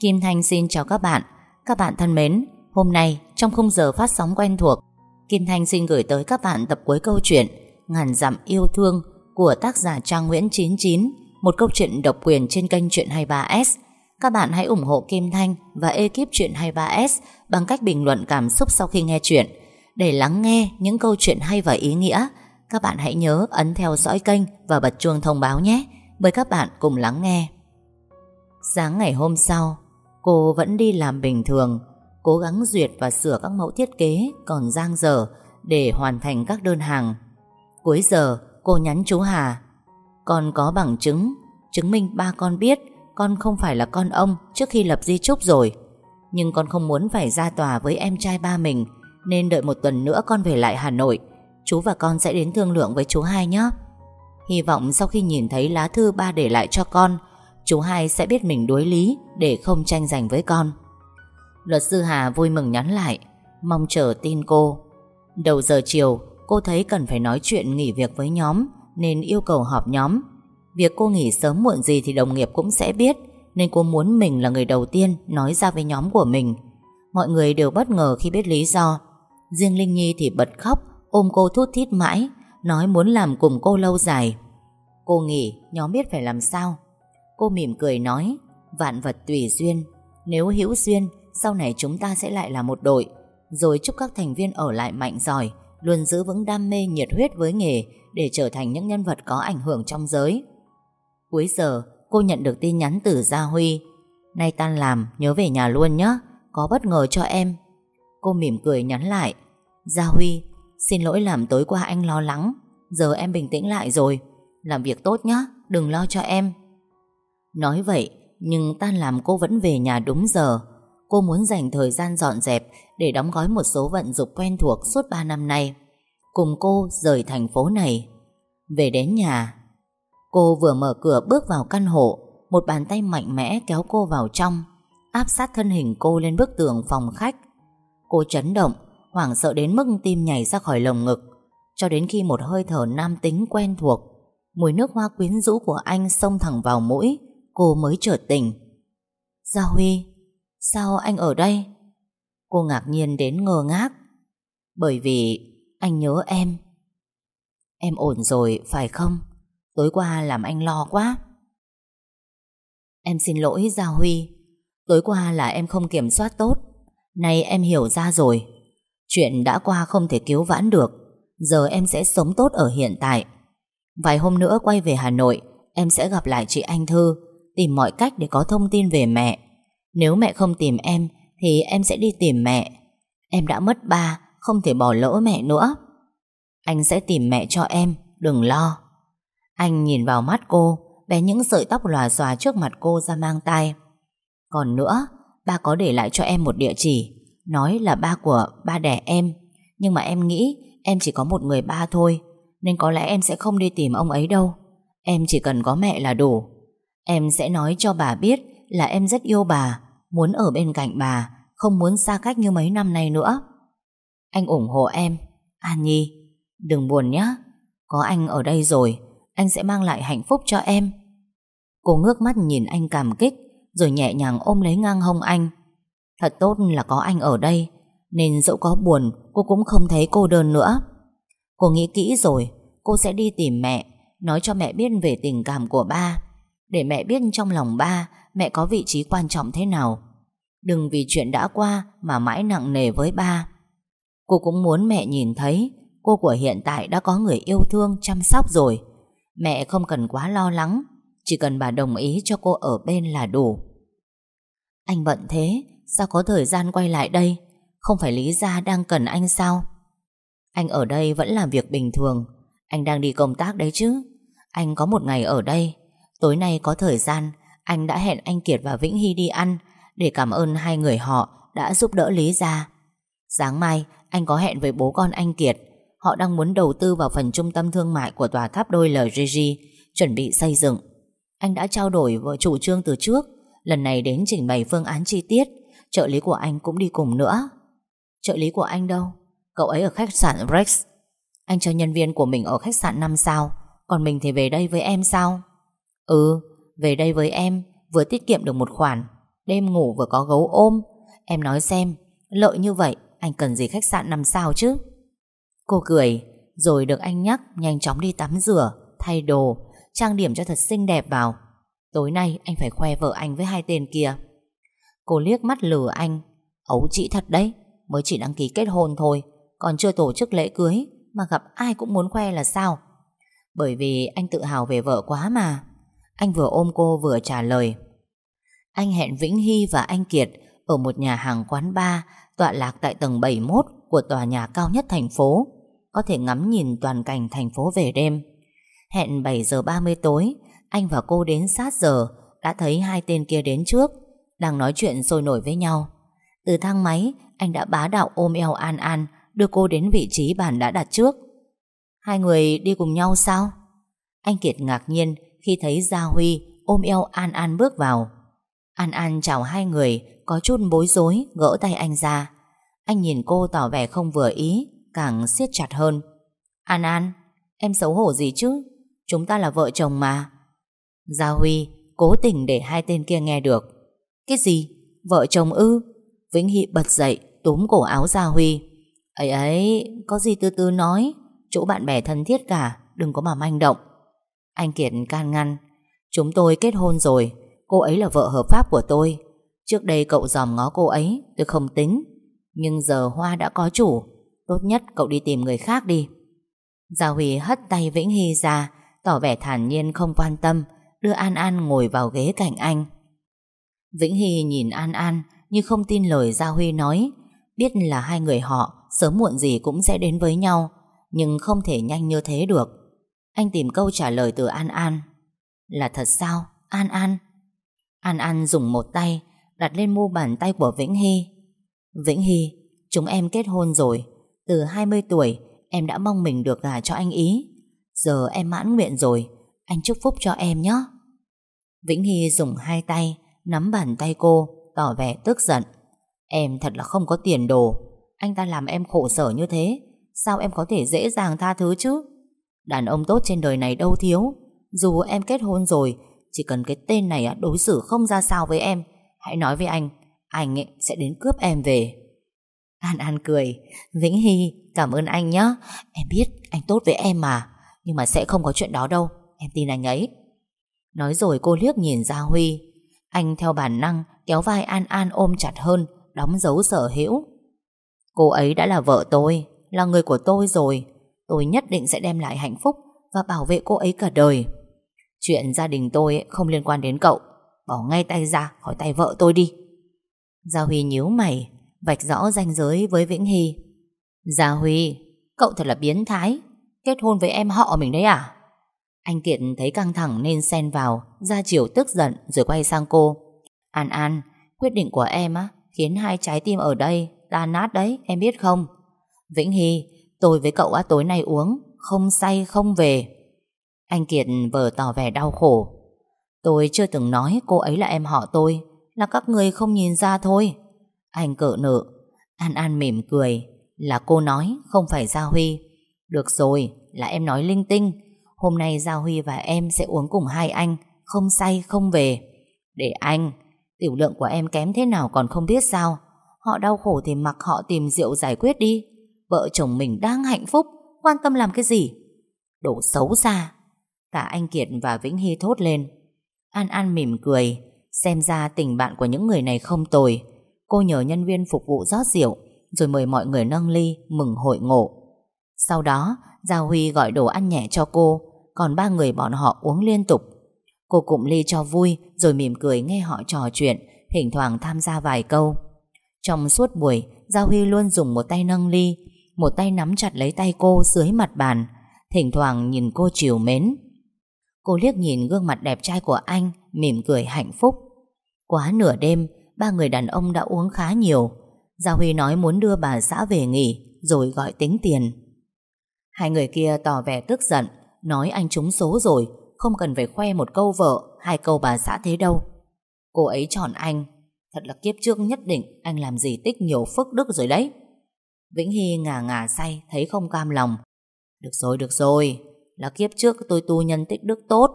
Kim Thanh xin chào các bạn. Các bạn thân mến, hôm nay trong khung giờ phát sóng quen thuộc, Kim Thanh xin gửi tới các bạn tập cuối câu chuyện Ngàn dặm yêu thương của tác giả Trang Nguyễn 99, một câu chuyện độc quyền trên kênh Chuyện 23S. Các bạn hãy ủng hộ Kim Thanh và ekip Chuyện 23S bằng cách bình luận cảm xúc sau khi nghe chuyện. Để lắng nghe những câu chuyện hay và ý nghĩa, các bạn hãy nhớ ấn theo dõi kênh và bật chuông thông báo nhé. Mời các bạn cùng lắng nghe. Sáng ngày hôm sau, cô vẫn đi làm bình thường, cố gắng duyệt và sửa các mẫu thiết kế còn dang dở để hoàn thành các đơn hàng. Cuối giờ, cô nhắn chú Hà. Con có bằng chứng, chứng minh ba con biết con không phải là con ông trước khi lập di chúc rồi. Nhưng con không muốn phải ra tòa với em trai ba mình, nên đợi một tuần nữa con về lại Hà Nội. Chú và con sẽ đến thương lượng với chú hai nhé. Hy vọng sau khi nhìn thấy lá thư ba để lại cho con, chú hai sẽ biết mình đối lý để không tranh giành với con. Luật sư Hà vui mừng nhắn lại, mong chờ tin cô. Đầu giờ chiều, cô thấy cần phải nói chuyện nghỉ việc với nhóm nên yêu cầu họp nhóm. Việc cô nghỉ sớm muộn gì thì đồng nghiệp cũng sẽ biết nên cô muốn mình là người đầu tiên nói ra với nhóm của mình. Mọi người đều bất ngờ khi biết lý do. Riêng Linh Nhi thì bật khóc, ôm cô thút thít mãi, nói muốn làm cùng cô lâu dài. Cô nghỉ, nhóm biết phải làm sao. Cô mỉm cười nói, vạn vật tùy duyên. Nếu hữu duyên, sau này chúng ta sẽ lại là một đội. Rồi chúc các thành viên ở lại mạnh giỏi, luôn giữ vững đam mê nhiệt huyết với nghề để trở thành những nhân vật có ảnh hưởng trong giới. Cuối giờ, cô nhận được tin nhắn từ Gia Huy. Nay tan làm, nhớ về nhà luôn nhé, có bất ngờ cho em. Cô mỉm cười nhắn lại. Gia Huy, xin lỗi làm tối qua anh lo lắng, giờ em bình tĩnh lại rồi. Làm việc tốt nhé, đừng lo cho em. Nói vậy, nhưng tan làm cô vẫn về nhà đúng giờ. Cô muốn dành thời gian dọn dẹp để đóng gói một số vận dụng quen thuộc suốt 3 năm nay. Cùng cô rời thành phố này. Về đến nhà, cô vừa mở cửa bước vào căn hộ, một bàn tay mạnh mẽ kéo cô vào trong, áp sát thân hình cô lên bức tường phòng khách. Cô chấn động, hoảng sợ đến mức tim nhảy ra khỏi lồng ngực, cho đến khi một hơi thở nam tính quen thuộc, mùi nước hoa quyến rũ của anh xông thẳng vào mũi, cô mới chợt tỉnh. Gia Huy, sao anh ở đây? Cô ngạc nhiên đến ngơ ngác. Bởi vì anh nhớ em. Em ổn rồi, phải không? Tối qua làm anh lo quá. Em xin lỗi Gia Huy. Tối qua là em không kiểm soát tốt. Nay em hiểu ra rồi. Chuyện đã qua không thể cứu vãn được. Giờ em sẽ sống tốt ở hiện tại. Vài hôm nữa quay về Hà Nội, em sẽ gặp lại chị Anh Thư tìm mọi cách để có thông tin về mẹ. Nếu mẹ không tìm em, thì em sẽ đi tìm mẹ. Em đã mất ba, không thể bỏ lỡ mẹ nữa. Anh sẽ tìm mẹ cho em, đừng lo. Anh nhìn vào mắt cô, bé những sợi tóc lòa xòa trước mặt cô ra mang tay. Còn nữa, ba có để lại cho em một địa chỉ, nói là ba của ba đẻ em. Nhưng mà em nghĩ em chỉ có một người ba thôi, nên có lẽ em sẽ không đi tìm ông ấy đâu. Em chỉ cần có mẹ là đủ. Em sẽ nói cho bà biết là em rất yêu bà, muốn ở bên cạnh bà, không muốn xa cách như mấy năm nay nữa. Anh ủng hộ em. An Nhi, đừng buồn nhé. Có anh ở đây rồi, anh sẽ mang lại hạnh phúc cho em. Cô ngước mắt nhìn anh cảm kích, rồi nhẹ nhàng ôm lấy ngang hông anh. Thật tốt là có anh ở đây, nên dẫu có buồn, cô cũng không thấy cô đơn nữa. Cô nghĩ kỹ rồi, cô sẽ đi tìm mẹ, nói cho mẹ biết về tình cảm của ba. Để mẹ biết trong lòng ba Mẹ có vị trí quan trọng thế nào. Đừng vì chuyện đã qua Mà mãi nặng nề với ba. Cô cũng muốn mẹ nhìn thấy Cô của hiện tại đã có người yêu thương Chăm sóc rồi. Mẹ không cần quá lo lắng, Chỉ cần bà đồng ý cho cô ở bên là đủ. Anh bận thế, Sao có thời gian quay lại đây? Không phải Lý Gia đang cần anh sao? Anh ở đây vẫn làm việc bình thường, Anh đang đi công tác đấy chứ. Anh có một ngày ở đây Tối nay có thời gian, Anh đã hẹn anh Kiệt và Vĩnh Hy đi ăn. Để cảm ơn hai người họ Đã giúp đỡ Lý Gia. Sáng mai, anh có hẹn với bố con anh Kiệt. Họ đang muốn đầu tư vào phần trung tâm thương mại Của tòa tháp đôi LGG Chuẩn bị xây dựng. Anh đã trao đổi với chủ trương từ trước. Lần này đến trình bày phương án chi tiết. Trợ lý của anh cũng đi cùng nữa. Trợ lý của anh đâu? Cậu ấy ở khách sạn Rex. Anh cho nhân viên của mình ở khách sạn 5 sao. Còn mình thì về đây với em sao? Ừ, về đây với em Vừa tiết kiệm được một khoản Đêm ngủ vừa có gấu ôm. Em nói xem Lợi như vậy anh cần gì khách sạn 5 sao chứ? Cô cười Rồi được anh nhắc nhanh chóng đi tắm rửa Thay đồ Trang điểm cho thật xinh đẹp vào. Tối nay anh phải khoe vợ anh với hai tên kia. Cô liếc mắt lừa anh Ấu chị thật đấy Mới chỉ đăng ký kết hôn thôi Còn chưa tổ chức lễ cưới Mà gặp ai cũng muốn khoe là sao? Bởi vì anh tự hào về vợ quá mà. Anh vừa ôm cô vừa trả lời. Anh hẹn Vĩnh Hy và anh Kiệt Ở một nhà hàng quán bar, Tọa lạc tại tầng 71 Của tòa nhà cao nhất thành phố, Có thể ngắm nhìn toàn cảnh thành phố về đêm. Hẹn 7 giờ 30 tối, Anh và cô đến sát giờ, Đã thấy hai tên kia đến trước, Đang nói chuyện sôi nổi với nhau. Từ thang máy, Anh đã bá đạo ôm eo An An, Đưa cô đến vị trí bàn đã đặt trước. Hai người đi cùng nhau sao? Anh Kiệt ngạc nhiên khi thấy Gia Huy, ôm eo An An bước vào. An An chào hai người, Có chút bối rối, gỡ tay anh ra. Anh nhìn cô tỏ vẻ không vừa ý, Càng siết chặt hơn. An An, Em xấu hổ gì chứ? Chúng ta là vợ chồng mà. Gia Huy, cố tình để hai tên kia nghe được. Cái gì? Vợ chồng ư? Vĩnh hị bật dậy, túm cổ áo Gia Huy. Ấy ấy, Có gì từ từ nói. Chỗ bạn bè thân thiết cả, Đừng có mà manh động. Anh Kiệt can ngăn. Chúng tôi kết hôn rồi. Cô ấy là vợ hợp pháp của tôi. Trước đây cậu dòm ngó cô ấy, Tôi không tính. Nhưng giờ Hoa đã có chủ. Tốt nhất cậu đi tìm người khác đi. Gia Huy hất tay Vĩnh Hy ra, Tỏ vẻ thản nhiên không quan tâm, Đưa An An ngồi vào ghế cạnh anh. Vĩnh Hy nhìn An An Như không tin lời Gia Huy nói. Biết là hai người họ Sớm muộn gì cũng sẽ đến với nhau, Nhưng không thể nhanh như thế được. Anh tìm câu trả lời từ An An. Là thật sao, An An? An An dùng một tay, Đặt lên mu bàn tay của Vĩnh Hy. Vĩnh Hy, Chúng em kết hôn rồi. Từ 20 tuổi, em đã mong mình được gả cho anh ý. Giờ em mãn nguyện rồi. Anh chúc phúc cho em nhé. Vĩnh Hy dùng hai tay, Nắm bàn tay cô, Tỏ vẻ tức giận. Em thật là không có tiền đồ. Anh ta làm em khổ sở như thế. Sao em có thể dễ dàng tha thứ chứ? Đàn ông tốt trên đời này đâu thiếu. Dù em kết hôn rồi, Chỉ cần cái tên này đối xử không ra sao với em, Hãy nói với anh Anh ấy sẽ đến cướp em về. An An cười, Vĩnh Hy, cảm ơn anh nhé Em biết anh tốt với em mà, Nhưng mà sẽ không có chuyện đó đâu. Em tin anh ấy. Nói rồi cô liếc nhìn Gia Huy. Anh theo bản năng kéo vai An An ôm chặt hơn, Đóng dấu sở hữu. Cô ấy đã là vợ tôi, Là người của tôi rồi. Tôi nhất định sẽ đem lại hạnh phúc Và bảo vệ cô ấy cả đời. Chuyện gia đình tôi không liên quan đến cậu. Bỏ ngay tay ra khỏi tay vợ tôi đi. Gia Huy nhíu mày, Vạch rõ ranh giới với Vĩnh Hy. Gia Huy, Cậu thật là biến thái. Kết hôn với em họ mình đấy à? Anh Kiệt thấy căng thẳng nên xen vào, Ra chiều tức giận rồi quay sang cô. An An, Quyết định của em á, Khiến hai trái tim ở đây tan nát đấy, em biết không? Vĩnh Hy Tôi với cậu á, tối nay uống, Không say, không về. Anh Kiệt vờ tỏ vẻ đau khổ. Tôi chưa từng nói cô ấy là em họ tôi, Là các người không nhìn ra thôi. Anh cỡ nợ, An An mỉm cười, Là cô nói, không phải Gia Huy. Được rồi, là em nói linh tinh. Hôm nay Gia Huy và em sẽ uống cùng hai anh, Không say, không về. Để anh, Tiểu lượng của em kém thế nào còn không biết sao. Họ đau khổ thì mặc họ tìm rượu giải quyết đi. Vợ chồng mình đang hạnh phúc, Quan tâm làm cái gì? Đổ xấu xa Cả anh Kiệt và Vĩnh Hy thốt lên. An An mỉm cười, Xem ra tình bạn của những người này không tồi. Cô nhờ nhân viên phục vụ rót rượu, Rồi mời mọi người nâng ly, Mừng hội ngộ. Sau đó, Gia Huy gọi đồ ăn nhẹ cho cô, Còn ba người bọn họ uống liên tục. Cô cụm ly cho vui, Rồi mỉm cười nghe họ trò chuyện, Thỉnh thoảng tham gia vài câu. Trong suốt buổi, Gia Huy luôn dùng một tay nâng ly một tay nắm chặt lấy tay cô dưới mặt bàn. Thỉnh thoảng nhìn cô chiều mến. Cô liếc nhìn gương mặt đẹp trai của anh, Mỉm cười hạnh phúc. Quá nửa đêm, Ba người đàn ông đã uống khá nhiều. Gia Huy nói muốn đưa bà xã về nghỉ, Rồi gọi tính tiền. Hai người kia tỏ vẻ tức giận, Nói anh trúng số rồi, Không cần phải khoe một câu vợ, Hai câu bà xã thế đâu. Cô ấy chọn anh. Thật là kiếp trước nhất định anh làm gì tích nhiều phước đức rồi đấy. Vĩnh Hy ngả ngả say Thấy không cam lòng Được rồi được rồi Là kiếp trước tôi tu nhân tích đức tốt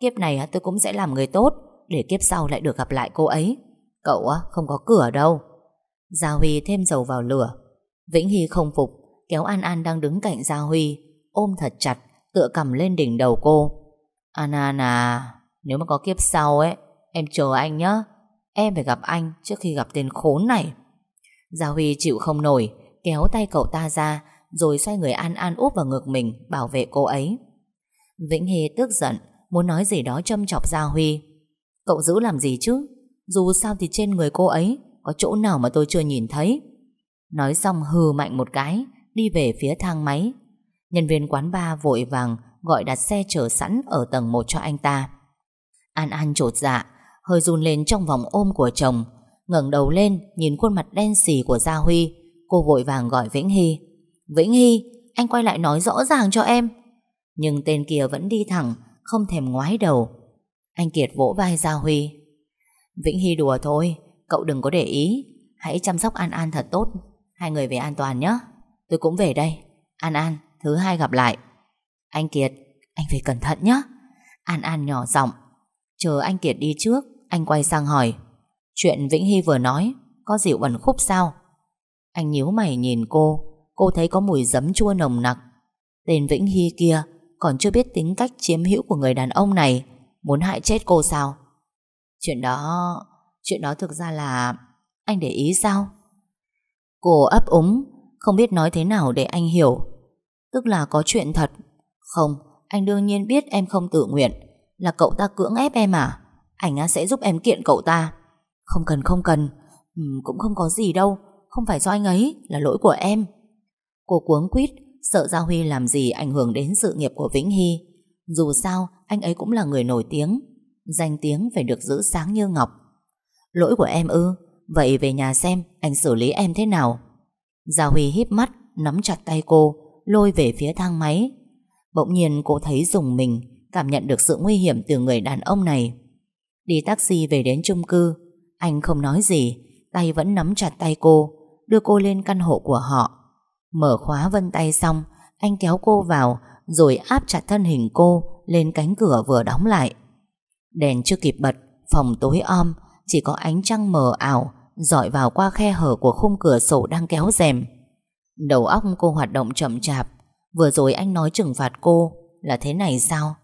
Kiếp này tôi cũng sẽ làm người tốt Để kiếp sau lại được gặp lại cô ấy Cậu không có cửa đâu. Gia Huy thêm dầu vào lửa. Vĩnh Hy không phục, kéo An An đang đứng cạnh Gia Huy, ôm thật chặt, tựa cầm lên đỉnh đầu cô. An An à, nếu mà có kiếp sau ấy, em chờ anh nhé. Em phải gặp anh trước khi gặp tên khốn này. Gia Huy chịu không nổi, kéo tay cậu ta ra, rồi xoay người An An úp vào ngực mình, bảo vệ cô ấy. Vĩnh Hy tức giận, muốn nói gì đó châm chọc Gia Huy. Cậu giữ làm gì chứ? Dù sao thì trên người cô ấy có chỗ nào mà tôi chưa nhìn thấy. Nói xong hừ mạnh một cái, đi về phía thang máy. Nhân viên quán bar vội vàng gọi đặt xe chờ sẵn ở tầng 1 cho anh ta. An An trột dạ, hơi run lên trong vòng ôm của chồng, ngẩng đầu lên nhìn khuôn mặt đen xì của Gia Huy, cô vội vàng gọi Vĩnh Hy. Vĩnh Hy, anh quay lại nói rõ ràng cho em. Nhưng tên kia vẫn đi thẳng, không thèm ngoái đầu. Anh Kiệt vỗ vai Gia Huy. Vĩnh Hy đùa thôi, cậu đừng có để ý, hãy chăm sóc An An thật tốt, hai người về an toàn nhé. Tôi cũng về đây. An An, thứ hai gặp lại. Anh Kiệt, anh phải cẩn thận nhé. An An nhỏ giọng. Chờ anh Kiệt đi trước, anh quay sang hỏi. Chuyện Vĩnh Hy vừa nói, có dịu ẩn khúc sao? Anh nhíu mày nhìn cô, cô thấy có mùi giấm chua nồng nặc. Tên Vĩnh Hy kia còn chưa biết tính cách chiếm hữu của người đàn ông này, muốn hại chết cô sao? Chuyện đó, chuyện đó thực ra là anh để ý sao? Cô ấp úng, không biết nói thế nào để anh hiểu. Tức là có chuyện thật. Không, anh đương nhiên biết em không tự nguyện. Là cậu ta cưỡng ép em à? Anh sẽ giúp em kiện cậu ta. Không cần không cần, ừ, cũng không có gì đâu. Không phải do anh ấy, là lỗi của em. Cô cuống quýt, sợ Gia Huy làm gì ảnh hưởng đến sự nghiệp của Vĩnh Hy. Dù sao, anh ấy cũng là người nổi tiếng. Danh tiếng phải được giữ sáng như ngọc. Lỗi của em ư? Vậy về nhà xem anh xử lý em thế nào. Gia Huy híp mắt, nắm chặt tay cô, lôi về phía thang máy. Bỗng nhiên cô thấy dùng mình, cảm nhận được sự nguy hiểm từ người đàn ông này. Đi taxi về đến chung cư, anh không nói gì, tay vẫn nắm chặt tay cô, đưa cô lên căn hộ của họ. Mở khóa vân tay xong, anh kéo cô vào, rồi áp chặt thân hình cô lên cánh cửa vừa đóng lại. Đèn chưa kịp bật, phòng tối om, chỉ có ánh trăng mờ ảo dọi vào qua khe hở của khung cửa sổ đang kéo rèm. Đầu óc cô hoạt động chậm chạp. Vừa rồi anh nói trừng phạt cô là thế này sao?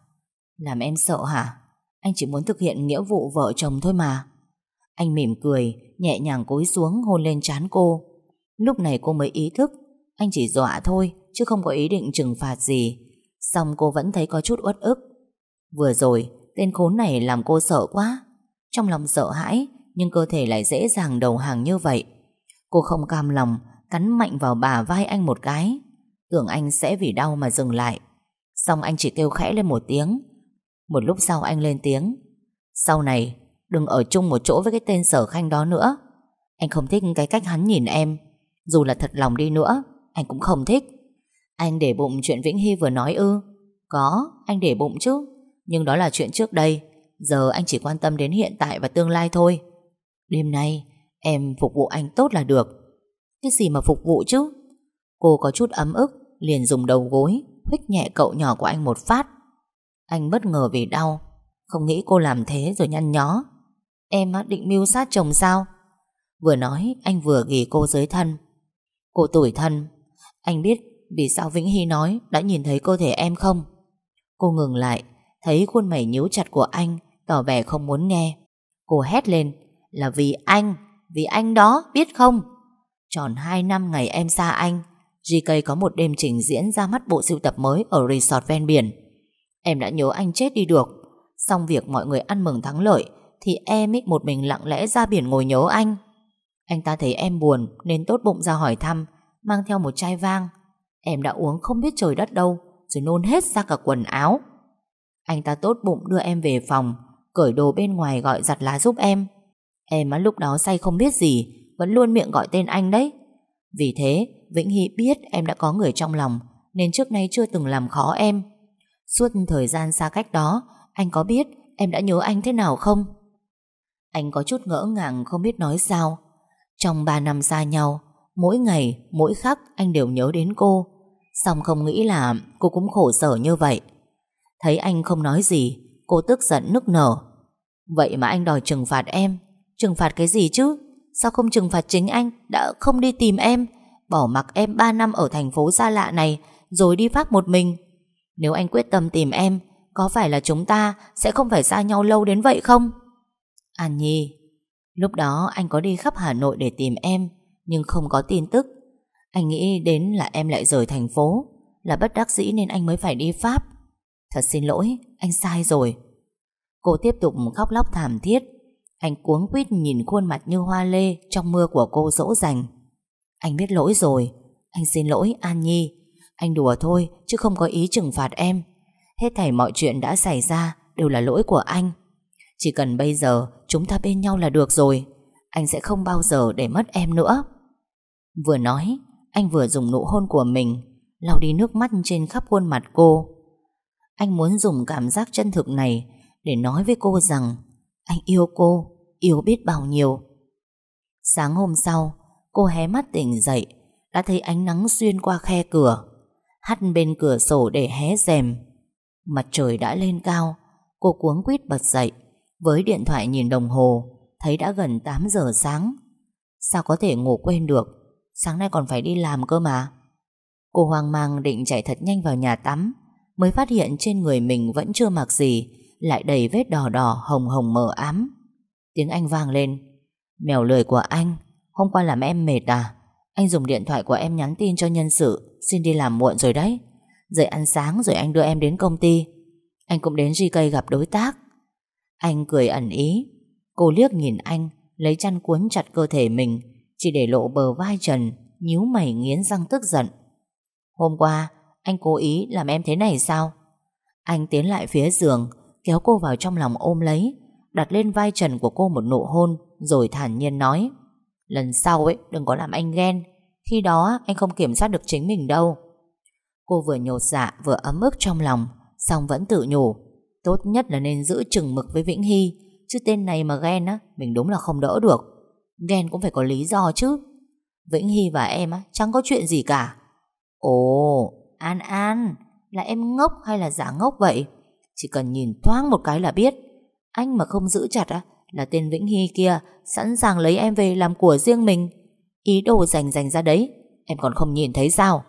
Làm em sợ hả? Anh chỉ muốn thực hiện nghĩa vụ vợ chồng thôi mà. Anh mỉm cười, nhẹ nhàng cúi xuống hôn lên trán cô. Lúc này cô mới ý thức, anh chỉ dọa thôi, chứ không có ý định trừng phạt gì. Xong cô vẫn thấy có chút uất ức. Vừa rồi, tên khốn này làm cô sợ quá. Trong lòng sợ hãi, nhưng cơ thể lại dễ dàng đầu hàng như vậy. Cô không cam lòng, cắn mạnh vào bà vai anh một cái. Tưởng anh sẽ vì đau mà dừng lại. Xong anh chỉ kêu khẽ lên một tiếng. Một lúc sau anh lên tiếng. Sau này, đừng ở chung một chỗ với cái tên sở khanh đó nữa. Anh không thích cái cách hắn nhìn em. Dù là thật lòng đi nữa, anh cũng không thích. Anh để bụng chuyện Vĩnh Hy vừa nói ư? Có, anh để bụng chứ. Nhưng đó là chuyện trước đây. Giờ anh chỉ quan tâm đến hiện tại và tương lai thôi. Đêm nay em phục vụ anh tốt là được Cái gì mà phục vụ chứ Cô có chút ấm ức Liền dùng đầu gối Huých nhẹ cậu nhỏ của anh một phát Anh bất ngờ vì đau Không nghĩ cô làm thế rồi nhăn nhó Em định mưu sát chồng sao? Vừa nói anh vừa ghi cô dưới thân. Cô tủi thân. Anh biết vì sao Vĩnh Hy nói Đã nhìn thấy cơ thể em không? Cô ngừng lại Thấy khuôn mày nhíu chặt của anh Tỏ vẻ không muốn nghe. Cô hét lên là vì anh, vì anh đó, biết không? Tròn 2 năm ngày em xa anh, GK có một đêm trình diễn ra mắt bộ sưu tập mới ở resort ven biển. Em đã nhớ anh chết đi được, xong việc mọi người ăn mừng thắng lợi, thì em ấy một mình lặng lẽ ra biển ngồi nhớ anh. Anh ta thấy em buồn nên tốt bụng ra hỏi thăm, mang theo một chai vang. Em đã uống không biết trời đất đâu, rồi nôn hết ra cả quần áo. Anh ta tốt bụng đưa em về phòng, cởi đồ bên ngoài gọi giặt lá giúp em. Em á lúc đó say không biết gì Vẫn luôn miệng gọi tên anh đấy Vì thế Vĩnh Hy biết em đã có người trong lòng Nên trước nay chưa từng làm khó em Suốt thời gian xa cách đó Anh có biết em đã nhớ anh thế nào không anh có chút ngỡ ngàng Không biết nói sao. Trong 3 năm xa nhau Mỗi ngày, mỗi khắc anh đều nhớ đến cô. Xong không nghĩ là cô cũng khổ sở như vậy. Thấy anh không nói gì Cô tức giận nức nở. Vậy mà anh đòi trừng phạt em. Trừng phạt cái gì chứ? Sao không trừng phạt chính anh? Đã không đi tìm em. Bỏ mặc em 3 năm ở thành phố xa lạ này Rồi đi Pháp một mình. Nếu anh quyết tâm tìm em Có phải là chúng ta sẽ không phải xa nhau lâu đến vậy không? À An Nhi Lúc đó anh có đi khắp Hà Nội để tìm em, Nhưng không có tin tức. Anh nghĩ đến là em lại rời thành phố, Là bất đắc dĩ nên anh mới phải đi Pháp. Thật xin lỗi, Anh sai rồi. Cô tiếp tục khóc lóc thảm thiết. Anh cuống quýt nhìn khuôn mặt như hoa lê Trong mưa của cô dỗ dành. Anh biết lỗi rồi. Anh xin lỗi An Nhi. Anh đùa thôi, chứ không có ý trừng phạt em. Hết thảy mọi chuyện đã xảy ra Đều là lỗi của anh. Chỉ cần bây giờ chúng ta bên nhau là được rồi. Anh sẽ không bao giờ để mất em nữa. Vừa nói, Anh vừa dùng nụ hôn của mình, lau đi nước mắt trên khắp khuôn mặt cô. Anh muốn dùng cảm giác chân thực này Để nói với cô rằng, Anh yêu cô, Yêu biết bao nhiêu. Sáng hôm sau, Cô hé mắt tỉnh dậy, Đã thấy ánh nắng xuyên qua khe cửa, Hắt bên cửa sổ để hé rèm. Mặt trời đã lên cao, Cô cuống quýt bật dậy. Với điện thoại nhìn đồng hồ, Thấy đã gần 8 giờ sáng. Sao có thể ngủ quên được? Sáng nay còn phải đi làm cơ mà. Cô hoang mang định chạy thật nhanh vào nhà tắm, Mới phát hiện trên người mình vẫn chưa mặc gì, Lại đầy vết đỏ đỏ hồng hồng mờ ám. Tiếng Anh vang lên. Mèo lười của anh, Hôm qua làm em mệt à? Anh dùng điện thoại của em nhắn tin cho nhân sự, Xin đi làm muộn rồi đấy. Dậy ăn sáng rồi anh đưa em đến công ty. Anh cũng đến GK gặp đối tác. Anh cười ẩn ý. Cô liếc nhìn anh, Lấy chăn cuốn chặt cơ thể mình, Chỉ để lộ bờ vai trần, nhíu mày nghiến răng tức giận. Hôm qua, Anh cố ý làm em thế này sao? Anh tiến lại phía giường, Kéo cô vào trong lòng ôm lấy, Đặt lên vai trần của cô một nụ hôn, Rồi thản nhiên nói, Lần sau ấy, đừng có làm anh ghen, Khi đó anh không kiểm soát được chính mình đâu. Cô vừa nhột dạ vừa ấm ức trong lòng Xong vẫn tự nhủ Tốt nhất là nên giữ chừng mực với Vĩnh Hy. Chứ tên này mà ghen á, Mình đúng là không đỡ được. Ghen cũng phải có lý do chứ. Vĩnh Hy và em á, chẳng có chuyện gì cả. Ồ, An An, Là em ngốc hay là giả ngốc vậy? Chỉ cần nhìn thoáng một cái là biết. Anh mà không giữ chặt á, Là tên Vĩnh Hy kia Sẵn sàng lấy em về làm của riêng mình. Ý đồ dành dành ra đấy, Em còn không nhìn thấy sao?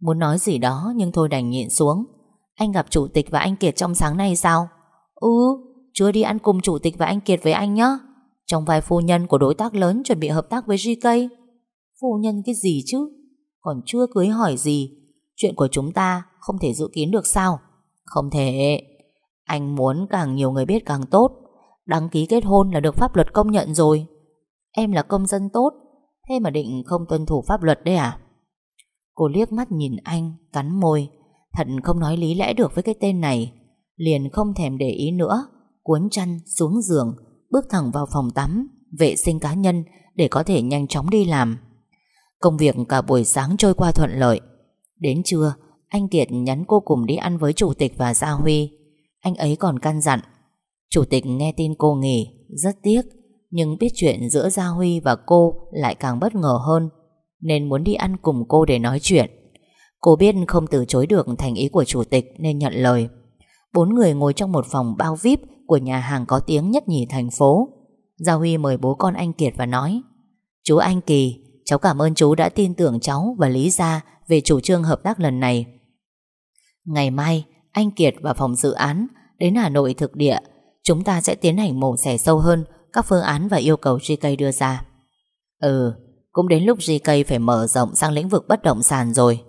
Muốn nói gì đó nhưng thôi đành nhịn xuống. Anh gặp chủ tịch và anh Kiệt trong sáng nay sao? Ừ Chưa đi ăn cùng chủ tịch và anh Kiệt với anh nhé Trong vai phu nhân của đối tác lớn Chuẩn bị hợp tác với GK Phu nhân cái gì chứ? Còn chưa cưới hỏi gì. Chuyện của chúng ta không thể dự kiến được sao? Không thể. Anh muốn càng nhiều người biết càng tốt. Đăng ký kết hôn là được pháp luật công nhận rồi. Em là công dân tốt, Thế mà định không tuân thủ pháp luật đấy à? Cô liếc mắt nhìn anh, Cắn môi. Thật không nói lý lẽ được với cái tên này, Liền không thèm để ý nữa, Cuốn chăn xuống giường, Bước thẳng vào phòng tắm, Vệ sinh cá nhân để có thể nhanh chóng đi làm. Công việc cả buổi sáng trôi qua thuận lợi. Đến trưa, Anh Kiệt nhắn cô cùng đi ăn với chủ tịch và Gia Huy. Anh ấy còn căn dặn. Chủ tịch nghe tin cô nghỉ, Rất tiếc, Nhưng biết chuyện giữa Gia Huy và cô Lại càng bất ngờ hơn, nên muốn đi ăn cùng cô để nói chuyện. Cô biết không từ chối được thành ý của chủ tịch nên nhận lời. Bốn người ngồi trong một phòng bao VIP của nhà hàng có tiếng nhất nhì thành phố. Gia Huy mời bố con anh Kiệt và nói Chú Anh Kỳ, cháu cảm ơn chú đã tin tưởng cháu và Lý Gia về chủ trương hợp tác lần này. Ngày mai, anh Kiệt và phòng dự án đến Hà Nội thực địa. Chúng ta sẽ tiến hành mổ xẻ sâu hơn các phương án và yêu cầu GK đưa ra. Ừ, cũng đến lúc GK phải mở rộng sang lĩnh vực bất động sản rồi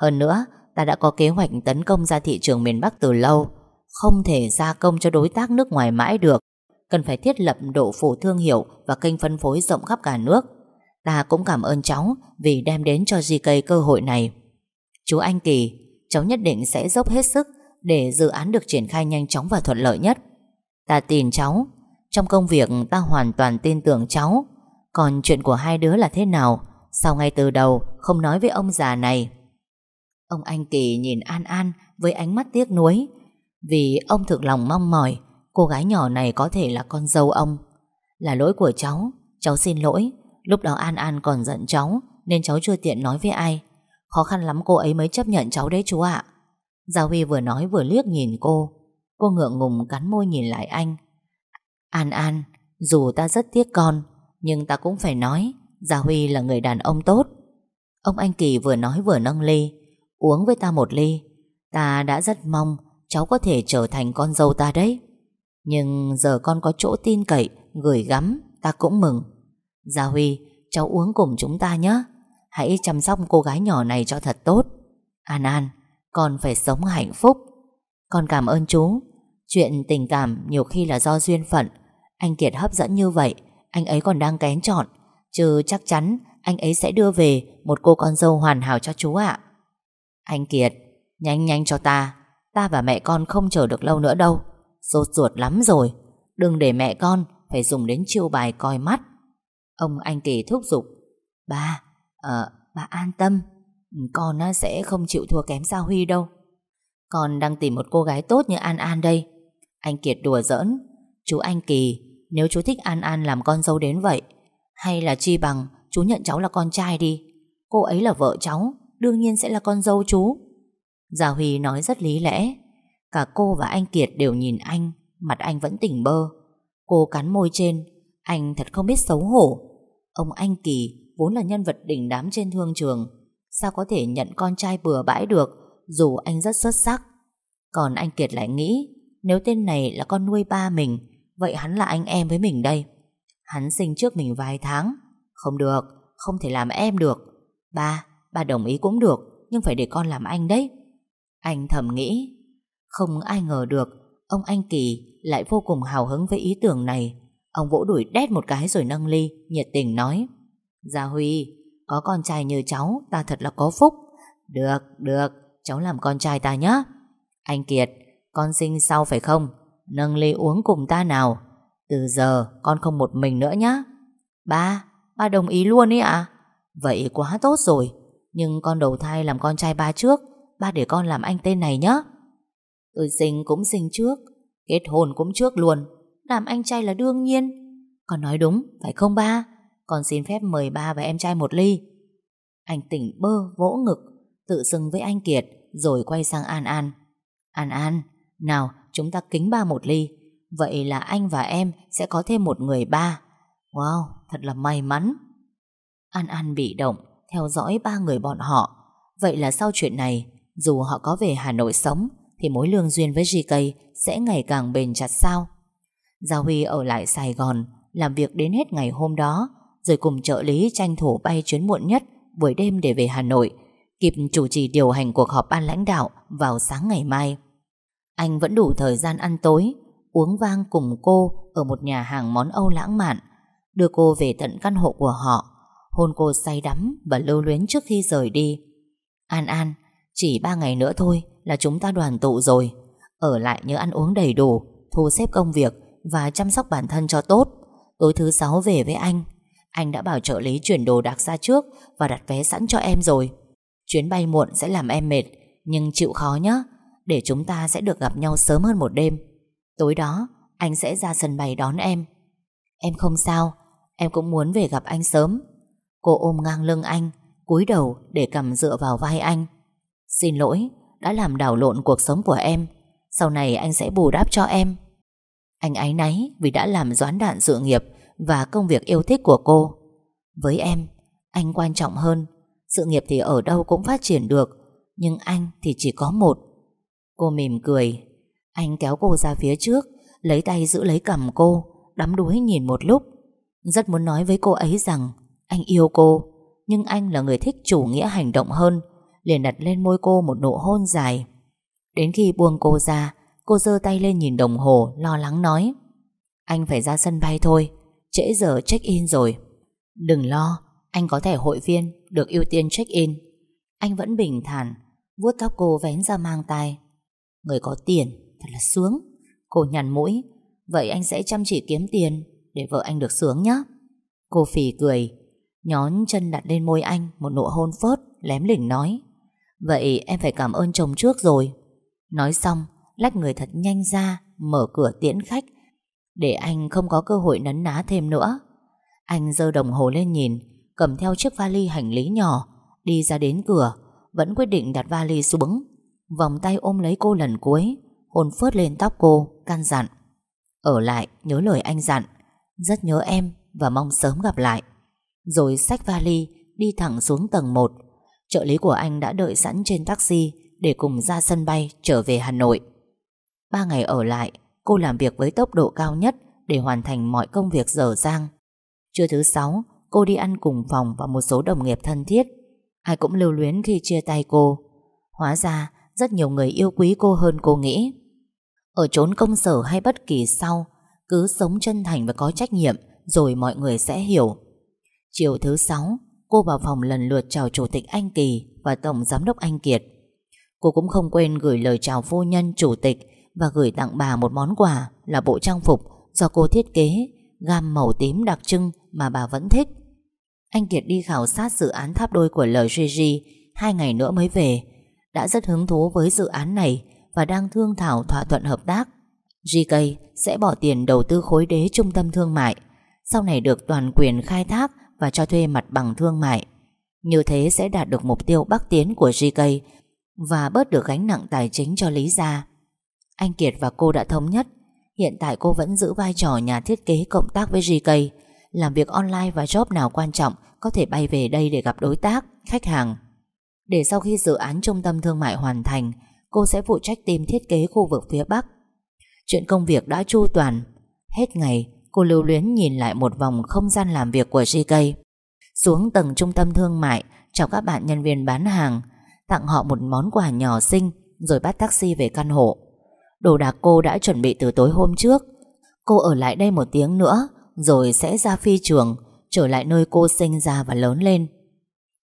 hơn nữa, Ta đã có kế hoạch tấn công ra thị trường miền Bắc từ lâu. Không thể gia công cho đối tác nước ngoài mãi được. Cần phải thiết lập độ phủ thương hiệu Và kênh phân phối rộng khắp cả nước. Ta cũng cảm ơn cháu Vì đem đến cho GK cơ hội này. Chú Anh Kỳ, Cháu nhất định sẽ dốc hết sức Để dự án được triển khai nhanh chóng và thuận lợi nhất. Ta tin cháu. Trong công việc, ta hoàn toàn tin tưởng cháu. Còn chuyện của hai đứa là thế nào? Sao ngay từ đầu không nói với ông già này? Ông anh Kỳ nhìn An An Với ánh mắt tiếc nuối. Vì ông thực lòng mong mỏi, Cô gái nhỏ này có thể là con dâu ông. Là lỗi của cháu Cháu xin lỗi. Lúc đó An An còn giận cháu, Nên cháu chưa tiện nói với ai. Khó khăn lắm cô ấy mới chấp nhận cháu đấy chú ạ. Gia Huy vừa nói vừa liếc nhìn cô. Cô ngượng ngùng cắn môi nhìn lại anh. An An, Dù ta rất tiếc con, Nhưng ta cũng phải nói Gia Huy là người đàn ông tốt. Ông anh Kỳ vừa nói vừa nâng ly. Uống với ta một ly. Ta đã rất mong cháu có thể trở thành con dâu ta đấy. Nhưng giờ con có chỗ tin cậy, Gửi gắm, Ta cũng mừng. Gia Huy, cháu uống cùng chúng ta nhé. Hãy chăm sóc cô gái nhỏ này cho thật tốt. An An, Con phải sống hạnh phúc. Con cảm ơn chú. Chuyện tình cảm nhiều khi là do duyên phận. Anh Kiệt hấp dẫn như vậy, Anh ấy còn đang kén chọn. Chứ chắc chắn anh ấy sẽ đưa về Một cô con dâu hoàn hảo cho chú ạ. Anh Kiệt Nhanh nhanh cho ta. Ta và mẹ con không chờ được lâu nữa đâu. Sốt ruột lắm rồi. Đừng để mẹ con phải dùng đến chiêu bài coi mắt. Ông anh Kỳ thúc giục. Ba, ờ, bà an tâm. Ừ, con sẽ không chịu thua kém Gia Huy đâu. Con đang tìm một cô gái tốt như An An đây. Anh Kiệt đùa giỡn. Chú anh Kỳ Nếu chú thích An An làm con dâu đến vậy Hay là chi bằng chú nhận cháu là con trai đi. Cô ấy là vợ cháu. Đương nhiên sẽ là con dâu chú. Gia Huy nói rất lý lẽ. Cả cô và anh Kiệt đều nhìn anh Mặt anh vẫn tỉnh bơ. Cô cắn môi trên Anh thật không biết xấu hổ. Ông anh Kỳ vốn là nhân vật đỉnh đám trên thương trường Sao có thể nhận con trai bừa bãi được Dù anh rất xuất sắc? Còn anh Kiệt lại nghĩ Nếu tên này là con nuôi ba mình Vậy hắn là anh em với mình đây. Hắn sinh trước mình vài tháng Không được, không thể làm em được. Ba, bà đồng ý cũng được Nhưng phải để con làm anh đấy. Anh thầm nghĩ Không ai ngờ được Ông anh Kỳ lại vô cùng hào hứng với ý tưởng này. Ông vỗ đuổi đét một cái rồi nâng ly Nhiệt tình nói Gia Huy Có con trai như cháu Ta thật là có phúc. Được, được Cháu làm con trai ta nhé Anh Kiệt Con sinh sau phải không? Nâng ly uống cùng ta nào. Từ giờ con không một mình nữa nhé Ba Ba đồng ý luôn ấy ạ. À? Vậy quá tốt rồi nhưng con đầu thai làm con trai ba trước Ba để con làm anh tên này nhé Tôi ừ, sinh cũng sinh trước Kết hôn cũng trước luôn Làm anh trai là đương nhiên. Con nói đúng, phải không ba? Con xin phép mời ba và em trai một ly. Anh tỉnh bơ vỗ ngực Tự xưng với anh Kiệt Rồi quay sang An An. An An, nào chúng ta kính ba một ly. Vậy là anh và em Sẽ có thêm một người ba. Wow, thật là may mắn. An An bị động theo dõi ba người bọn họ Vậy là sau chuyện này, Dù họ có về Hà Nội sống, thì mối lương duyên với GK sẽ ngày càng bền chặt sao? Gia Huy ở lại Sài Gòn, làm việc đến hết ngày hôm đó, rồi cùng trợ lý tranh thủ bay chuyến muộn nhất buổi đêm để về Hà Nội, kịp chủ trì điều hành cuộc họp ban lãnh đạo vào sáng ngày mai. Anh vẫn đủ thời gian ăn tối, uống vang cùng cô ở một nhà hàng món Âu lãng mạn, đưa cô về tận căn hộ của họ hôn cô say đắm và lưu luyến trước khi rời đi. An An, chỉ ba ngày nữa thôi là chúng ta đoàn tụ rồi. Ở lại nhớ ăn uống đầy đủ Thu xếp công việc Và chăm sóc bản thân cho tốt. Tối thứ sáu về với anh. Anh đã bảo trợ lý chuyển đồ đạc ra trước Và đặt vé sẵn cho em rồi. Chuyến bay muộn sẽ làm em mệt Nhưng chịu khó nhé Để chúng ta sẽ được gặp nhau sớm hơn một đêm. Tối đó anh sẽ ra sân bay đón em. Em không sao Em cũng muốn về gặp anh sớm. Cô ôm ngang lưng anh cúi đầu để cầm dựa vào vai anh Xin lỗi đã làm đảo lộn cuộc sống của em. Sau này anh sẽ bù đắp cho em. Anh ái náy vì đã làm doán đạn sự nghiệp và công việc yêu thích của cô. Với em, anh quan trọng hơn. Sự nghiệp thì ở đâu cũng phát triển được, nhưng anh thì chỉ có một. Cô mỉm cười. Anh kéo cô ra phía trước, lấy tay giữ lấy cầm cô, đắm đuối nhìn một lúc. Rất muốn nói với cô ấy rằng anh yêu cô, nhưng anh là người thích chủ nghĩa hành động hơn liền đặt lên môi cô một nụ hôn dài. Đến khi buông cô ra, cô giơ tay lên nhìn đồng hồ, lo lắng nói. Anh phải ra sân bay thôi, trễ giờ check-in rồi. Đừng lo, anh có thẻ hội viên, được ưu tiên check-in. Anh vẫn bình thản, vuốt tóc cô vén ra mang tay. Người có tiền, thật là sướng. Cô nhằn mũi, vậy anh sẽ chăm chỉ kiếm tiền để vợ anh được sướng nhé. Cô phì cười, nhón chân đặt lên môi anh một nụ hôn phớt, lém lỉnh nói. Vậy em phải cảm ơn chồng trước rồi. Nói xong Lách người thật nhanh ra Mở cửa tiễn khách Để anh không có cơ hội nấn ná thêm nữa. Anh giơ đồng hồ lên nhìn Cầm theo chiếc vali hành lý nhỏ Đi ra đến cửa Vẫn quyết định đặt vali xuống. Vòng tay ôm lấy cô lần cuối Hôn phớt lên tóc cô Căn dặn. Ở lại nhớ lời anh dặn. Rất nhớ em và mong sớm gặp lại. Rồi xách vali, Đi thẳng xuống tầng 1 Trợ lý của anh đã đợi sẵn trên taxi Để cùng ra sân bay trở về Hà Nội. Ba ngày ở lại, Cô làm việc với tốc độ cao nhất Để hoàn thành mọi công việc dở dang. Trưa thứ sáu, Cô đi ăn cùng phòng và một số đồng nghiệp thân thiết. Ai cũng lưu luyến khi chia tay cô. Hóa ra, Rất nhiều người yêu quý cô hơn cô nghĩ. Ở chốn công sở hay bất kỳ sau, Cứ sống chân thành và có trách nhiệm, Rồi mọi người sẽ hiểu. Chiều thứ sáu, Cô vào phòng lần lượt chào Chủ tịch Anh Kỳ Và Tổng Giám đốc Anh Kiệt. Cô cũng không quên gửi lời chào phu nhân, Chủ tịch Và gửi tặng bà một món quà Là bộ trang phục do cô thiết kế, Gam màu tím đặc trưng mà bà vẫn thích. Anh Kiệt đi khảo sát dự án tháp đôi của LGG Hai ngày nữa mới về. Đã rất hứng thú với dự án này Và đang thương thảo thỏa thuận hợp tác. GK sẽ bỏ tiền đầu tư khối đế trung tâm thương mại, Sau này được toàn quyền khai thác và cho thuê mặt bằng thương mại. Như thế sẽ đạt được mục tiêu bắc tiến của GK Và bớt được gánh nặng tài chính cho Lý Gia. Anh Kiệt và cô đã thống nhất. Hiện tại cô vẫn giữ vai trò nhà thiết kế cộng tác với GK Làm việc online và job nào quan trọng Có thể bay về đây để gặp đối tác, khách hàng. Để sau khi dự án trung tâm thương mại hoàn thành Cô sẽ phụ trách team thiết kế khu vực phía Bắc. Chuyện công việc đã chu toàn. Hết ngày Cô lưu luyến nhìn lại một vòng không gian làm việc của GK Xuống tầng trung tâm thương mại, Chào các bạn nhân viên bán hàng, Tặng họ một món quà nhỏ xinh, Rồi bắt taxi về căn hộ. Đồ đạc cô đã chuẩn bị từ tối hôm trước. Cô ở lại đây một tiếng nữa, Rồi sẽ ra phi trường, Trở lại nơi cô sinh ra và lớn lên.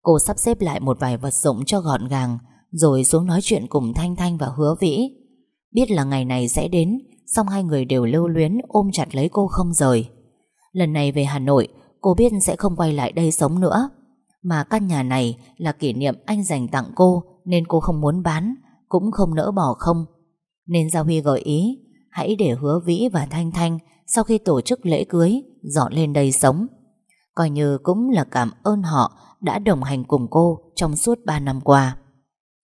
Cô sắp xếp lại một vài vật dụng cho gọn gàng, Rồi xuống nói chuyện cùng Thanh Thanh và Hứa Vĩ. Biết là ngày này sẽ đến Xong hai người đều lưu luyến ôm chặt lấy cô không rời. Lần này về Hà Nội, Cô biết sẽ không quay lại đây sống nữa. Mà căn nhà này là kỷ niệm anh dành tặng cô, Nên cô không muốn bán, Cũng không nỡ bỏ không. Nên Gia Huy gợi ý, Hãy để hứa Vĩ và Thanh Thanh Sau khi tổ chức lễ cưới, Dọn lên đây sống. Coi như cũng là cảm ơn họ Đã đồng hành cùng cô trong suốt 3 năm qua.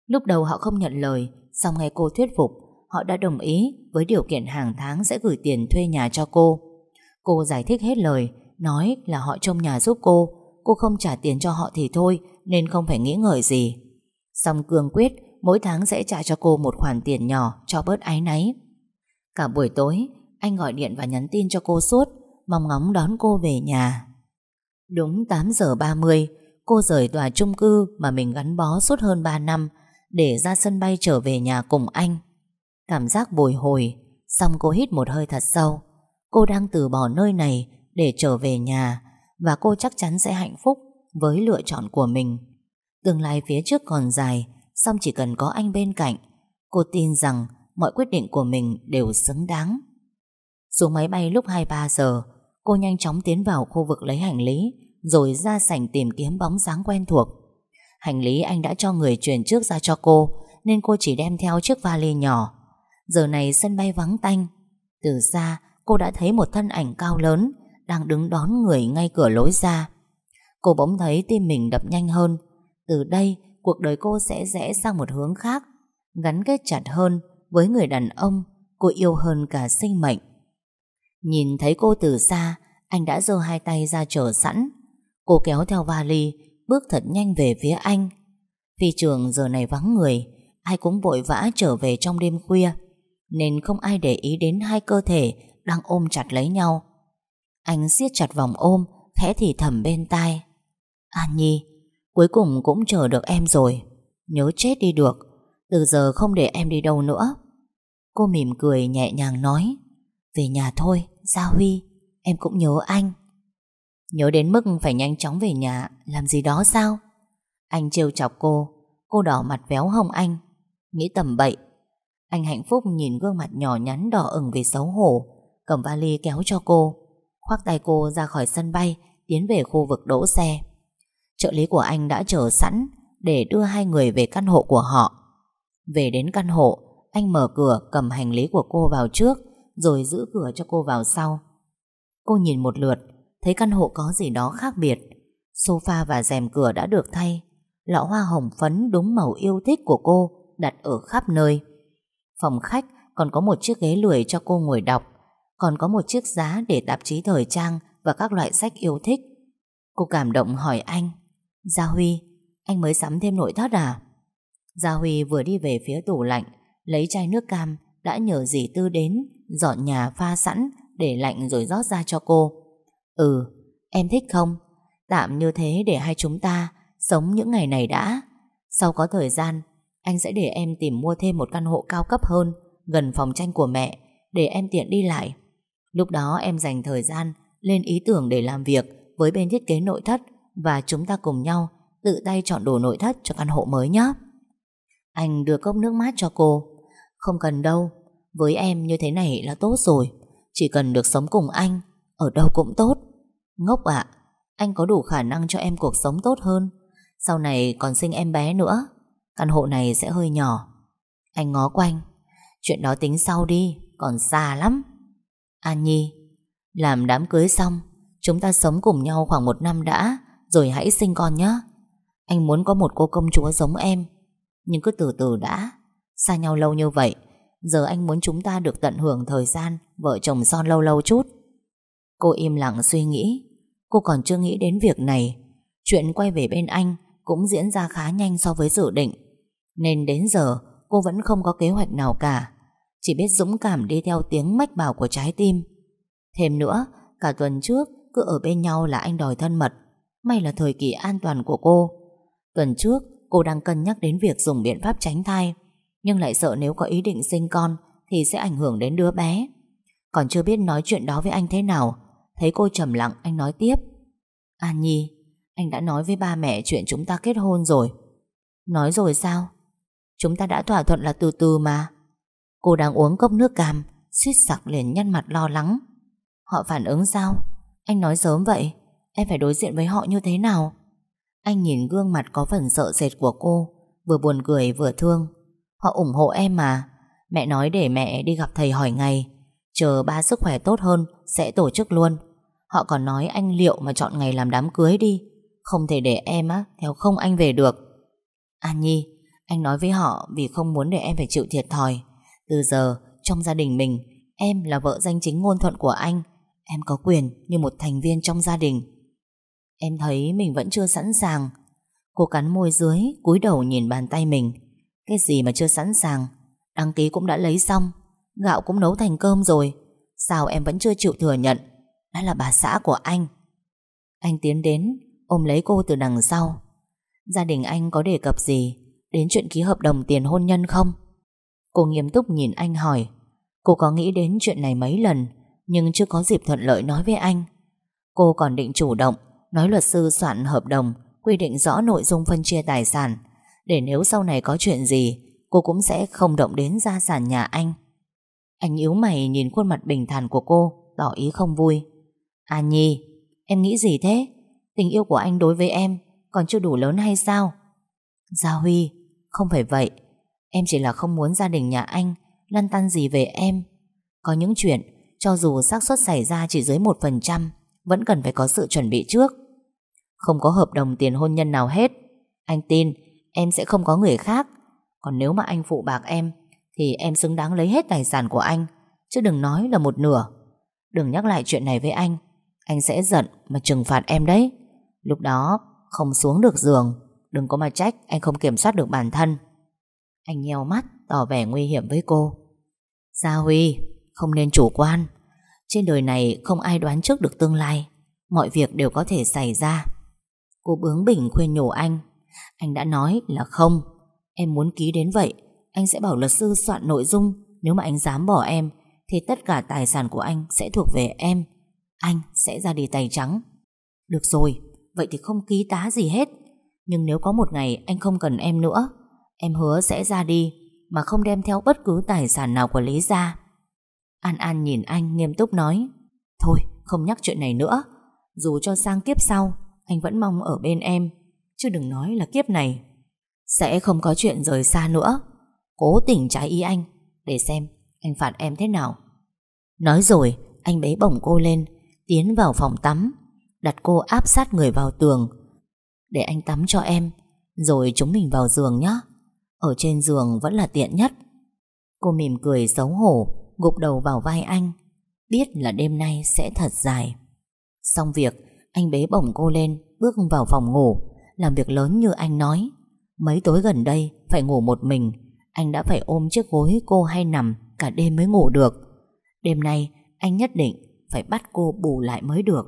Lúc đầu họ không nhận lời, Xong nghe cô thuyết phục Họ đã đồng ý với điều kiện hàng tháng Sẽ gửi tiền thuê nhà cho cô. Cô giải thích hết lời, Nói là họ trông nhà giúp cô. Cô không trả tiền cho họ thì thôi, Nên không phải nghĩ ngợi gì. Xong cương quyết Mỗi tháng sẽ trả cho cô một khoản tiền nhỏ Cho bớt áy náy. Cả buổi tối, Anh gọi điện và nhắn tin cho cô suốt, Mong ngóng đón cô về nhà. Đúng 8 giờ 30 Cô rời tòa chung cư Mà mình gắn bó suốt hơn 3 năm Để ra sân bay trở về nhà cùng anh. Cảm giác bồi hồi, Xong cô hít một hơi thật sâu. Cô đang từ bỏ nơi này Để trở về nhà, Và cô chắc chắn sẽ hạnh phúc Với lựa chọn của mình. Tương lai phía trước còn dài, Xong chỉ cần có anh bên cạnh, Cô tin rằng mọi quyết định của mình đều xứng đáng. Xuống máy bay lúc 23 giờ, Cô nhanh chóng tiến vào khu vực lấy hành lý, Rồi ra sảnh tìm kiếm bóng dáng quen thuộc. Hành lý anh đã cho người chuyển trước ra cho cô, Nên cô chỉ đem theo chiếc vali nhỏ. Giờ này sân bay vắng tanh Từ xa cô đã thấy một thân ảnh cao lớn Đang đứng đón người ngay cửa lối ra Cô bỗng thấy tim mình đập nhanh hơn Từ đây cuộc đời cô sẽ rẽ sang một hướng khác, gắn kết chặt hơn với người đàn ông cô yêu hơn cả sinh mệnh. Nhìn thấy cô từ xa, anh đã giơ hai tay ra chờ sẵn. Cô kéo theo vali, bước thật nhanh về phía anh. Phi trường giờ này vắng người, ai cũng vội vã trở về trong đêm khuya, nên không ai để ý đến hai cơ thể đang ôm chặt lấy nhau. Anh siết chặt vòng ôm, khẽ thì thầm bên tai. An Nhi, Cuối cùng cũng chờ được em rồi. Nhớ chết đi được. Từ giờ không để em đi đâu nữa. Cô mỉm cười nhẹ nhàng nói Về nhà thôi, Gia Huy. Em cũng nhớ anh. Nhớ đến mức phải nhanh chóng về nhà Làm gì đó sao? Anh trêu chọc cô. Cô đỏ mặt véo hồng anh. Nghĩ tầm bậy anh hạnh phúc nhìn gương mặt nhỏ nhắn đỏ ửng vì xấu hổ. Cầm vali kéo cho cô, Khoác tay cô ra khỏi sân bay, Tiến về khu vực đỗ xe. Trợ lý của anh đã chờ sẵn Để đưa hai người về căn hộ của họ. Về đến căn hộ, Anh mở cửa cầm hành lý của cô vào trước, Rồi giữ cửa cho cô vào sau. Cô nhìn một lượt, Thấy căn hộ có gì đó khác biệt. Sofa và rèm cửa đã được thay. Lọ hoa hồng phấn đúng màu yêu thích của cô Đặt ở khắp nơi. Phòng khách còn có một chiếc ghế lười cho cô ngồi đọc Còn có một chiếc giá để tạp chí thời trang Và các loại sách yêu thích Cô cảm động hỏi anh Gia Huy, anh mới sắm thêm nội thất à? Gia Huy vừa đi về phía tủ lạnh Lấy chai nước cam Đã nhờ dì Tư đến Dọn nhà pha sẵn Để lạnh rồi rót ra cho cô Ừ, em thích không? Tạm như thế để hai chúng ta Sống những ngày này đã Sau có thời gian anh sẽ để em tìm mua thêm một căn hộ cao cấp hơn, Gần phòng tranh của mẹ, Để em tiện đi lại. Lúc đó em dành thời gian Lên ý tưởng để làm việc Với bên thiết kế nội thất Và chúng ta cùng nhau Tự tay chọn đồ nội thất cho căn hộ mới nhé. Anh đưa cốc nước mát cho cô. Không cần đâu, Với em như thế này là tốt rồi. Chỉ cần được sống cùng anh, Ở đâu cũng tốt. Ngốc ạ, Anh có đủ khả năng cho em cuộc sống tốt hơn. Sau này còn sinh em bé nữa. Căn hộ này sẽ hơi nhỏ. Anh ngó quanh. Chuyện đó tính sau đi, Còn xa lắm. An Nhi, Làm đám cưới xong, Chúng ta sống cùng nhau khoảng một năm đã, Rồi hãy sinh con nhé. Anh muốn có một cô công chúa giống em, Nhưng cứ từ từ đã. Xa nhau lâu như vậy, Giờ anh muốn chúng ta được tận hưởng thời gian Vợ chồng son lâu lâu chút. Cô im lặng suy nghĩ. Cô còn chưa nghĩ đến việc này. Chuyện quay về bên anh Cũng diễn ra khá nhanh so với dự định. Nên đến giờ, cô vẫn không có kế hoạch nào cả. Chỉ biết dũng cảm đi theo tiếng mách bảo của trái tim. Thêm nữa, Cả tuần trước, cứ ở bên nhau là anh đòi thân mật. May là thời kỳ an toàn của cô. Tuần trước, cô đang cân nhắc đến việc dùng biện pháp tránh thai. Nhưng lại sợ nếu có ý định sinh con, Thì sẽ ảnh hưởng đến đứa bé. Còn chưa biết nói chuyện đó với anh thế nào, Thấy cô trầm lặng, anh nói tiếp. An Nhi, Anh đã nói với ba mẹ chuyện chúng ta kết hôn rồi. Nói rồi sao? Chúng ta đã thỏa thuận là từ từ mà. Cô đang uống cốc nước cam, suýt sặc liền nhăn mặt lo lắng. Họ phản ứng sao? Anh nói sớm vậy, Em phải đối diện với họ như thế nào? Anh nhìn gương mặt có phần sợ sệt của cô, Vừa buồn cười vừa thương. Họ ủng hộ em mà. Mẹ nói để mẹ đi gặp thầy hỏi ngày Chờ ba sức khỏe tốt hơn, Sẽ tổ chức luôn. Họ còn nói anh liệu mà chọn ngày làm đám cưới đi. Không thể để em á, Theo không anh về được. An Nhi anh nói với họ vì không muốn để em phải chịu thiệt thòi. Từ giờ, trong gia đình mình, Em là vợ danh chính ngôn thuận của anh. Em có quyền như một thành viên trong gia đình. Em thấy mình vẫn chưa sẵn sàng. Cô cắn môi dưới, cúi đầu nhìn bàn tay mình. Cái gì mà chưa sẵn sàng? Đăng ký cũng đã lấy xong. Gạo cũng nấu thành cơm rồi. Sao em vẫn chưa chịu thừa nhận? Đó là bà xã của anh. Anh tiến đến, ôm lấy cô từ đằng sau. Gia đình anh có đề cập gì? Đến chuyện ký hợp đồng tiền hôn nhân không? Cô nghiêm túc nhìn anh hỏi. Cô có nghĩ đến chuyện này mấy lần, Nhưng chưa có dịp thuận lợi nói với anh. Cô còn định chủ động, Nói luật sư soạn hợp đồng, Quy định rõ nội dung phân chia tài sản. Để nếu sau này có chuyện gì, Cô cũng sẽ không động đến gia sản nhà anh. Anh yếu mày nhìn khuôn mặt bình thản của cô, Tỏ ý không vui. À Nhi, Em nghĩ gì thế? Tình yêu của anh đối với em Còn chưa đủ lớn hay sao? Gia Huy không phải vậy. Em chỉ là không muốn gia đình nhà anh Lăn tăn gì về em. Có những chuyện, Cho dù xác suất xảy ra chỉ dưới 1% Vẫn cần phải có sự chuẩn bị trước. Không có hợp đồng tiền hôn nhân nào hết. Anh tin, Em sẽ không có người khác. Còn nếu mà anh phụ bạc em, Thì em xứng đáng lấy hết tài sản của anh, Chứ đừng nói là một nửa. Đừng nhắc lại chuyện này với anh. Anh sẽ giận mà trừng phạt em đấy. Lúc đó, không xuống được giường. Đừng có mà trách, anh không kiểm soát được bản thân. Anh nheo mắt, Tỏ vẻ nguy hiểm với cô. Gia Huy, Không nên chủ quan. Trên đời này không ai đoán trước được tương lai. Mọi việc đều có thể xảy ra. Cô bướng bỉnh khuyên nhủ anh. Anh đã nói là không. Em muốn ký đến vậy, Anh sẽ bảo luật sư soạn nội dung. Nếu mà anh dám bỏ em, Thì tất cả tài sản của anh sẽ thuộc về em. Anh sẽ ra đi tay trắng. Được rồi, Vậy thì không ký tá gì hết. Nhưng nếu có một ngày anh không cần em nữa, Em hứa sẽ ra đi Mà không đem theo bất cứ tài sản nào của Lý gia An An nhìn anh nghiêm túc nói, Thôi, không nhắc chuyện này nữa. Dù cho sang kiếp sau, Anh vẫn mong ở bên em, Chứ đừng nói là kiếp này. Sẽ không có chuyện rời xa nữa. Cố tình trái ý anh, Để xem anh phạt em thế nào. Nói rồi, anh bế bổng cô lên, Tiến vào phòng tắm, Đặt cô áp sát người vào tường để anh tắm cho em, Rồi chúng mình vào giường nhé Ở trên giường vẫn là tiện nhất. Cô mỉm cười xấu hổ, Gục đầu vào vai anh, Biết là đêm nay sẽ thật dài. Xong việc, Anh bế bổng cô lên, Bước vào phòng ngủ, Làm việc lớn như anh nói. Mấy tối gần đây phải ngủ một mình, Anh đã phải ôm chiếc gối cô hay nằm Cả đêm mới ngủ được. Đêm nay, anh nhất định Phải bắt cô bù lại mới được.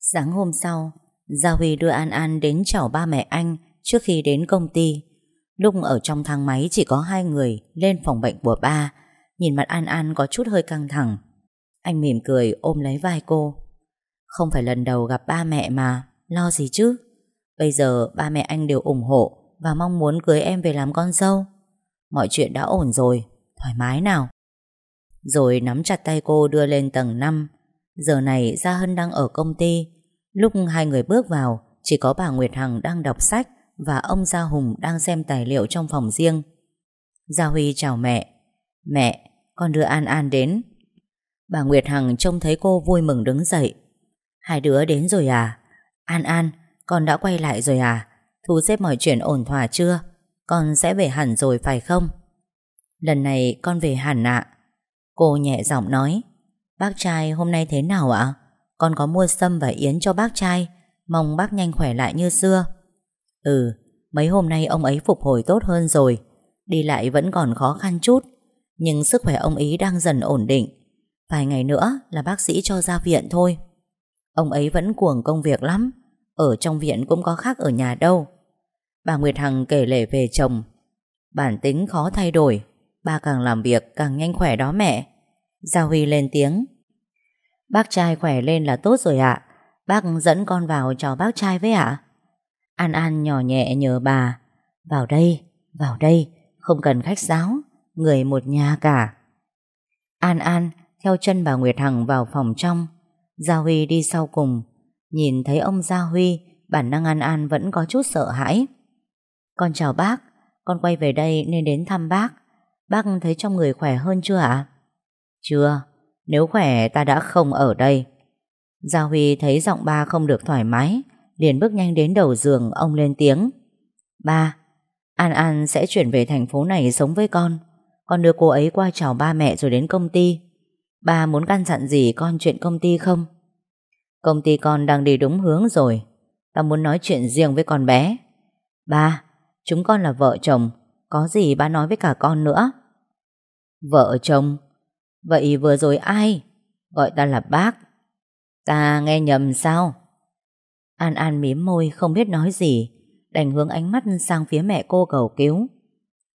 Sáng hôm sau Gia Huy đưa An An đến chào ba mẹ anh Trước khi đến công ty. Lúc ở trong thang máy chỉ có hai người Lên phòng bệnh của ba. Nhìn mặt An An có chút hơi căng thẳng. Anh mỉm cười ôm lấy vai cô. Không phải lần đầu gặp ba mẹ mà, Lo gì chứ? Bây giờ ba mẹ anh đều ủng hộ Và mong muốn cưới em về làm con dâu. Mọi chuyện đã ổn rồi, Thoải mái nào. Rồi nắm chặt tay cô đưa lên tầng 5 Giờ này Gia Hân đang ở công ty Lúc hai người bước vào Chỉ có bà Nguyệt Hằng đang đọc sách Và ông Gia Hùng đang xem tài liệu trong phòng riêng. Gia Huy chào mẹ. Mẹ, con đưa An An đến. Bà Nguyệt Hằng trông thấy cô vui mừng đứng dậy. Hai đứa đến rồi à? An An, con đã quay lại rồi à? Thu xếp mọi chuyện ổn thỏa chưa? Con sẽ về hẳn rồi phải không? Lần này con về hẳn ạ. Cô nhẹ giọng nói. Bác trai hôm nay thế nào ạ? Con có mua sâm và yến cho bác trai, Mong bác nhanh khỏe lại như xưa. Ừ Mấy hôm nay ông ấy phục hồi tốt hơn rồi, Đi lại vẫn còn khó khăn chút, Nhưng sức khỏe ông ấy đang dần ổn định. Vài ngày nữa là bác sĩ cho ra viện thôi. Ông ấy vẫn cuồng công việc lắm, Ở trong viện cũng có khác ở nhà đâu. Bà Nguyệt Hằng kể lể về chồng, Bản tính khó thay đổi, Ba càng làm việc càng nhanh khỏe đó mẹ. Gia Huy lên tiếng Bác trai khỏe lên là tốt rồi ạ. Bác dẫn con vào chào bác trai với ạ. An An nhỏ nhẹ nhờ bà. Vào đây, vào đây Không cần khách giáo Người một nhà cả. An An theo chân bà Nguyệt Hằng vào phòng trong. Gia Huy đi sau cùng. Nhìn thấy ông Gia Huy Bản năng An An vẫn có chút sợ hãi. Con chào bác Con quay về đây nên đến thăm bác. Bác thấy trong người khỏe hơn chưa ạ? Chưa. Nếu khỏe ta đã không ở đây. Gia Huy thấy giọng ba không được thoải mái, Liền bước nhanh đến đầu giường, Ông lên tiếng. Ba, An An sẽ chuyển về thành phố này sống với con. Con đưa cô ấy qua chào ba mẹ rồi đến công ty. Ba muốn căn dặn gì con chuyện công ty không? Công ty con đang đi đúng hướng rồi. Ta muốn nói chuyện riêng với con bé. Ba, Chúng con là vợ chồng. Có gì ba nói với cả con nữa? Vợ chồng? Vậy vừa rồi ai Gọi ta là bác? Ta nghe nhầm sao? An An mím môi không biết nói gì Đành hướng ánh mắt sang phía mẹ cô cầu cứu.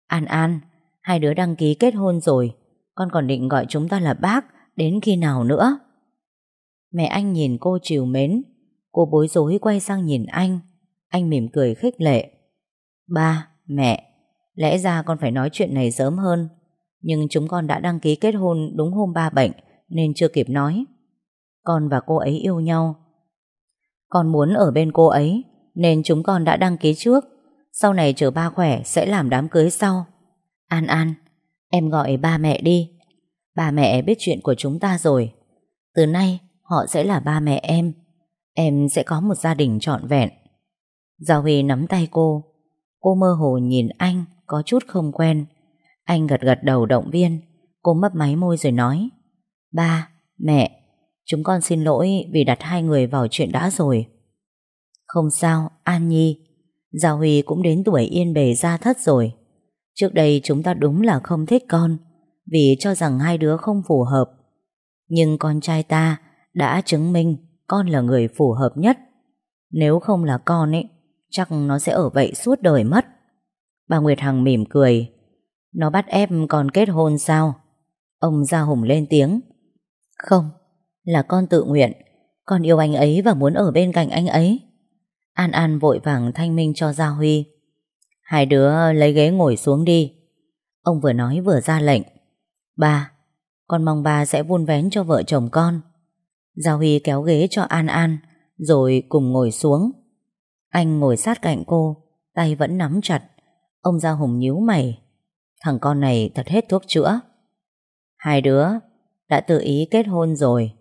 An An Hai đứa đăng ký kết hôn rồi Con còn định gọi chúng ta là bác Đến khi nào nữa? Mẹ anh nhìn cô chiều mến Cô bối rối quay sang nhìn anh. Anh mỉm cười khích lệ. Ba, mẹ Lẽ ra con phải nói chuyện này sớm hơn. Nhưng chúng con đã đăng ký kết hôn Đúng hôm ba bệnh, Nên chưa kịp nói. Con và cô ấy yêu nhau. Con muốn ở bên cô ấy, Nên chúng con đã đăng ký trước. Sau này chờ ba khỏe sẽ làm đám cưới sau. An An, Em gọi ba mẹ đi. Ba mẹ biết chuyện của chúng ta rồi. Từ nay, họ sẽ là ba mẹ em. Em sẽ có một gia đình trọn vẹn. Giao Huy nắm tay cô. Cô mơ hồ nhìn anh, Có chút không quen. Anh gật gật đầu động viên Cô mấp máy môi rồi nói Ba, mẹ Chúng con xin lỗi vì đặt hai người vào chuyện đã rồi Không sao, An Nhi Gia Huy cũng đến tuổi yên bề ra thất rồi Trước đây chúng ta đúng là không thích con Vì cho rằng hai đứa không phù hợp Nhưng con trai ta đã chứng minh con là người phù hợp nhất. Nếu không là con ấy, chắc nó sẽ ở vậy suốt đời mất. Bà Nguyệt Hằng mỉm cười. Nó bắt ép còn kết hôn sao? Ông Gia Hùng lên tiếng. Không, là con tự nguyện. Con yêu anh ấy và muốn ở bên cạnh anh ấy. An An vội vàng thanh minh cho Gia Huy. Hai đứa lấy ghế ngồi xuống đi. Ông vừa nói vừa ra lệnh. Ba, con mong ba sẽ vun vén cho vợ chồng con. Gia Huy kéo ghế cho An An Rồi cùng ngồi xuống Anh ngồi sát cạnh cô Tay vẫn nắm chặt Ông Gia Hùng nhíu mày Thằng con này thật hết thuốc chữa. Hai đứa đã tự ý kết hôn rồi.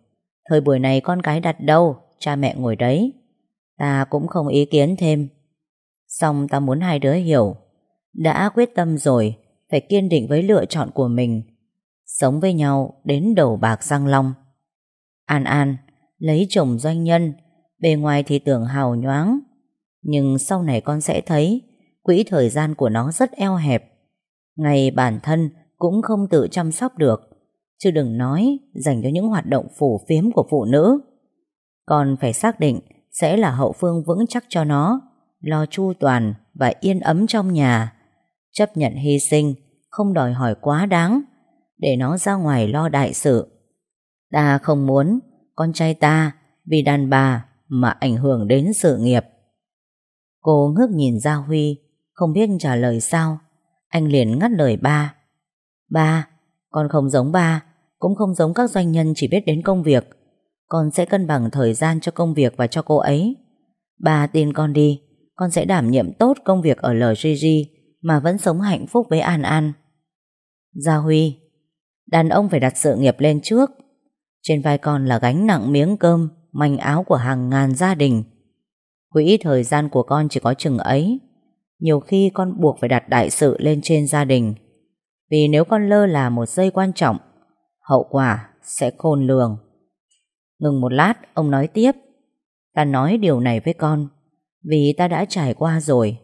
Thời buổi này con cái đặt đâu? Cha mẹ ngồi đấy. Ta cũng không ý kiến thêm. Xong ta muốn hai đứa hiểu. Đã quyết tâm rồi, Phải kiên định với lựa chọn của mình. Sống với nhau đến đầu bạc răng long. An An Lấy chồng doanh nhân, Bề ngoài thì tưởng hào nhoáng. Nhưng sau này con sẽ thấy, Quỹ thời gian của nó rất eo hẹp. Ngày bản thân Cũng không tự chăm sóc được. Chứ đừng nói dành cho những hoạt động phủ phiếm của phụ nữ. Còn phải xác định Sẽ là hậu phương vững chắc cho nó, Lo chu toàn Và yên ấm trong nhà. Chấp nhận hy sinh, Không đòi hỏi quá đáng, Để nó ra ngoài lo đại sự. Ta không muốn Con trai ta Vì đàn bà mà ảnh hưởng đến sự nghiệp. Cô ngước nhìn Gia Huy, Không biết trả lời sao. Anh liền ngắt lời ba. Ba, con không giống ba Cũng không giống các doanh nhân chỉ biết đến công việc. Con sẽ cân bằng thời gian cho công việc và cho cô ấy. Ba tin con đi Con sẽ đảm nhiệm tốt công việc ở LGG Mà vẫn sống hạnh phúc với An An. Gia Huy Đàn ông phải đặt sự nghiệp lên trước. Trên vai con là gánh nặng miếng cơm Manh áo của hàng ngàn gia đình. Quỹ thời gian của con chỉ có chừng ấy. Nhiều khi con buộc phải đặt đại sự lên trên gia đình. Vì nếu con lơ là một giây quan trọng, Hậu quả sẽ khôn lường. Ngừng một lát, ông nói tiếp. Ta nói điều này với con, Vì ta đã trải qua rồi.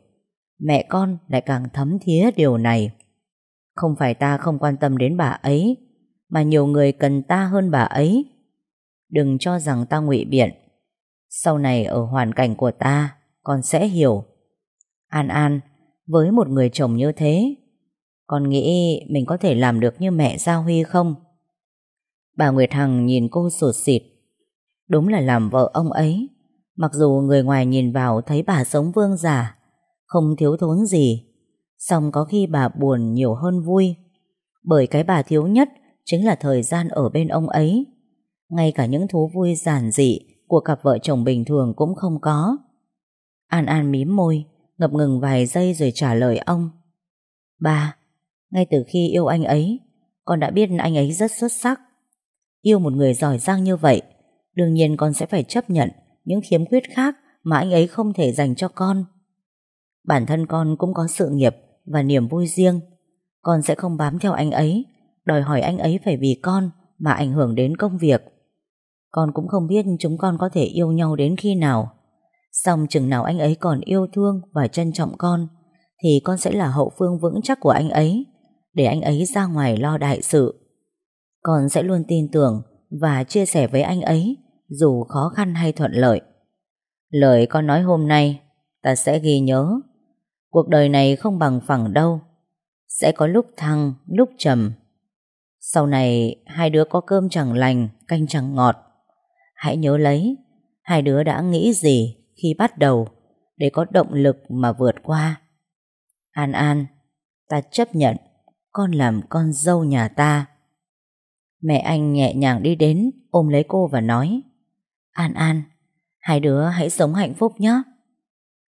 Mẹ con lại càng thấm thía điều này. Không phải ta không quan tâm đến bà ấy, Mà nhiều người cần ta hơn bà ấy. Đừng cho rằng ta ngụy biện. Sau này ở hoàn cảnh của ta, Con sẽ hiểu. An An Với một người chồng như thế Con nghĩ mình có thể làm được như mẹ Giao Huy không? Bà Nguyệt Hằng nhìn cô sụt xịt Đúng là làm vợ ông ấy Mặc dù người ngoài nhìn vào Thấy bà sống vương giả Không thiếu thốn gì Xong có khi bà buồn nhiều hơn vui Bởi cái bà thiếu nhất Chính là thời gian ở bên ông ấy ngay cả những thú vui giản dị của cặp vợ chồng bình thường cũng không có. An An mím môi, ngập ngừng vài giây rồi trả lời ông. Ba, ngay từ khi yêu anh ấy, con đã biết anh ấy rất xuất sắc. Yêu một người giỏi giang như vậy, đương nhiên con sẽ phải chấp nhận những khiếm khuyết khác mà anh ấy không thể dành cho con. Bản thân con cũng có sự nghiệp và niềm vui riêng. Con sẽ không bám theo anh ấy, đòi hỏi anh ấy phải vì con mà ảnh hưởng đến công việc. Con cũng không biết chúng con có thể yêu nhau đến khi nào Xong chừng nào anh ấy còn yêu thương Và trân trọng con Thì con sẽ là hậu phương vững chắc của anh ấy Để anh ấy ra ngoài lo đại sự. Con sẽ luôn tin tưởng Và chia sẻ với anh ấy Dù khó khăn hay thuận lợi. Lời con nói hôm nay Ta sẽ ghi nhớ. Cuộc đời này không bằng phẳng đâu Sẽ có lúc thăng, lúc trầm. Sau này hai đứa có cơm chẳng lành, canh chẳng ngọt. Hãy nhớ lấy Hai đứa đã nghĩ gì khi bắt đầu Để có động lực mà vượt qua. An An Ta chấp nhận Con làm con dâu nhà ta. Mẹ anh nhẹ nhàng đi đến Ôm lấy cô và nói An An Hai đứa hãy sống hạnh phúc nhé.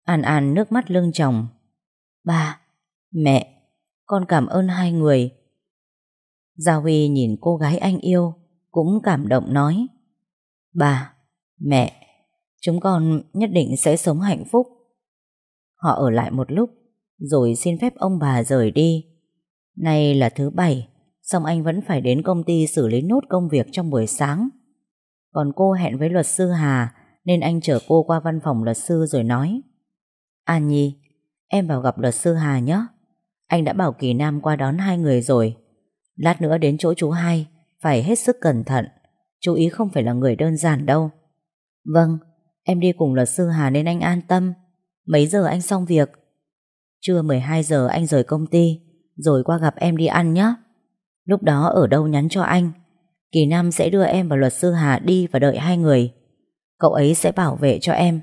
An An nước mắt lưng chồng Ba Mẹ Con cảm ơn hai người. Gia Huy nhìn cô gái anh yêu Cũng cảm động nói Ba, mẹ, chúng con nhất định sẽ sống hạnh phúc. Họ ở lại một lúc, rồi xin phép ông bà rời đi. Nay là thứ bảy, xong anh vẫn phải đến công ty xử lý nốt công việc trong buổi sáng. Còn cô hẹn với luật sư Hà, nên anh chở cô qua văn phòng luật sư rồi nói. An Nhi, em vào gặp luật sư Hà nhé. Anh đã bảo Kỳ Nam qua đón hai người rồi. Lát nữa đến chỗ chú hai, phải hết sức cẩn thận. Chú ý không phải là người đơn giản đâu Vâng Em đi cùng luật sư Hà nên anh an tâm. Mấy giờ anh xong việc? Trưa 12 giờ anh rời công ty, Rồi qua gặp em đi ăn nhé Lúc đó ở đâu nhắn cho anh? Kỳ Nam sẽ đưa em và luật sư Hà đi Và đợi hai người. Cậu ấy sẽ bảo vệ cho em.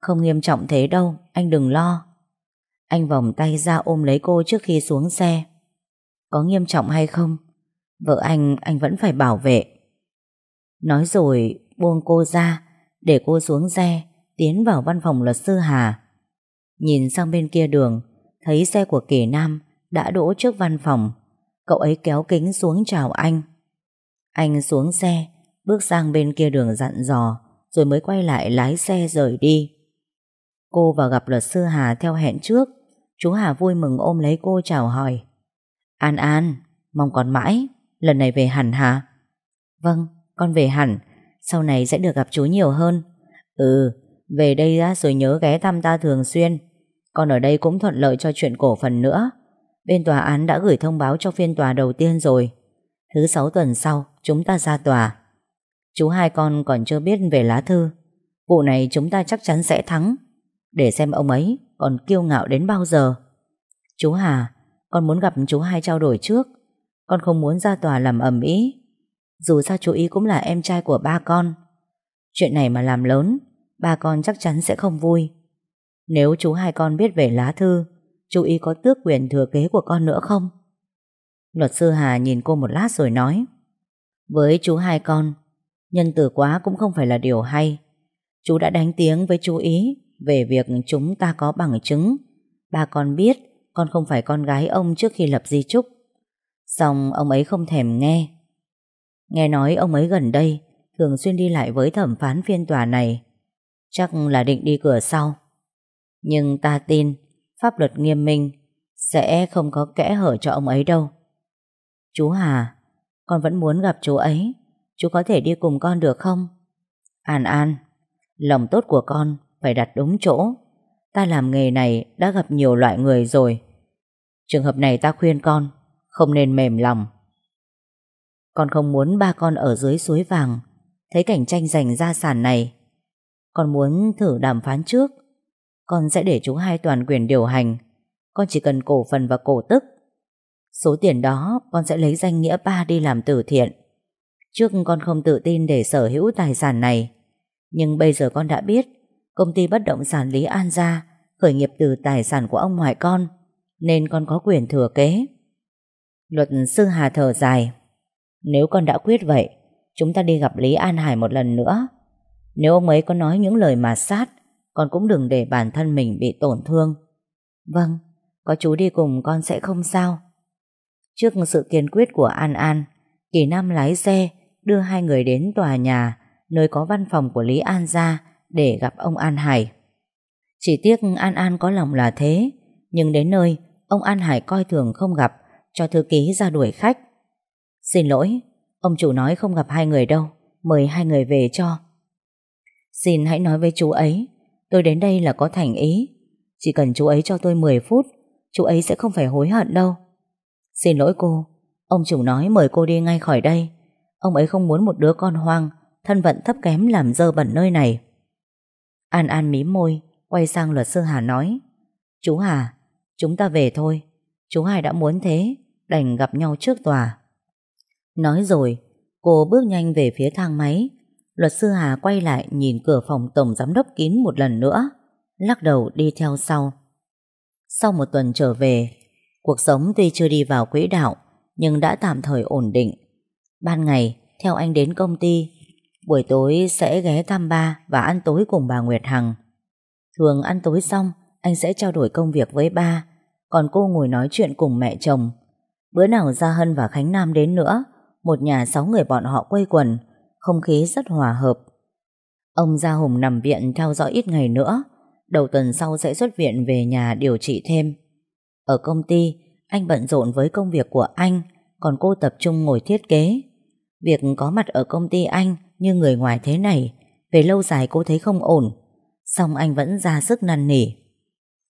Không nghiêm trọng thế đâu, Anh đừng lo. Anh vòng tay ra ôm lấy cô trước khi xuống xe. Có nghiêm trọng hay không? Vợ anh anh vẫn phải bảo vệ. Nói rồi buông cô ra. Để cô xuống xe Tiến vào văn phòng luật sư Hà. Nhìn sang bên kia đường Thấy xe của Kỳ Nam Đã đỗ trước văn phòng. Cậu ấy kéo kính xuống chào anh. Anh xuống xe Bước sang bên kia đường dặn dò Rồi mới quay lại lái xe rời đi. Cô vào gặp luật sư Hà theo hẹn trước. Chú Hà vui mừng ôm lấy cô chào hỏi. An An Mong còn mãi Lần này về hẳn hả? Vâng, con về hẳn. Sau này sẽ được gặp chú nhiều hơn. Ừ, về đây ra rồi nhớ ghé thăm ta thường xuyên. Con ở đây cũng thuận lợi cho chuyện cổ phần nữa. Bên tòa án đã gửi thông báo cho phiên tòa đầu tiên rồi. Thứ sáu tuần sau Chúng ta ra tòa. Chú hai con còn chưa biết về lá thư. Vụ này chúng ta chắc chắn sẽ thắng. Để xem ông ấy còn kiêu ngạo đến bao giờ. Chú Hà Con muốn gặp chú hai trao đổi trước. Con không muốn ra tòa làm ầm ĩ. Dù sao chú ý cũng là em trai của ba con. Chuyện này mà làm lớn, Ba con chắc chắn sẽ không vui. Nếu chú hai con biết về lá thư, Chú ý có tước quyền thừa kế của con nữa không? Luật sư Hà nhìn cô một lát rồi nói, Với chú hai con, Nhân từ quá cũng không phải là điều hay. Chú đã đánh tiếng với chú ý Về việc chúng ta có bằng chứng. Ba con biết Con không phải con gái ông trước khi lập di chúc. Xong ông ấy không thèm nghe. Nghe nói ông ấy gần đây Thường xuyên đi lại với thẩm phán phiên tòa này. Chắc là định đi cửa sau. Nhưng ta tin Pháp luật nghiêm minh Sẽ không có kẽ hở cho ông ấy đâu. Chú Hà, Con vẫn muốn gặp chú ấy. Chú có thể đi cùng con được không? An An, Lòng tốt của con phải đặt đúng chỗ. Ta làm nghề này đã gặp nhiều loại người rồi. Trường hợp này ta khuyên con Không nên mềm lòng. Con không muốn ba con ở dưới suối vàng. Thấy cảnh tranh giành gia sản này, Con muốn thử đàm phán trước. Con sẽ để chú hai toàn quyền điều hành. Con chỉ cần cổ phần và cổ tức. Số tiền đó, con sẽ lấy danh nghĩa ba đi làm từ thiện. Trước con không tự tin để sở hữu tài sản này, Nhưng bây giờ con đã biết, Công ty bất động sản Lý An Gia Khởi nghiệp từ tài sản của ông ngoại con, Nên con có quyền thừa kế. Luật sư Hà thở dài. Nếu con đã quyết vậy Chúng ta đi gặp Lý An Hải một lần nữa Nếu ông ấy có nói những lời mà sát Con cũng đừng để bản thân mình bị tổn thương Vâng Có chú đi cùng con sẽ không sao Trước sự kiên quyết của An An Kỳ Nam lái xe đưa hai người đến tòa nhà nơi có văn phòng của Lý An ra để gặp ông An Hải. Chỉ tiếc An An có lòng là thế, nhưng đến nơi ông An Hải coi thường không gặp, cho thư ký ra đuổi khách. Xin lỗi, ông chủ nói không gặp hai người đâu, mời hai người về cho. Xin hãy nói với chú ấy, tôi đến đây là có thành ý. Chỉ cần chú ấy cho tôi 10 phút, chú ấy sẽ không phải hối hận đâu. Xin lỗi cô, ông chủ nói mời cô đi ngay khỏi đây. Ông ấy không muốn một đứa con hoang Thân vận thấp kém làm dơ bẩn nơi này An An mím môi Quay sang luật sư Hà nói Chú Hà Chúng ta về thôi Chú Hai đã muốn thế Đành gặp nhau trước tòa Nói rồi Cô bước nhanh về phía thang máy Luật sư Hà quay lại nhìn cửa phòng tổng giám đốc kín một lần nữa Lắc đầu đi theo sau Sau một tuần trở về Cuộc sống tuy chưa đi vào quỹ đạo Nhưng đã tạm thời ổn định Ban ngày, theo anh đến công ty, buổi tối sẽ ghé thăm ba và ăn tối cùng bà Nguyệt Hằng. Thường ăn tối xong, anh sẽ trao đổi công việc với ba, còn cô ngồi nói chuyện cùng mẹ chồng. Bữa nào Gia Hân và Khánh Nam đến nữa, một nhà sáu người bọn họ quây quần, không khí rất hòa hợp. Ông Gia Hùng nằm viện theo dõi ít ngày nữa, đầu tuần sau sẽ xuất viện về nhà điều trị thêm. Ở công ty, anh bận rộn với công việc của anh, còn cô tập trung ngồi thiết kế. Việc có mặt ở công ty anh như người ngoài thế này, về lâu dài cô thấy không ổn. song anh vẫn ra sức năn nỉ.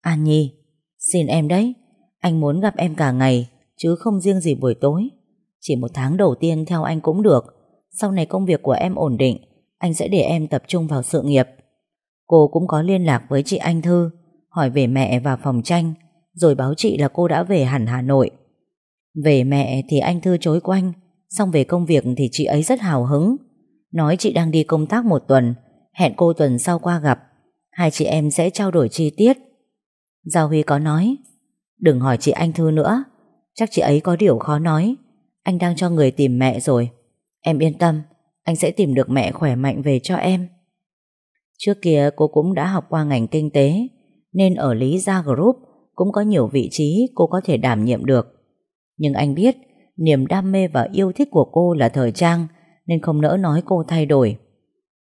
An Nhi, xin em đấy, anh muốn gặp em cả ngày, chứ không riêng gì buổi tối. Chỉ một tháng đầu tiên theo anh cũng được. Sau này công việc của em ổn định, anh sẽ để em tập trung vào sự nghiệp. Cô cũng có liên lạc với chị Anh Thư, hỏi về mẹ và phòng tranh, rồi báo chị là cô đã về hẳn Hà Nội. Về mẹ thì anh Thư chối quanh, Xong về công việc thì chị ấy rất hào hứng Nói chị đang đi công tác một tuần Hẹn cô tuần sau qua gặp Hai chị em sẽ trao đổi chi tiết Giao Huy có nói Đừng hỏi chị Anh Thư nữa Chắc chị ấy có điều khó nói anh đang cho người tìm mẹ rồi. Em yên tâm, Anh sẽ tìm được mẹ khỏe mạnh về cho em. Trước kia cô cũng đã học qua ngành kinh tế, Nên ở Lý Gia Group Cũng có nhiều vị trí cô có thể đảm nhiệm được. Nhưng anh biết, Niềm đam mê và yêu thích của cô là thời trang, Nên không nỡ nói cô thay đổi.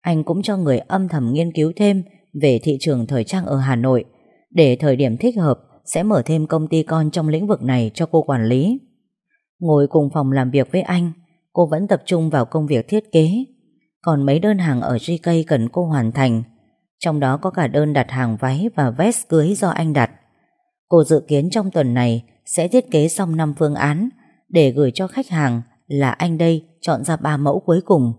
Anh cũng cho người âm thầm nghiên cứu thêm Về thị trường thời trang ở Hà Nội, Để thời điểm thích hợp Sẽ mở thêm công ty con trong lĩnh vực này cho cô quản lý. Ngồi cùng phòng làm việc với anh, cô vẫn tập trung vào công việc thiết kế. Còn mấy đơn hàng ở GK cần cô hoàn thành, trong đó có cả đơn đặt hàng váy và vest cưới do anh đặt. Cô dự kiến trong tuần này sẽ thiết kế xong 5 phương án để gửi cho khách hàng là anh đây chọn ra 3 mẫu cuối cùng.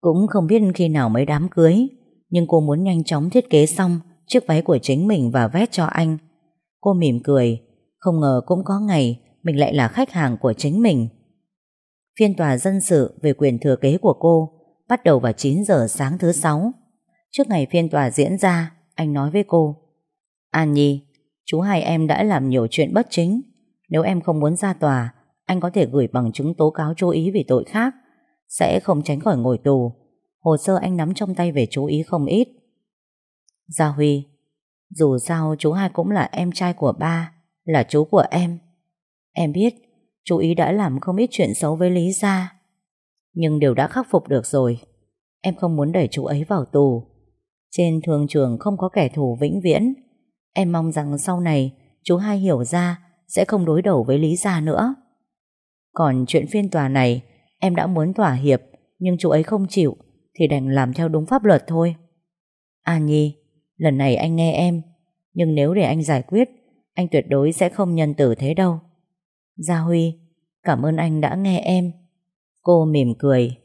Cũng không biết khi nào mới đám cưới, nhưng cô muốn nhanh chóng thiết kế xong chiếc váy của chính mình và vest cho anh. Cô mỉm cười, không ngờ cũng có ngày mình lại là khách hàng của chính mình. Phiên tòa dân sự về quyền thừa kế của cô bắt đầu vào 9 giờ sáng thứ sáu. Trước ngày phiên tòa diễn ra, anh nói với cô An Nhi, chú hai em đã làm nhiều chuyện bất chính. Nếu em không muốn ra tòa, anh có thể gửi bằng chứng tố cáo chú ý vì tội khác. Sẽ không tránh khỏi ngồi tù. Hồ sơ anh nắm trong tay về chú ý không ít. Gia Huy, dù sao chú hai cũng là em trai của ba, là chú của em. Em biết, chú ý đã làm không ít chuyện xấu với Lý Gia. Nhưng đều đã khắc phục được rồi. Em không muốn đẩy chú ấy vào tù. Trên thường trường không có kẻ thù vĩnh viễn. Em mong rằng sau này chú hai hiểu ra sẽ không đối đầu với Lý Gia nữa. Còn chuyện phiên tòa này em đã muốn thỏa hiệp nhưng chú ấy không chịu thì đành làm theo đúng pháp luật thôi. An Nhi, lần này anh nghe em nhưng nếu để anh giải quyết anh tuyệt đối sẽ không nhân tử thế đâu. Gia Huy, cảm ơn anh đã nghe em. Cô mỉm cười.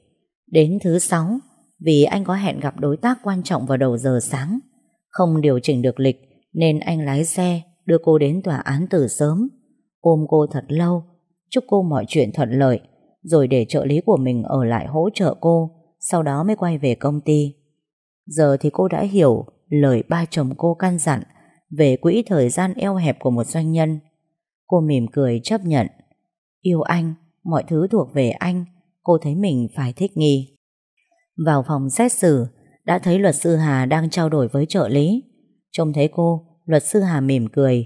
Đến thứ sáu, vì anh có hẹn gặp đối tác quan trọng vào đầu giờ sáng. Không điều chỉnh được lịch, nên anh lái xe đưa cô đến tòa án từ sớm. Ôm cô thật lâu, chúc cô mọi chuyện thuận lợi, rồi để trợ lý của mình ở lại hỗ trợ cô, sau đó mới quay về công ty. Giờ thì cô đã hiểu lời ba chồng cô căn dặn về quỹ thời gian eo hẹp của một doanh nhân. Cô mỉm cười chấp nhận. Yêu anh, mọi thứ thuộc về anh, cô thấy mình phải thích nghi. Vào phòng xét xử, đã thấy luật sư Hà đang trao đổi với trợ lý. Trông thấy cô, luật sư Hà mỉm cười.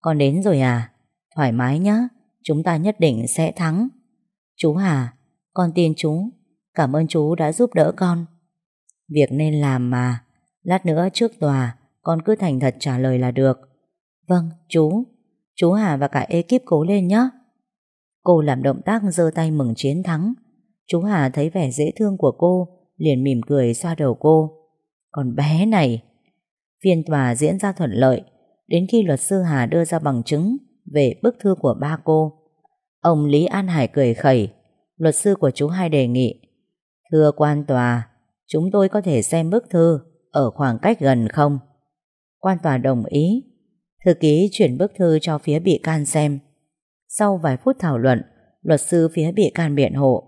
Con đến rồi à? Thoải mái nhé, chúng ta nhất định sẽ thắng. Chú Hà, con tin chú, cảm ơn chú đã giúp đỡ con. Việc nên làm mà, lát nữa trước tòa, con cứ thành thật trả lời là được. Vâng, chú. Chú Hà và cả ekip cố lên nhé. Cô làm động tác giơ tay mừng chiến thắng. Chú Hà thấy vẻ dễ thương của cô, liền mỉm cười xoa đầu cô. Còn bé này... Phiên tòa diễn ra thuận lợi, đến khi luật sư Hà đưa ra bằng chứng về bức thư của ba cô. Ông Lý An Hải cười khẩy, luật sư của chú hai đề nghị. Thưa quan tòa, chúng tôi có thể xem bức thư ở khoảng cách gần không? Quan tòa đồng ý. Thư ký chuyển bức thư cho phía bị can xem. Sau vài phút thảo luận, luật sư phía bị can biện hộ.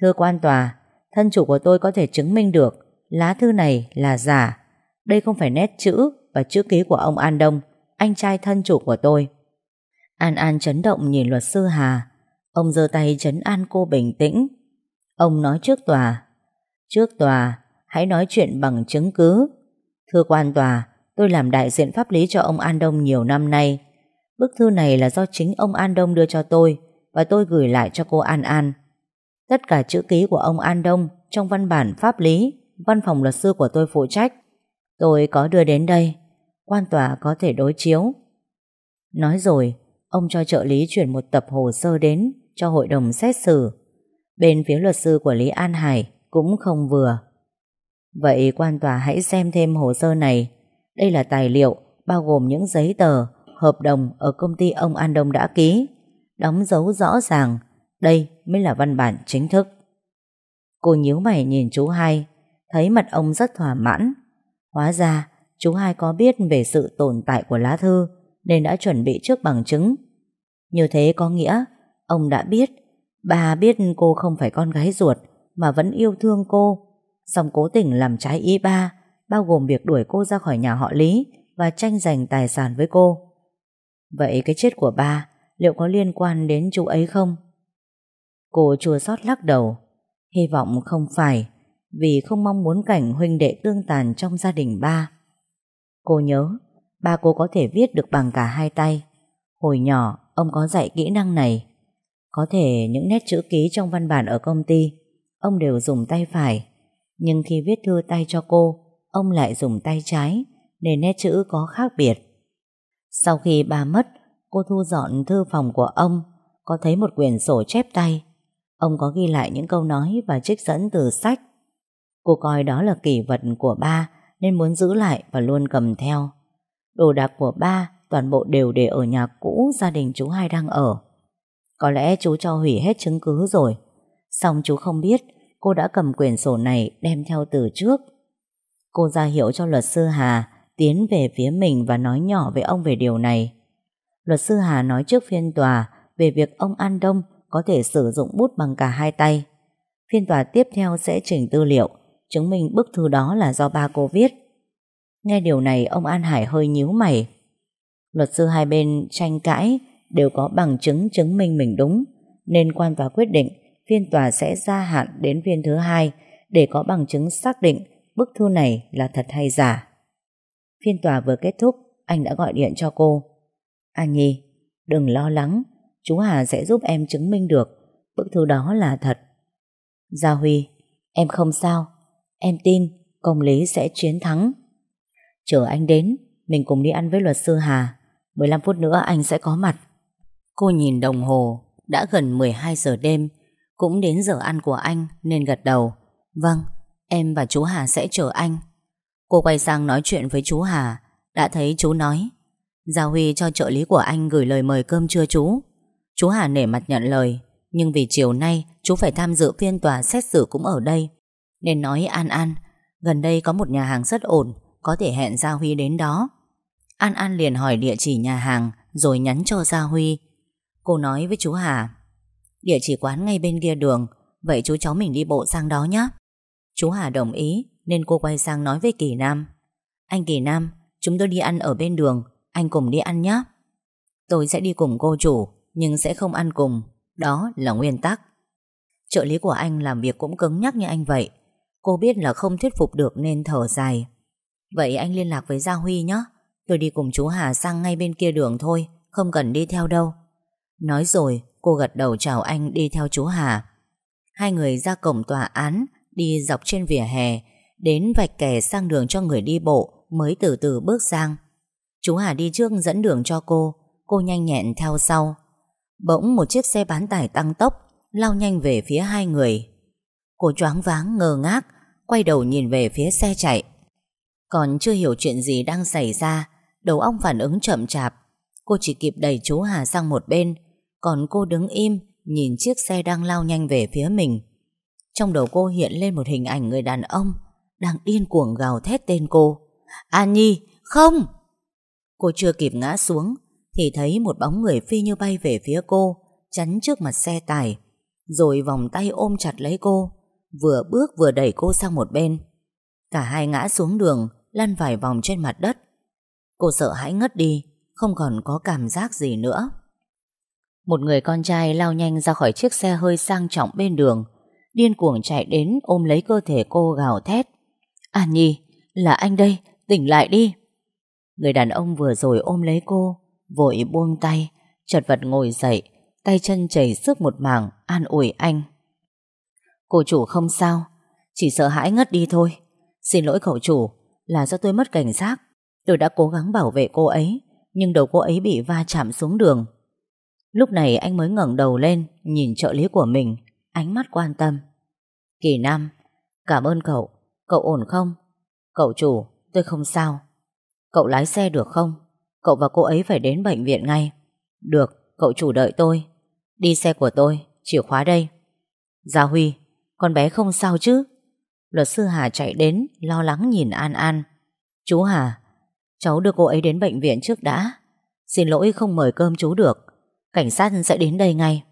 Thưa quan tòa, thân chủ của tôi có thể chứng minh được lá thư này là giả. Đây không phải nét chữ và chữ ký của ông An Đông, anh trai thân chủ của tôi. An An chấn động nhìn luật sư Hà. Ông giơ tay chấn an cô bình tĩnh. Ông nói trước tòa. Trước tòa, hãy nói chuyện bằng chứng cứ. Thưa quan tòa, tôi làm đại diện pháp lý cho ông An Đông nhiều năm nay. Bức thư này là do chính ông An Đông đưa cho tôi và tôi gửi lại cho cô An An. Tất cả chữ ký của ông An Đông trong văn bản pháp lý, văn phòng luật sư của tôi phụ trách. Tôi có đưa đến đây, quan tòa có thể đối chiếu. Nói rồi, ông cho trợ lý chuyển một tập hồ sơ đến cho hội đồng xét xử. Bên phía luật sư của Lý An Hải cũng không vừa. Vậy quan tòa hãy xem thêm hồ sơ này. Đây là tài liệu bao gồm những giấy tờ, hợp đồng ở công ty ông An Đông đã ký, đóng dấu rõ ràng đây mới là văn bản chính thức. Cô nhíu mày nhìn chú hai, thấy mặt ông rất thỏa mãn. Hóa ra, chú hai có biết về sự tồn tại của lá thư nên đã chuẩn bị trước bằng chứng. Như thế có nghĩa, ông đã biết, bà biết cô không phải con gái ruột mà vẫn yêu thương cô, song cố tình làm trái ý ba, bao gồm việc đuổi cô ra khỏi nhà họ Lý và tranh giành tài sản với cô. Vậy cái chết của ba, liệu có liên quan đến chú ấy không? Cô chua xót lắc đầu, Hy vọng không phải, Vì không mong muốn cảnh huynh đệ tương tàn Trong gia đình ba Cô nhớ, Ba cô có thể viết được bằng cả hai tay Hồi nhỏ, ông có dạy kỹ năng này Có thể những nét chữ ký Trong văn bản ở công ty, Ông đều dùng tay phải Nhưng khi viết thư tay cho cô Ông lại dùng tay trái, Nên nét chữ có khác biệt Sau khi ba mất, Cô thu dọn thư phòng của ông, có thấy một quyển sổ chép tay. Ông có ghi lại những câu nói và trích dẫn từ sách. Cô coi đó là kỷ vật của ba, nên muốn giữ lại và luôn cầm theo. Đồ đạc của ba toàn bộ đều để ở nhà cũ gia đình chú hai đang ở. Có lẽ chú cho hủy hết chứng cứ rồi. Xong chú không biết, cô đã cầm quyển sổ này đem theo từ trước. Cô ra hiệu cho luật sư Hà tiến về phía mình và nói nhỏ với ông về điều này. Luật sư Hà nói trước phiên tòa về việc ông An Đông có thể sử dụng bút bằng cả hai tay. Phiên tòa tiếp theo sẽ chỉnh tư liệu, chứng minh bức thư đó là do ba cô viết. Nghe điều này ông An Hải hơi nhíu mày. Luật sư hai bên tranh cãi đều có bằng chứng chứng minh mình đúng, nên quan tòa quyết định phiên tòa sẽ gia hạn đến phiên thứ hai để có bằng chứng xác định bức thư này là thật hay giả. Phiên tòa vừa kết thúc, anh đã gọi điện cho cô. À An Nhi, đừng lo lắng, chú Hà sẽ giúp em chứng minh được bức thư đó là thật. Gia Huy, em không sao, em tin công lý sẽ chiến thắng. Chờ anh đến, mình cùng đi ăn với luật sư Hà. 15 phút nữa anh sẽ có mặt. Cô nhìn đồng hồ, đã gần 12 giờ đêm, cũng đến giờ ăn của anh nên gật đầu. Vâng, em và chú Hà sẽ chờ anh. Cô quay sang nói chuyện với chú Hà, đã thấy chú nói. Gia Huy cho trợ lý của anh gửi lời mời cơm trưa chú. Chú Hà nể mặt nhận lời, nhưng vì chiều nay chú phải tham dự phiên tòa xét xử cũng ở đây. Nên nói An An, gần đây có một nhà hàng rất ổn, có thể hẹn Gia Huy đến đó. An An liền hỏi địa chỉ nhà hàng rồi nhắn cho Gia Huy. Cô nói với chú Hà, địa chỉ quán ngay bên kia đường, vậy chú cháu mình đi bộ sang đó nhé. Chú Hà đồng ý nên cô quay sang nói với Kỳ Nam. Anh Kỳ Nam, chúng tôi đi ăn ở bên đường, anh cùng đi ăn nhé. Tôi sẽ đi cùng cô chủ, nhưng sẽ không ăn cùng, đó là nguyên tắc. Trợ lý của anh làm việc cũng cứng nhắc như anh vậy. Cô biết là không thuyết phục được nên thở dài. Vậy anh liên lạc với Gia Huy nhé. Tôi đi cùng chú Hà sang ngay bên kia đường thôi, không cần đi theo đâu. Nói rồi, cô gật đầu chào anh đi theo chú Hà. Hai người ra cổng tòa án, đi dọc trên vỉa hè, đến vạch kẻ sang đường cho người đi bộ mới từ từ bước sang. Chú Hà đi trước dẫn đường cho cô, cô nhanh nhẹn theo sau. Bỗng một chiếc xe bán tải tăng tốc, lao nhanh về phía hai người. Cô choáng váng ngơ ngác, quay đầu nhìn về phía xe chạy. Còn chưa hiểu chuyện gì đang xảy ra, đầu óc phản ứng chậm chạp. Cô chỉ kịp đẩy chú Hà sang một bên, còn cô đứng im, nhìn chiếc xe đang lao nhanh về phía mình. Trong đầu cô hiện lên một hình ảnh người đàn ông đang điên cuồng gào thét tên cô. An Nhi, không! Cô chưa kịp ngã xuống thì thấy một bóng người phi như bay về phía cô, chắn trước mặt xe tải, rồi vòng tay ôm chặt lấy cô, vừa bước vừa đẩy cô sang một bên. Cả hai ngã xuống đường, lăn vài vòng trên mặt đất. Cô sợ hãi ngất đi, không còn có cảm giác gì nữa. Một người con trai lao nhanh ra khỏi chiếc xe hơi sang trọng bên đường, điên cuồng chạy đến ôm lấy cơ thể cô gào thét. À an Nhi, là anh đây, tỉnh lại đi. Người đàn ông vừa rồi ôm lấy cô, vội buông tay, chật vật ngồi dậy, tay chân chảy sức một mảng, an ủi anh. Cô chủ không sao, chỉ sợ hãi ngất đi thôi. Xin lỗi cậu chủ, là do tôi mất cảnh giác. Tôi đã cố gắng bảo vệ cô ấy, nhưng đầu cô ấy bị va chạm xuống đường. Lúc này anh mới ngẩng đầu lên, nhìn trợ lý của mình, ánh mắt quan tâm. Kỳ Nam, cảm ơn cậu, cậu ổn không? Cậu chủ, tôi không sao. Cậu lái xe được không? Cậu và cô ấy phải đến bệnh viện ngay. Được, cậu chủ đợi tôi. Đi xe của tôi, chìa khóa đây. Gia Huy, con bé không sao chứ? Luật sư Hà chạy đến, lo lắng nhìn An An. Chú Hà, cháu đưa cô ấy đến bệnh viện trước đã. Xin lỗi không mời cơm chú được. Cảnh sát sẽ đến đây ngay.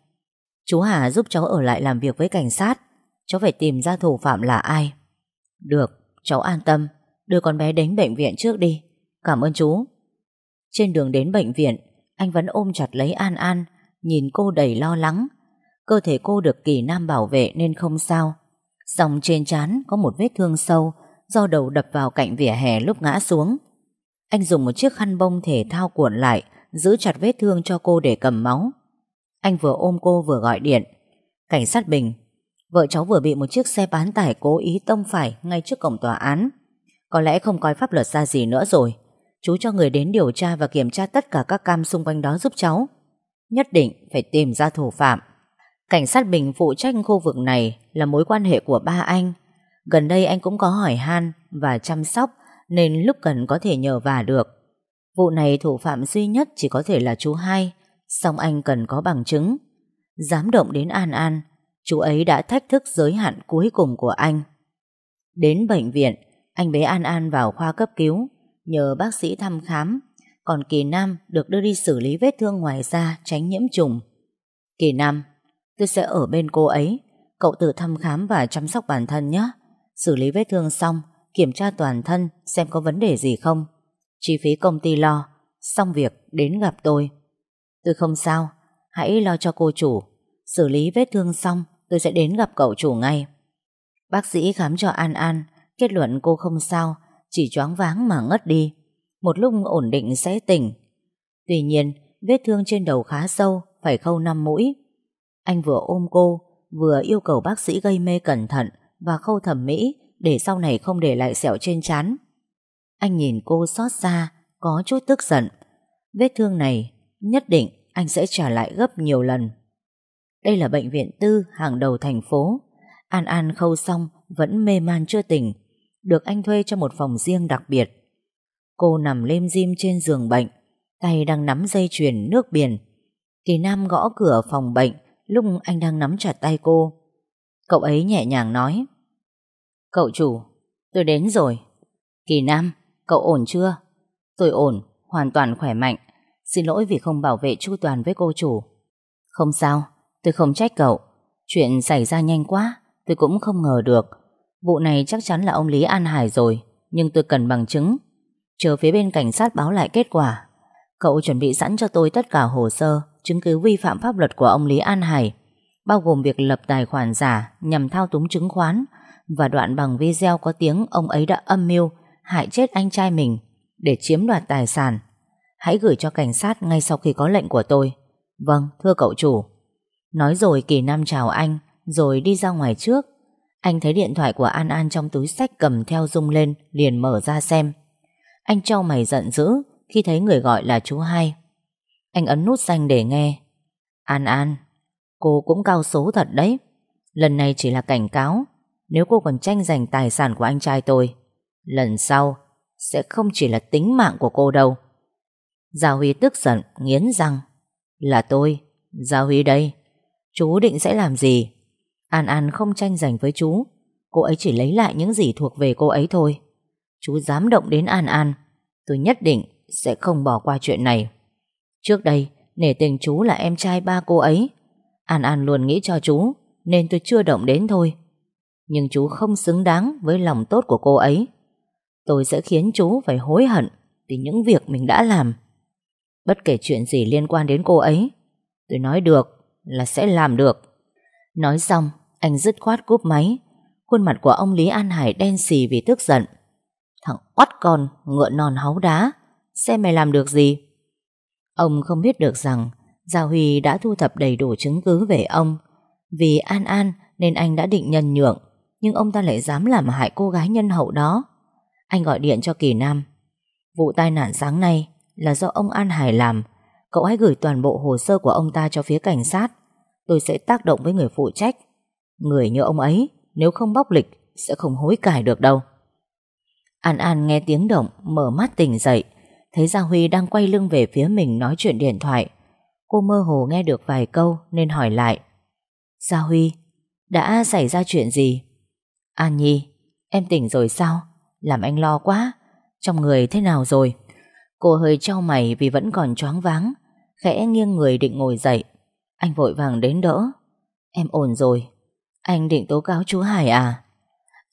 Chú Hà giúp cháu ở lại làm việc với cảnh sát. Cháu phải tìm ra thủ phạm là ai. Được, cháu an tâm. Đưa con bé đến bệnh viện trước đi. Cảm ơn chú. Trên đường đến bệnh viện, anh vẫn ôm chặt lấy An An, nhìn cô đầy lo lắng. Cơ thể cô được kỳ nam bảo vệ nên không sao. Dòng trên trán có một vết thương sâu do đầu đập vào cạnh vỉa hè lúc ngã xuống. Anh dùng một chiếc khăn bông thể thao cuộn lại, giữ chặt vết thương cho cô để cầm máu. Anh vừa ôm cô vừa gọi điện. Cảnh sát Bình, vợ cháu vừa bị một chiếc xe bán tải cố ý tông phải ngay trước cổng tòa án. Có lẽ không coi pháp luật ra gì nữa rồi. Chú cho người đến điều tra và kiểm tra tất cả các cam xung quanh đó giúp cháu. Nhất định phải tìm ra thủ phạm Cảnh sát Bình phụ trách khu vực này Là mối quan hệ của ba anh Gần đây anh cũng có hỏi han Và chăm sóc, Nên lúc cần có thể nhờ vả được Vụ này thủ phạm duy nhất chỉ có thể là chú hai, Song anh cần có bằng chứng Dám động đến An An Chú ấy đã thách thức giới hạn cuối cùng của anh. Đến bệnh viện, Anh bế An An vào khoa cấp cứu, Nhờ bác sĩ thăm khám. Còn Kỳ Nam được đưa đi xử lý vết thương ngoài da, Tránh nhiễm trùng. Kỳ Nam, Tôi sẽ ở bên cô ấy. Cậu tự thăm khám và chăm sóc bản thân nhé. Xử lý vết thương xong, Kiểm tra toàn thân xem có vấn đề gì không. Chi phí công ty lo, Xong việc đến gặp tôi. Tôi không sao, Hãy lo cho cô chủ. Xử lý vết thương xong tôi sẽ đến gặp cậu chủ ngay. Bác sĩ khám cho An An, Kết luận cô không sao, Chỉ choáng váng mà ngất đi. Một lúc ổn định sẽ tỉnh. Tuy nhiên, vết thương trên đầu khá sâu, Phải khâu 5 mũi. Anh vừa ôm cô, Vừa yêu cầu bác sĩ gây mê cẩn thận Và khâu thẩm mỹ Để sau này không để lại sẹo trên trán. Anh nhìn cô xót xa, Có chút tức giận. Vết thương này, nhất định anh sẽ trả lại gấp nhiều lần đây là bệnh viện tư hàng đầu thành phố. An An khâu xong vẫn mê man chưa tỉnh, được anh thuê cho một phòng riêng đặc biệt. Cô nằm lêm dim trên giường bệnh, tay đang nắm dây chuyền nước biển. Kỳ Nam gõ cửa phòng bệnh lúc anh đang nắm chặt tay cô. Cậu ấy nhẹ nhàng nói Cậu chủ, tôi đến rồi. Kỳ Nam, cậu ổn chưa? Tôi ổn, hoàn toàn khỏe mạnh. Xin lỗi vì không bảo vệ chu toàn với cô chủ. Không sao, Tôi không trách cậu. Chuyện xảy ra nhanh quá, Tôi cũng không ngờ được. Vụ này chắc chắn là ông Lý An Hải rồi, Nhưng tôi cần bằng chứng. Chờ phía bên cảnh sát báo lại kết quả. Cậu chuẩn bị sẵn cho tôi tất cả hồ sơ, Chứng cứ vi phạm pháp luật của ông Lý An Hải, Bao gồm việc lập tài khoản giả Nhằm thao túng chứng khoán Và đoạn bằng video có tiếng Ông ấy đã âm mưu Hại chết anh trai mình Để chiếm đoạt tài sản. Hãy gửi cho cảnh sát ngay sau khi có lệnh của tôi. Vâng thưa cậu chủ. Nói rồi Kỳ Nam chào anh, Rồi đi ra ngoài trước. Anh thấy điện thoại của An An trong túi sách cầm theo rung lên, Liền mở ra xem. Anh trao mày giận dữ Khi thấy người gọi là chú hai. Anh ấn nút xanh để nghe. An An, Cô cũng cao số thật đấy. Lần này chỉ là cảnh cáo. Nếu cô còn tranh giành tài sản của anh trai tôi, Lần sau Sẽ không chỉ là tính mạng của cô đâu. Gia Huy tức giận, Nghiến răng. Là tôi, Gia Huy đây. Chú định sẽ làm gì? An An không tranh giành với chú. Cô ấy chỉ lấy lại những gì thuộc về cô ấy thôi. Chú dám động đến An An. Tôi nhất định sẽ không bỏ qua chuyện này. Trước đây, nể tình chú là em trai ba cô ấy. An An luôn nghĩ cho chú, nên tôi chưa động đến thôi. Nhưng chú không xứng đáng với lòng tốt của cô ấy. Tôi sẽ khiến chú phải hối hận vì những việc mình đã làm. Bất kể chuyện gì liên quan đến cô ấy, tôi nói được là sẽ làm được. Nói xong, anh dứt khoát cúp máy. Khuôn mặt của ông Lý An Hải đen xì vì tức giận. Thằng oắt con, ngựa non háu đá, xem mày làm được gì? Ông không biết được rằng Gia Huy đã thu thập đầy đủ chứng cứ về ông. Vì An An nên anh đã định nhân nhượng, nhưng ông ta lại dám làm hại cô gái nhân hậu đó. Anh gọi điện cho Kỳ Nam. Vụ tai nạn sáng nay là do ông An Hải làm, Cậu hãy gửi toàn bộ hồ sơ của ông ta cho phía cảnh sát. Tôi sẽ tác động với người phụ trách. Người như ông ấy, Nếu không bóc lịch, Sẽ không hối cải được đâu. An An nghe tiếng động, Mở mắt tỉnh dậy. Thấy Gia Huy đang quay lưng về phía mình nói chuyện điện thoại. Cô mơ hồ nghe được vài câu Nên hỏi lại. Gia Huy, Đã xảy ra chuyện gì? An Nhi, Em tỉnh rồi sao? Làm anh lo quá. Trong người thế nào rồi? Cô hơi trao mày vì vẫn còn choáng váng. Khẽ nghiêng người định ngồi dậy. Anh vội vàng đến đỡ. Em ổn rồi. Anh định tố cáo chú Hải à?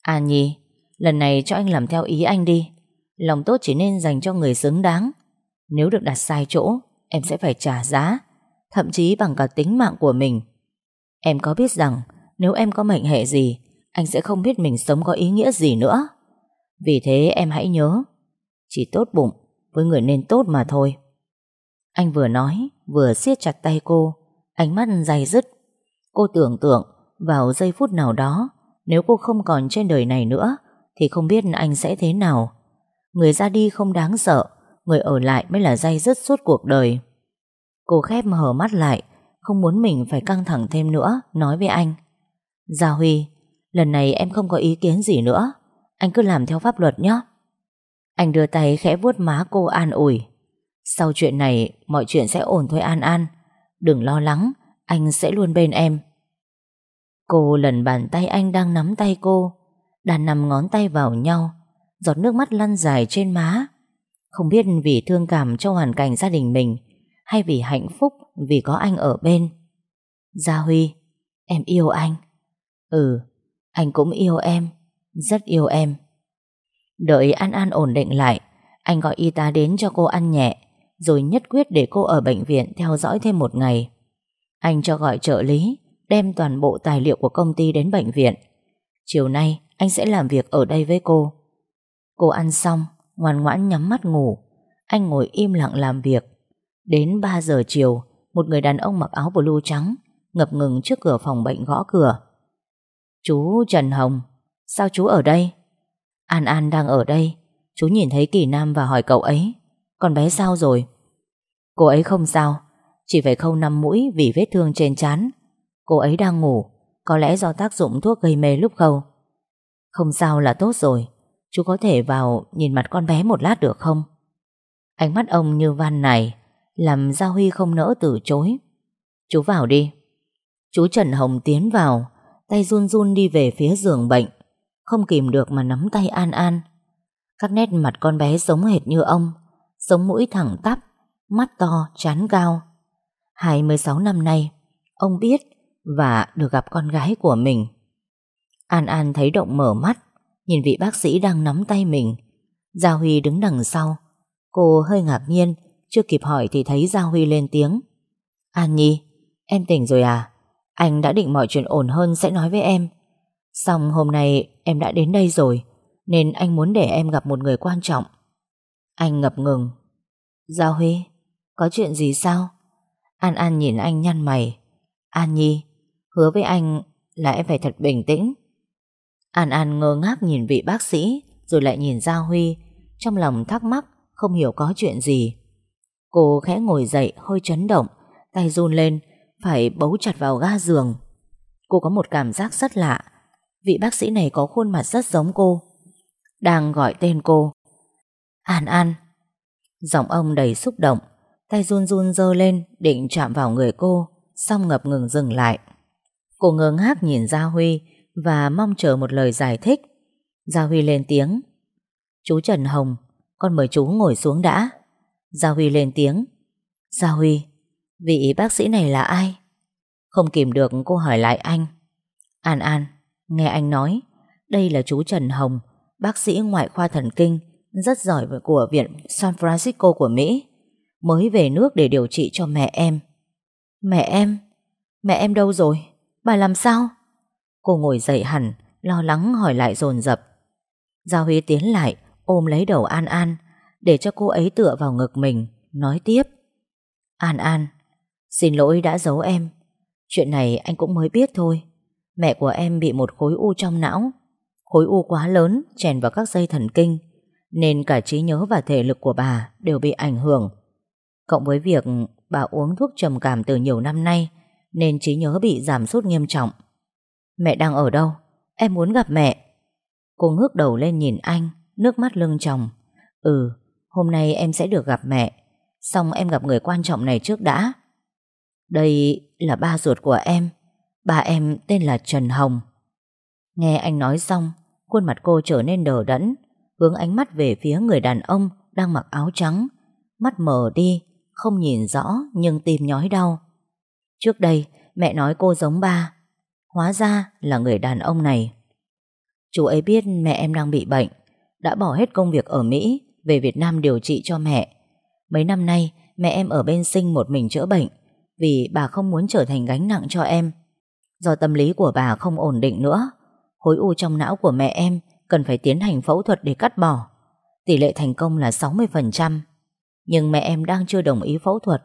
À Nhi Lần này cho anh làm theo ý anh đi. Lòng tốt chỉ nên dành cho người xứng đáng. Nếu được đặt sai chỗ, Em sẽ phải trả giá, Thậm chí bằng cả tính mạng của mình. Em có biết rằng, Nếu em có mệnh hệ gì, Anh sẽ không biết mình sống có ý nghĩa gì nữa. Vì thế em hãy nhớ, Chỉ tốt bụng với người nên tốt mà thôi anh vừa nói, Vừa siết chặt tay cô. Ánh mắt dày dứt. Cô tưởng tượng, vào giây phút nào đó, Nếu cô không còn trên đời này nữa, Thì không biết anh sẽ thế nào. Người ra đi không đáng sợ, Người ở lại mới là dây dứt suốt cuộc đời. Cô khép hờ mắt lại, Không muốn mình phải căng thẳng thêm nữa, Nói với anh. Gia Huy, Lần này em không có ý kiến gì nữa. Anh cứ làm theo pháp luật nhé. Anh đưa tay khẽ vuốt má cô an ủi. Sau chuyện này, Mọi chuyện sẽ ổn thôi An An. Đừng lo lắng, Anh sẽ luôn bên em. Cô lần bàn tay anh đang nắm tay cô. Đàn nằm ngón tay vào nhau, Giọt nước mắt lăn dài trên má. Không biết vì thương cảm cho hoàn cảnh gia đình mình, Hay vì hạnh phúc Vì có anh ở bên. Gia Huy, Em yêu anh. Ừ Anh cũng yêu em, Rất yêu em. Đợi An An ổn định lại, Anh gọi y tá đến cho cô ăn nhẹ. Rồi nhất quyết để cô ở bệnh viện Theo dõi thêm một ngày. Anh cho gọi trợ lý, Đem toàn bộ tài liệu của công ty đến bệnh viện. Chiều nay, anh sẽ làm việc ở đây với cô. Cô ăn xong, Ngoan ngoãn nhắm mắt ngủ. Anh ngồi im lặng làm việc. Đến 3 giờ chiều, Một người đàn ông mặc áo blue trắng Ngập ngừng trước cửa phòng bệnh gõ cửa. Chú Trần Hồng, Sao chú ở đây? An An đang ở đây. Chú nhìn thấy Kỳ Nam và hỏi cậu ấy. Con bé sao rồi? Cô ấy không sao. Chỉ phải khâu năm mũi vì vết thương trên chán Cô ấy đang ngủ. Có lẽ do tác dụng thuốc gây mê lúc khâu. Không sao là tốt rồi. Chú có thể vào nhìn mặt con bé một lát được không? Ánh mắt ông như van này Làm Gia Huy không nỡ từ chối. Chú vào đi. Chú Trần Hồng tiến vào, Tay run run đi về phía giường bệnh. Không kìm được mà nắm tay An An. Các nét mặt con bé giống hệt như ông Sống mũi thẳng tắp. Mắt to, chán cao 26 năm nay Ông biết và được gặp con gái của mình. An An thấy động mở mắt, nhìn vị bác sĩ đang nắm tay mình. Gia Huy đứng đằng sau. Cô hơi ngạc nhiên, chưa kịp hỏi thì thấy Gia Huy lên tiếng. An Nhi, em tỉnh rồi à? Anh đã định mọi chuyện ổn hơn sẽ nói với em. Xong hôm nay em đã đến đây rồi, nên anh muốn để em gặp một người quan trọng. Anh ngập ngừng. Gia Huy, có chuyện gì sao? An An nhìn anh nhăn mày. An Nhi, Hứa với anh là em phải thật bình tĩnh. An An ngơ ngác nhìn vị bác sĩ Rồi lại nhìn Gia Huy. Trong lòng thắc mắc Không hiểu có chuyện gì. Cô khẽ ngồi dậy hơi chấn động Tay run lên Phải bấu chặt vào ga giường. Cô có một cảm giác rất lạ. Vị bác sĩ này có khuôn mặt rất giống cô. Đang gọi tên cô. An An. Giọng ông đầy xúc động. Tay run run dơ lên Định chạm vào người cô Xong ngập ngừng dừng lại Cô ngơ ngác nhìn Gia Huy và mong chờ một lời giải thích. Gia Huy lên tiếng. Chú Trần Hồng, con mời chú ngồi xuống đã. Gia Huy lên tiếng. Gia Huy, vị bác sĩ này là ai? Không kìm được cô hỏi lại anh. An An, nghe anh nói, đây là chú Trần Hồng, bác sĩ ngoại khoa thần kinh, rất giỏi của Viện San Francisco của Mỹ. Mới về nước để điều trị cho mẹ em. Mẹ em? Mẹ em đâu rồi? Bà làm sao? Cô ngồi dậy hẳn, lo lắng hỏi lại dồn dập. Giao Huy tiến lại, ôm lấy đầu An An, để cho cô ấy tựa vào ngực mình, nói tiếp. An An, xin lỗi đã giấu em. Chuyện này anh cũng mới biết thôi. Mẹ của em bị một khối u trong não. Khối u quá lớn, chèn vào các dây thần kinh, nên cả trí nhớ và thể lực của bà đều bị ảnh hưởng. Cộng với việc bà uống thuốc trầm cảm từ nhiều năm nay, nên trí nhớ bị giảm sút nghiêm trọng. Mẹ đang ở đâu? Em muốn gặp mẹ. Cô ngước đầu lên nhìn anh, nước mắt lưng tròng. Ừ, hôm nay em sẽ được gặp mẹ. Xong em gặp người quan trọng này trước đã. Đây là ba ruột của em. Ba em tên là Trần Hồng. Nghe anh nói xong, khuôn mặt cô trở nên đờ đẫn, hướng ánh mắt về phía người đàn ông đang mặc áo trắng. Mắt mở đi, không nhìn rõ nhưng tim nhói đau. Trước đây, mẹ nói cô giống ba. Hóa ra là người đàn ông này. Chú ấy biết mẹ em đang bị bệnh, Đã bỏ hết công việc ở Mỹ, Về Việt Nam điều trị cho mẹ. Mấy năm nay, mẹ em ở bên sinh một mình chữa bệnh, Vì bà không muốn trở thành gánh nặng cho em. Do tâm lý của bà không ổn định nữa, Khối u trong não của mẹ em Cần phải tiến hành phẫu thuật để cắt bỏ. Tỷ lệ thành công là 60% nhưng mẹ em đang chưa đồng ý phẫu thuật.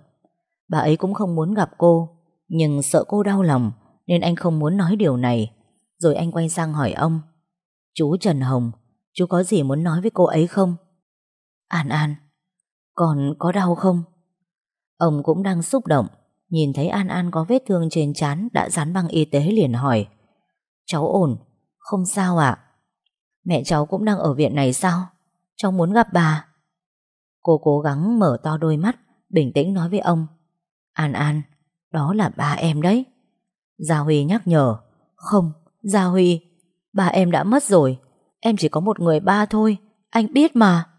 Bà ấy cũng không muốn gặp cô, nhưng sợ cô đau lòng Nên anh không muốn nói điều này. Rồi anh quay sang hỏi ông, Chú Trần Hồng, Chú có gì muốn nói với cô ấy không? An An, Còn có đau không? Ông cũng đang xúc động, Nhìn thấy An An có vết thương trên trán Đã dán băng y tế liền hỏi, Cháu ổn? Không sao ạ. Mẹ cháu cũng đang ở viện này sao? Cháu muốn gặp bà. Cô cố gắng mở to đôi mắt, Bình tĩnh nói với ông. An An, Đó là ba em đấy. Gia Huy nhắc nhở, Không, Gia Huy, Ba em đã mất rồi. Em chỉ có một người ba thôi, Anh biết mà.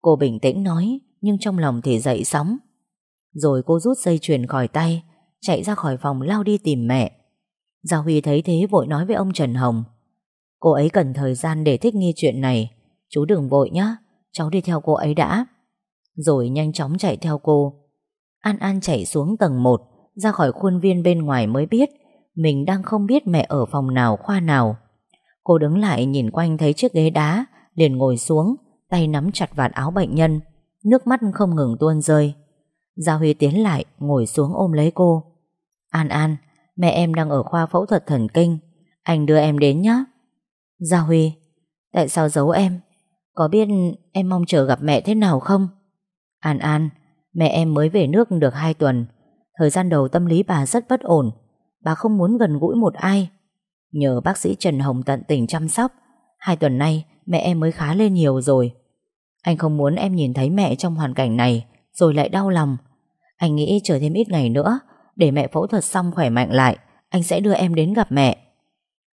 Cô bình tĩnh nói, Nhưng trong lòng thì dậy sóng. Rồi cô rút dây chuyền khỏi tay, Chạy ra khỏi phòng lao đi tìm mẹ. Gia Huy thấy thế vội nói với ông Trần Hồng, Cô ấy cần thời gian để thích nghi chuyện này. Chú đừng vội nhé Cháu đi theo cô ấy đã. Rồi nhanh chóng chạy theo cô. An An chạy xuống tầng 1 Ra khỏi khuôn viên bên ngoài mới biết Mình đang không biết mẹ ở phòng nào, khoa nào. Cô đứng lại nhìn quanh thấy chiếc ghế đá, Liền ngồi xuống, Tay nắm chặt vạt áo bệnh nhân, Nước mắt không ngừng tuôn rơi. Gia Huy tiến lại, ngồi xuống ôm lấy cô. An An, Mẹ em đang ở khoa phẫu thuật thần kinh, Anh đưa em đến nhé Gia Huy, Tại sao giấu em? Có biết em mong chờ gặp mẹ thế nào không? An An, Mẹ em mới về nước được 2 tuần. Thời gian đầu tâm lý bà rất bất ổn. Bà không muốn gần gũi một ai. Nhờ bác sĩ Trần Hồng tận tình chăm sóc, Hai tuần nay mẹ em mới khá lên nhiều rồi. Anh không muốn em nhìn thấy mẹ trong hoàn cảnh này, Rồi lại đau lòng. Anh nghĩ chờ thêm ít ngày nữa, Để mẹ phẫu thuật xong khỏe mạnh lại, Anh sẽ đưa em đến gặp mẹ.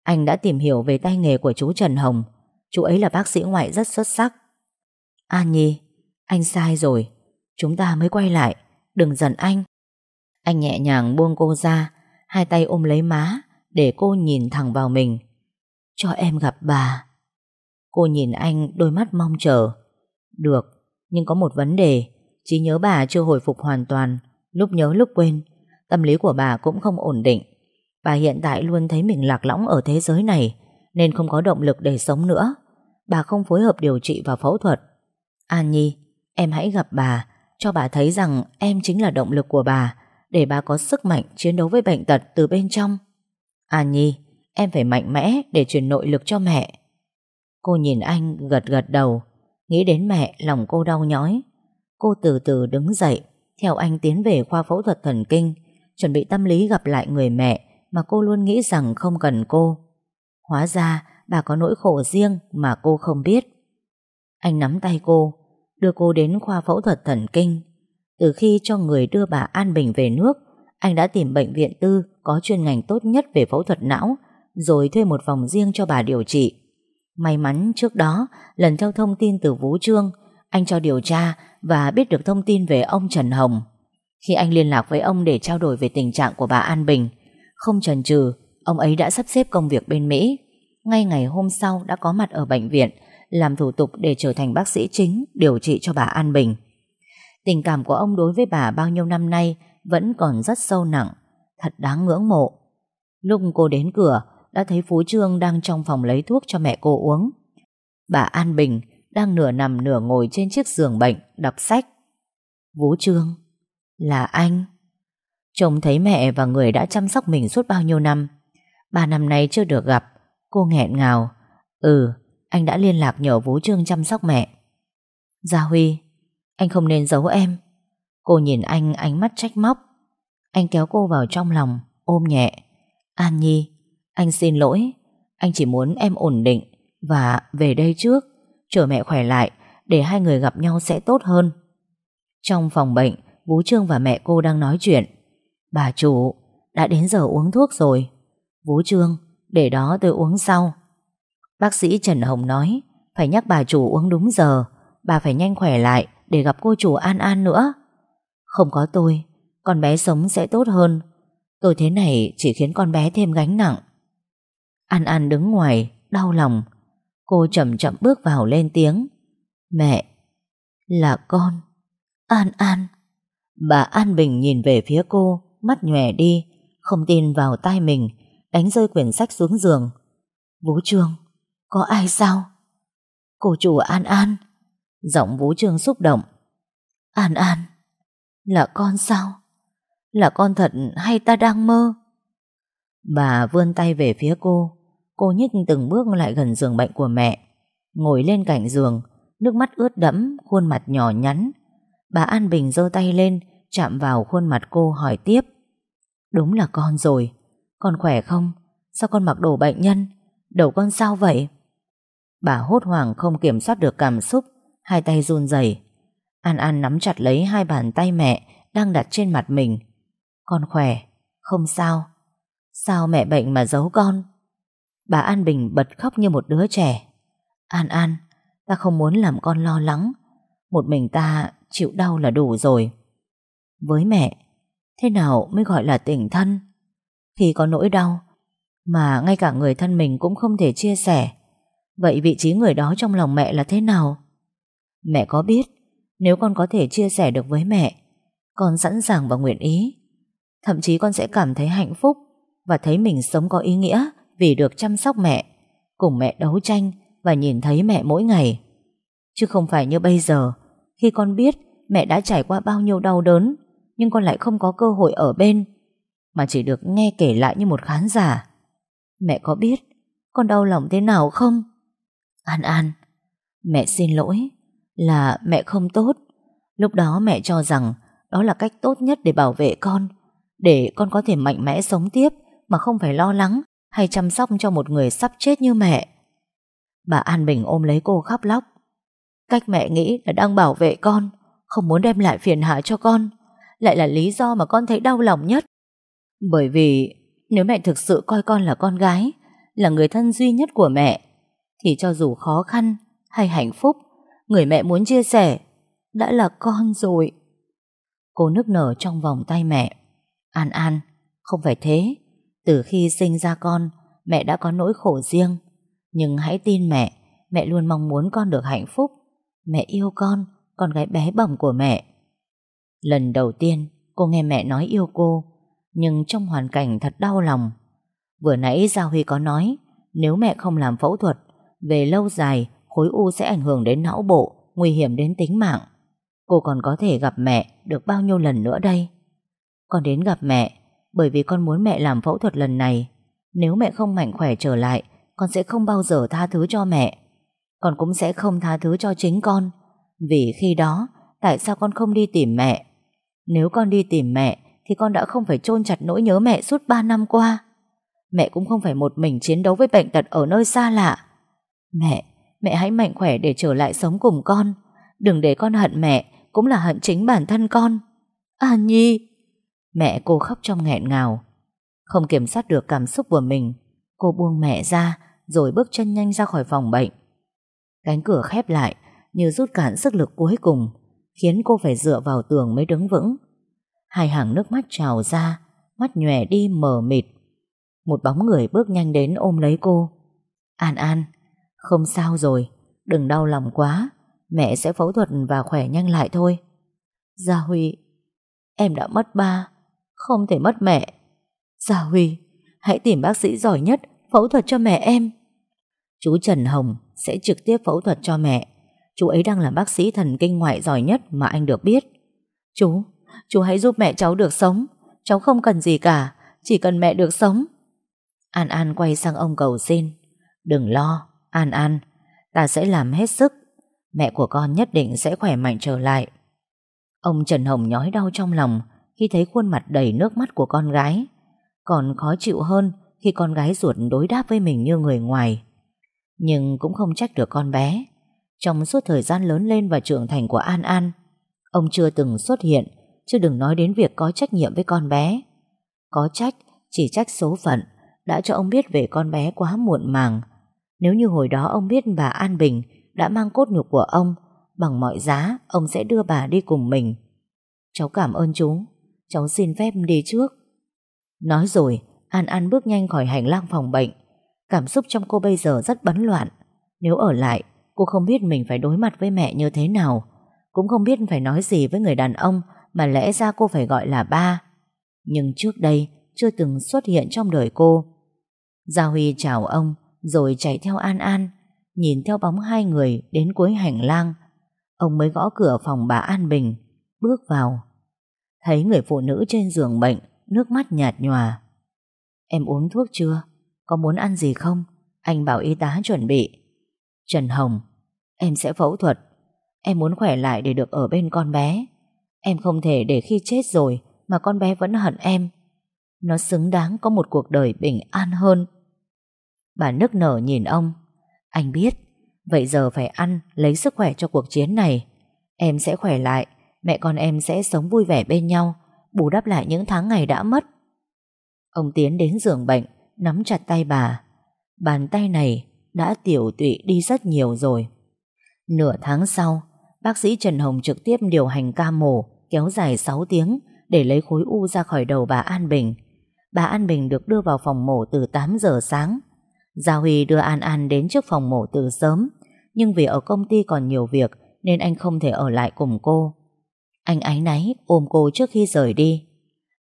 Anh đã tìm hiểu về tay nghề của chú Trần Hồng. Chú ấy là bác sĩ ngoại rất xuất sắc. An Nhi, Anh sai rồi. Chúng ta mới quay lại. Đừng giận anh. Anh nhẹ nhàng buông cô ra, Hai tay ôm lấy má, Để cô nhìn thẳng vào mình. Cho em gặp bà. Cô nhìn anh, đôi mắt mong chờ. Được, Nhưng có một vấn đề. Trí nhớ bà chưa hồi phục hoàn toàn. Lúc nhớ lúc quên, Tâm lý của bà cũng không ổn định. Bà hiện tại luôn thấy mình lạc lõng ở thế giới này, Nên không có động lực để sống nữa. Bà không phối hợp điều trị và phẫu thuật. An Nhi, Em hãy gặp bà. Cho bà thấy rằng em chính là động lực của bà, Để bà có sức mạnh chiến đấu với bệnh tật từ bên trong. An Nhi, Em phải mạnh mẽ để truyền nội lực cho mẹ. Cô nhìn anh gật gật đầu, Nghĩ đến mẹ lòng cô đau nhói. Cô từ từ đứng dậy, Theo anh tiến về khoa phẫu thuật thần kinh, Chuẩn bị tâm lý gặp lại người mẹ Mà cô luôn nghĩ rằng không cần cô. Hóa ra bà có nỗi khổ riêng Mà cô không biết. Anh nắm tay cô Đưa cô đến khoa phẫu thuật thần kinh Từ khi cho người đưa bà An Bình về nước Anh đã tìm bệnh viện tư Có chuyên ngành tốt nhất về phẫu thuật não Rồi thuê một phòng riêng cho bà điều trị May mắn trước đó, lần theo thông tin từ Vũ Trương, anh cho điều tra và biết được thông tin về ông Trần Hồng. Khi anh liên lạc với ông để trao đổi về tình trạng của bà An Bình, không chần chừ, ông ấy đã sắp xếp công việc bên Mỹ. Ngay ngày hôm sau đã có mặt ở bệnh viện, làm thủ tục để trở thành bác sĩ chính điều trị cho bà An Bình. Tình cảm của ông đối với bà bao nhiêu năm nay vẫn còn rất sâu nặng, thật đáng ngưỡng mộ. Lúc cô đến cửa, đã thấy Phú Trương đang trong phòng lấy thuốc cho mẹ cô uống. Bà An Bình đang nửa nằm nửa ngồi trên chiếc giường bệnh đọc sách. Vũ Trương, là anh. chồng thấy mẹ và người đã chăm sóc mình suốt bao nhiêu năm. Ba năm nay chưa được gặp, cô nghẹn ngào. Ừ, anh đã liên lạc nhờ Vũ Trương chăm sóc mẹ. Gia Huy, anh không nên giấu em. Cô nhìn anh ánh mắt trách móc. Anh kéo cô vào trong lòng, ôm nhẹ. An Nhi, anh xin lỗi, anh chỉ muốn em ổn định và về đây trước, chờ mẹ khỏe lại để hai người gặp nhau sẽ tốt hơn. Trong phòng bệnh, Vũ Trương và mẹ cô đang nói chuyện. Bà chủ, đã đến giờ uống thuốc rồi. Vũ Trương, để đó tôi uống sau. Bác sĩ Trần Hồng nói, phải nhắc bà chủ uống đúng giờ, bà phải nhanh khỏe lại để gặp cô chủ An An nữa. Không có tôi, con bé sống sẽ tốt hơn. Tôi thế này chỉ khiến con bé thêm gánh nặng. An An đứng ngoài, đau lòng. Cô chậm chậm bước vào lên tiếng. Mẹ, là con. An An. Bà An Bình nhìn về phía cô, mắt nhòe đi, không tin vào tai mình, đánh rơi quyển sách xuống giường. Vũ Trương, có ai sao? Cô chủ An An. Giọng Vũ Trương xúc động. An An, là con sao? Là con thật hay ta đang mơ? Bà vươn tay về phía cô, Cô nhích từng bước lại gần giường bệnh của mẹ Ngồi lên cạnh giường Nước mắt ướt đẫm Khuôn mặt nhỏ nhắn Bà An Bình giơ tay lên chạm vào khuôn mặt cô hỏi tiếp. Đúng là con rồi. Con khỏe không? Sao con mặc đồ bệnh nhân? Đầu con sao vậy? Bà hốt hoảng không kiểm soát được cảm xúc, hai tay run rẩy. An An nắm chặt lấy hai bàn tay mẹ đang đặt trên mặt mình. Con khỏe, không sao. Sao mẹ bệnh mà giấu con? Bà An Bình bật khóc như một đứa trẻ. An An, ta không muốn làm con lo lắng. Một mình ta chịu đau là đủ rồi. Với mẹ, thế nào mới gọi là tình thân? Khi có nỗi đau, mà ngay cả người thân mình cũng không thể chia sẻ. Vậy vị trí người đó trong lòng mẹ là thế nào? Mẹ có biết, nếu con có thể chia sẻ được với mẹ, con sẵn sàng và nguyện ý. Thậm chí con sẽ cảm thấy hạnh phúc và thấy mình sống có ý nghĩa vì được chăm sóc mẹ, cùng mẹ đấu tranh và nhìn thấy mẹ mỗi ngày. Chứ không phải như bây giờ, khi con biết mẹ đã trải qua bao nhiêu đau đớn, nhưng con lại không có cơ hội ở bên, mà chỉ được nghe kể lại như một khán giả. Mẹ có biết con đau lòng thế nào không? An An, mẹ xin lỗi, là mẹ không tốt. Lúc đó mẹ cho rằng đó là cách tốt nhất để bảo vệ con, để con có thể mạnh mẽ sống tiếp mà không phải lo lắng hay chăm sóc cho một người sắp chết như mẹ. Bà An Bình ôm lấy cô khóc lóc. Cách mẹ nghĩ là đang bảo vệ con, không muốn đem lại phiền hà cho con, lại là lý do mà con thấy đau lòng nhất. Bởi vì nếu mẹ thực sự coi con là con gái, là người thân duy nhất của mẹ, thì cho dù khó khăn hay hạnh phúc, người mẹ muốn chia sẻ đã là con rồi. Cô nức nở trong vòng tay mẹ. An An, không phải thế. Từ khi sinh ra con, mẹ đã có nỗi khổ riêng. Nhưng hãy tin mẹ, mẹ luôn mong muốn con được hạnh phúc. Mẹ yêu con, con gái bé bỏng của mẹ. Lần đầu tiên, cô nghe mẹ nói yêu cô, nhưng trong hoàn cảnh thật đau lòng. Vừa nãy Giao Huy có nói, nếu mẹ không làm phẫu thuật, về lâu dài, khối u sẽ ảnh hưởng đến não bộ, nguy hiểm đến tính mạng. Cô còn có thể gặp mẹ được bao nhiêu lần nữa đây? Con đến gặp mẹ bởi vì con muốn mẹ làm phẫu thuật lần này. Nếu mẹ không mạnh khỏe trở lại, con sẽ không bao giờ tha thứ cho mẹ. Con cũng sẽ không tha thứ cho chính con. Vì khi đó, tại sao con không đi tìm mẹ? Nếu con đi tìm mẹ, thì con đã không phải chôn chặt nỗi nhớ mẹ suốt 3 năm qua. Mẹ cũng không phải một mình chiến đấu với bệnh tật ở nơi xa lạ. Mẹ, mẹ hãy mạnh khỏe để trở lại sống cùng con. Đừng để con hận mẹ, cũng là hận chính bản thân con. À Nhi! Mẹ cô khóc trong nghẹn ngào. Không kiểm soát được cảm xúc của mình, cô buông mẹ ra rồi bước chân nhanh ra khỏi phòng bệnh. Cánh cửa khép lại như rút cạn sức lực cuối cùng, khiến cô phải dựa vào tường mới đứng vững. Hai hàng nước mắt trào ra, mắt nhòe đi mờ mịt. Một bóng người bước nhanh đến ôm lấy cô. An An, không sao rồi, đừng đau lòng quá, mẹ sẽ phẫu thuật và khỏe nhanh lại thôi. Gia Huy, em đã mất ba, không thể mất mẹ. Gia Huy, hãy tìm bác sĩ giỏi nhất phẫu thuật cho mẹ em. Chú Trần Hồng sẽ trực tiếp phẫu thuật cho mẹ. Chú ấy đang là bác sĩ thần kinh ngoại giỏi nhất mà anh được biết. Chú, chú hãy giúp mẹ cháu được sống. Cháu không cần gì cả, chỉ cần mẹ được sống. An An quay sang ông cầu xin. Đừng lo, An An, ta sẽ làm hết sức. Mẹ của con nhất định sẽ khỏe mạnh trở lại. Ông Trần Hồng nhói đau trong lòng khi thấy khuôn mặt đầy nước mắt của con gái. Còn khó chịu hơn khi con gái ruột đối đáp với mình như người ngoài. Nhưng cũng không trách được con bé. Trong suốt thời gian lớn lên và trưởng thành của An An, ông chưa từng xuất hiện, chứ đừng nói đến việc có trách nhiệm với con bé. Có trách, chỉ trách số phận, đã cho ông biết về con bé quá muộn màng. Nếu như hồi đó ông biết bà An Bình đã mang cốt nhục của ông, bằng mọi giá ông sẽ đưa bà đi cùng mình. Cháu cảm ơn chú, cháu xin phép đi trước. Nói rồi, An An bước nhanh khỏi hành lang phòng bệnh. Cảm xúc trong cô bây giờ rất bấn loạn. Nếu ở lại, cô không biết mình phải đối mặt với mẹ như thế nào. Cũng không biết phải nói gì với người đàn ông mà lẽ ra cô phải gọi là ba. Nhưng trước đây, chưa từng xuất hiện trong đời cô. Gia Huy chào ông, rồi chạy theo An An, nhìn theo bóng hai người đến cuối hành lang. Ông mới gõ cửa phòng bà An Bình, bước vào. Thấy người phụ nữ trên giường bệnh, nước mắt nhạt nhòa. Em uống thuốc chưa? Có muốn ăn gì không? Anh bảo y tá chuẩn bị. Trần Hồng, em sẽ phẫu thuật. Em muốn khỏe lại để được ở bên con bé. Em không thể để khi chết rồi Mà con bé vẫn hận em Nó xứng đáng có một cuộc đời bình an hơn Bà nức nở nhìn ông. Anh biết, Vậy giờ phải ăn, Lấy sức khỏe cho cuộc chiến này. Em sẽ khỏe lại, Mẹ con em sẽ sống vui vẻ bên nhau, Bù đắp lại những tháng ngày đã mất. Ông tiến đến giường bệnh, Nắm chặt tay bà. Bàn tay này đã tiểu tụy đi rất nhiều rồi. Nửa tháng sau, Bác sĩ Trần Hồng trực tiếp điều hành ca mổ, Kéo dài 6 tiếng Để lấy khối u ra khỏi đầu bà An Bình. Bà An Bình được đưa vào phòng mổ từ 8 giờ sáng. Gia Huy đưa An An đến trước phòng mổ từ sớm. Nhưng vì ở công ty còn nhiều việc, Nên anh không thể ở lại cùng cô. Anh áy náy ôm cô trước khi rời đi.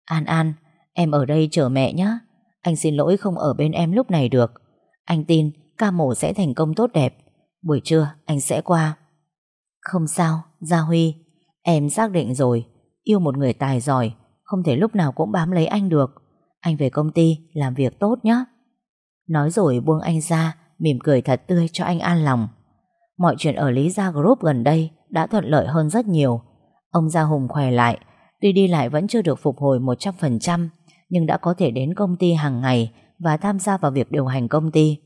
An An, Em ở đây chờ mẹ nhé Anh xin lỗi không ở bên em lúc này được. Anh tin ca mổ sẽ thành công tốt đẹp. Buổi trưa, anh sẽ qua. Không sao, Gia Huy. Em xác định rồi. Yêu một người tài giỏi, Không thể lúc nào cũng bám lấy anh được. Anh về công ty, làm việc tốt nhé Nói rồi buông anh ra, Mỉm cười thật tươi cho anh an lòng. Mọi chuyện ở Lý Gia Group gần đây Đã thuận lợi hơn rất nhiều. Ông Gia Hùng khỏe lại, Tuy đi lại vẫn chưa được phục hồi 100% Nhưng đã có thể đến công ty hàng ngày Và tham gia vào việc điều hành công ty.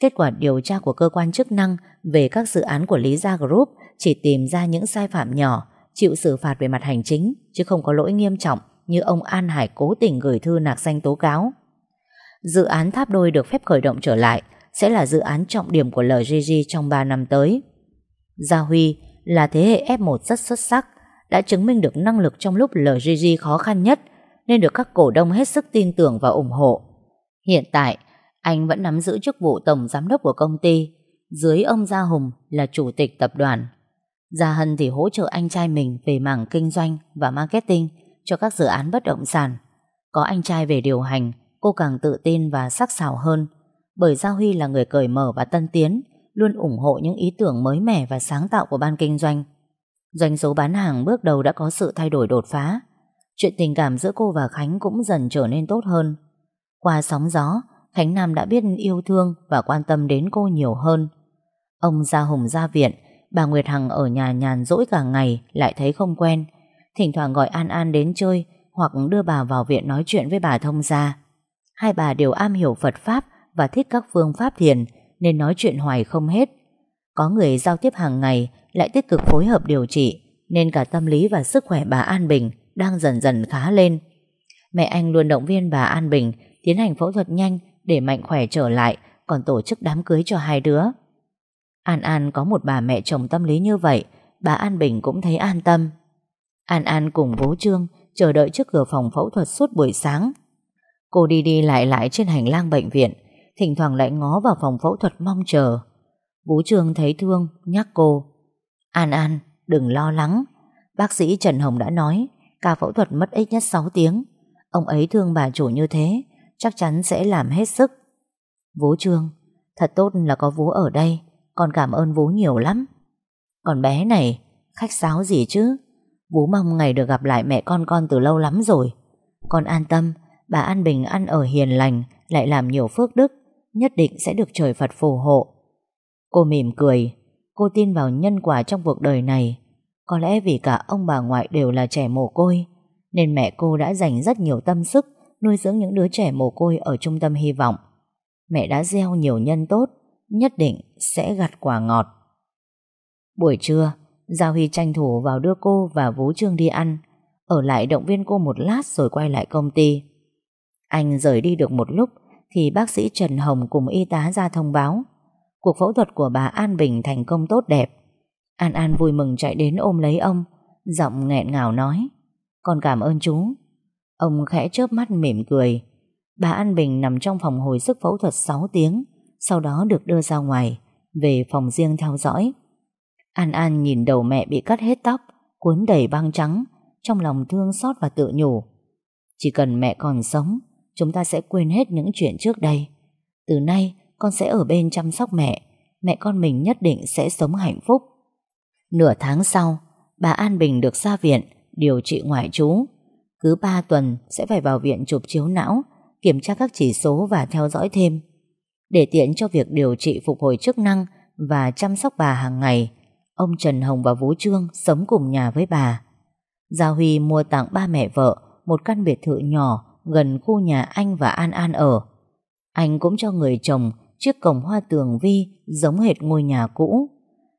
Kết quả điều tra của cơ quan chức năng Về các dự án của Lý Gia Group Chỉ tìm ra những sai phạm nhỏ, Chịu xử phạt về mặt hành chính, Chứ không có lỗi nghiêm trọng Như ông An Hải cố tình gửi thư nạc danh tố cáo. Dự án tháp đôi được phép khởi động trở lại Sẽ là dự án trọng điểm của LGG trong 3 năm tới Gia Huy là thế hệ F1 rất xuất sắc đã chứng minh được năng lực trong lúc LGG khó khăn nhất nên được các cổ đông hết sức tin tưởng và ủng hộ. Hiện tại, anh vẫn nắm giữ chức vụ tổng giám đốc của công ty, dưới ông Gia Hùng là chủ tịch tập đoàn. Gia Hân thì hỗ trợ anh trai mình về mảng kinh doanh và marketing cho các dự án bất động sản. Có anh trai về điều hành, cô càng tự tin và sắc sảo hơn, bởi Gia Huy là người cởi mở và tân tiến, luôn ủng hộ những ý tưởng mới mẻ và sáng tạo của ban kinh doanh. Doanh số bán hàng bước đầu đã có sự thay đổi đột phá. Chuyện tình cảm giữa cô và Khánh cũng dần trở nên tốt hơn. Qua sóng gió, Khánh Nam đã biết yêu thương và quan tâm đến cô nhiều hơn. Ông ra hùng ra viện, bà Nguyệt Hằng ở nhà nhàn rỗi cả ngày lại thấy không quen. Thỉnh thoảng gọi An An đến chơi hoặc đưa bà vào viện nói chuyện với bà thông gia. Hai bà đều am hiểu Phật Pháp và thích các phương pháp thiền, nên nói chuyện hoài không hết. Có người giao tiếp hàng ngày, lại tích cực phối hợp điều trị, nên cả tâm lý và sức khỏe bà An Bình đang dần dần khá lên. Mẹ anh luôn động viên bà An Bình tiến hành phẫu thuật nhanh để mạnh khỏe trở lại, còn tổ chức đám cưới cho hai đứa. An An có một bà mẹ chồng tâm lý như vậy, bà An Bình cũng thấy an tâm. An An cùng bố Trương chờ đợi trước cửa phòng phẫu thuật suốt buổi sáng. Cô đi đi lại lại trên hành lang bệnh viện thỉnh thoảng lại ngó vào phòng phẫu thuật mong chờ. Vũ Trương thấy thương, nhắc cô. An An, đừng lo lắng. Bác sĩ Trần Hồng đã nói, ca phẫu thuật mất ít nhất 6 tiếng. Ông ấy thương bà chủ như thế, chắc chắn sẽ làm hết sức. Vũ Trương, thật tốt là có Vũ ở đây, con cảm ơn Vũ nhiều lắm. Còn bé này, khách sáo gì chứ? Vũ mong ngày được gặp lại mẹ con con từ lâu lắm rồi. Con an tâm, bà An Bình ăn ở hiền lành, lại làm nhiều phước đức, nhất định sẽ được trời Phật phù hộ. Cô mỉm cười, cô tin vào nhân quả trong cuộc đời này. Có lẽ vì cả ông bà ngoại đều là trẻ mồ côi, nên mẹ cô đã dành rất nhiều tâm sức nuôi dưỡng những đứa trẻ mồ côi ở trung tâm hy vọng. Mẹ đã gieo nhiều nhân tốt, nhất định sẽ gặt quả ngọt. Buổi trưa, Giao Huy tranh thủ vào đưa cô và Vũ Trương đi ăn, ở lại động viên cô một lát rồi quay lại công ty. Anh rời đi được một lúc thì bác sĩ Trần Hồng cùng y tá ra thông báo. Cuộc phẫu thuật của bà An Bình thành công tốt đẹp. An An vui mừng chạy đến ôm lấy ông, Giọng nghẹn ngào nói, Con cảm ơn chú. Ông khẽ chớp mắt mỉm cười. Bà An Bình nằm trong phòng hồi sức phẫu thuật 6 tiếng, Sau đó được đưa ra ngoài, Về phòng riêng theo dõi. An An nhìn đầu mẹ bị cắt hết tóc, Cuốn đầy băng trắng, Trong lòng thương xót và tự nhủ, Chỉ cần mẹ còn sống Chúng ta sẽ quên hết những chuyện trước đây. Từ nay, con sẽ ở bên chăm sóc mẹ. Mẹ con mình nhất định sẽ sống hạnh phúc. Nửa tháng sau, Bà An Bình được ra viện, Điều trị ngoại trú. Cứ 3 tuần sẽ phải vào viện chụp chiếu não, Kiểm tra các chỉ số và theo dõi thêm. Để tiện cho việc điều trị phục hồi chức năng Và chăm sóc bà hàng ngày, Ông Trần Hồng và Vũ Trương Sống cùng nhà với bà. Gia Huy mua tặng ba mẹ vợ một căn biệt thự nhỏ gần khu nhà anh và An An ở. Anh cũng cho người chồng chiếc cổng hoa tường vi giống hệt ngôi nhà cũ.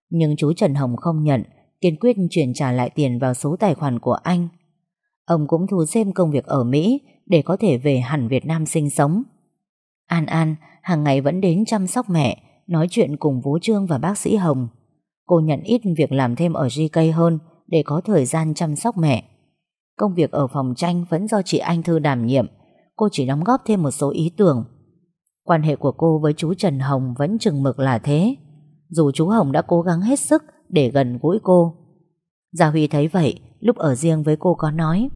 Nhưng chú Trần Hồng không nhận, kiên quyết chuyển trả lại tiền vào số tài khoản của anh. Ông cũng thu xem công việc ở Mỹ để có thể về hẳn Việt Nam sinh sống. An An hàng ngày vẫn đến chăm sóc mẹ, nói chuyện cùng Vũ Trương và bác sĩ Hồng. Cô nhận ít việc làm thêm ở GK hơn để có thời gian chăm sóc mẹ. Công việc ở phòng tranh vẫn do chị Anh Thư đảm nhiệm, cô chỉ đóng góp thêm một số ý tưởng. Quan hệ của cô với chú Trần Hồng vẫn chừng mực là thế. Dù chú Hồng đã cố gắng hết sức để gần gũi cô. Gia Huy thấy vậy, lúc ở riêng với cô có nói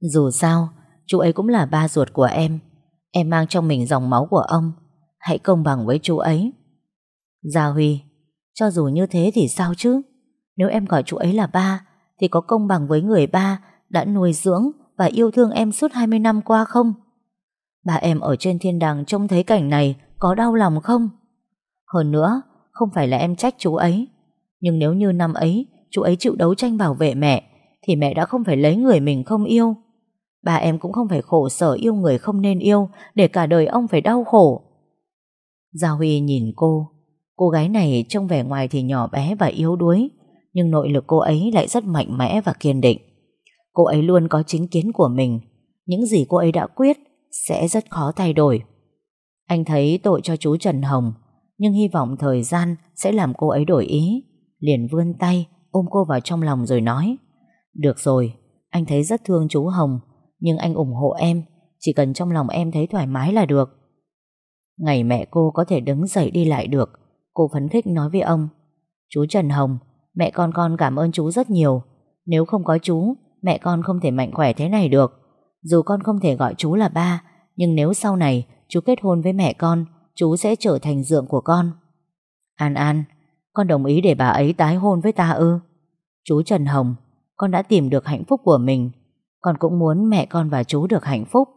Dù sao, chú ấy cũng là ba ruột của em. Em mang trong mình dòng máu của ông. Hãy công bằng với chú ấy. Gia Huy, cho dù như thế thì sao chứ? Nếu em gọi chú ấy là ba, thì có công bằng với người ba đã nuôi dưỡng và yêu thương em suốt 20 năm qua không? Bà em ở trên thiên đàng trông thấy cảnh này có đau lòng không? Hơn nữa, không phải là em trách chú ấy. Nhưng nếu như năm ấy chú ấy chịu đấu tranh bảo vệ mẹ thì mẹ đã không phải lấy người mình không yêu. bà em cũng không phải khổ sở yêu người không nên yêu để cả đời ông phải đau khổ. Gia Huy nhìn cô. Cô gái này trông vẻ ngoài thì nhỏ bé và yếu đuối nhưng nội lực cô ấy lại rất mạnh mẽ và kiên định. Cô ấy luôn có chính kiến của mình. Những gì cô ấy đã quyết sẽ rất khó thay đổi. Anh thấy tội cho chú Trần Hồng, nhưng hy vọng thời gian sẽ làm cô ấy đổi ý. Liền vươn tay, ôm cô vào trong lòng rồi nói Được rồi, anh thấy rất thương chú Hồng, nhưng anh ủng hộ em, chỉ cần trong lòng em thấy thoải mái là được. Ngày mẹ cô có thể đứng dậy đi lại được, cô phấn khích nói với ông Chú Trần Hồng, mẹ con con cảm ơn chú rất nhiều. Nếu không có chú, mẹ con không thể mạnh khỏe thế này được. Dù con không thể gọi chú là ba, nhưng nếu sau này chú kết hôn với mẹ con, chú sẽ trở thành dượng của con. An An, con đồng ý để bà ấy tái hôn với ta ư? Chú Trần Hồng, con đã tìm được hạnh phúc của mình. Con cũng muốn mẹ con và chú được hạnh phúc.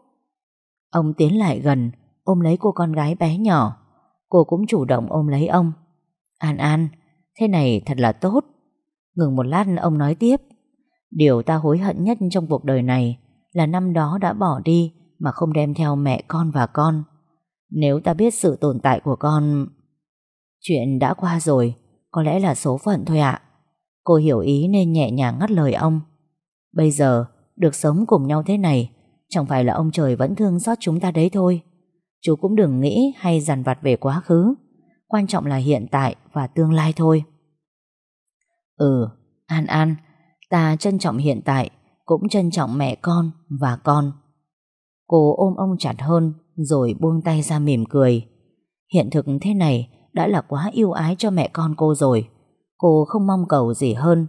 Ông tiến lại gần, ôm lấy cô con gái bé nhỏ. Cô cũng chủ động ôm lấy ông. An An, thế này thật là tốt. Ngừng một lát ông nói tiếp. Điều ta hối hận nhất trong cuộc đời này là năm đó đã bỏ đi mà không đem theo mẹ con và con. Nếu ta biết sự tồn tại của con... Chuyện đã qua rồi, có lẽ là số phận thôi ạ. Cô hiểu ý nên nhẹ nhàng ngắt lời ông. Bây giờ, được sống cùng nhau thế này, chẳng phải là ông trời vẫn thương xót chúng ta đấy thôi. Chú cũng đừng nghĩ hay dằn vặt về quá khứ. Quan trọng là hiện tại và tương lai thôi. Ừ, An An, ta trân trọng hiện tại, cũng trân trọng mẹ con và con. Cô ôm ông chặt hơn, rồi buông tay ra mỉm cười. Hiện thực thế này đã là quá yêu ái cho mẹ con cô rồi. Cô không mong cầu gì hơn.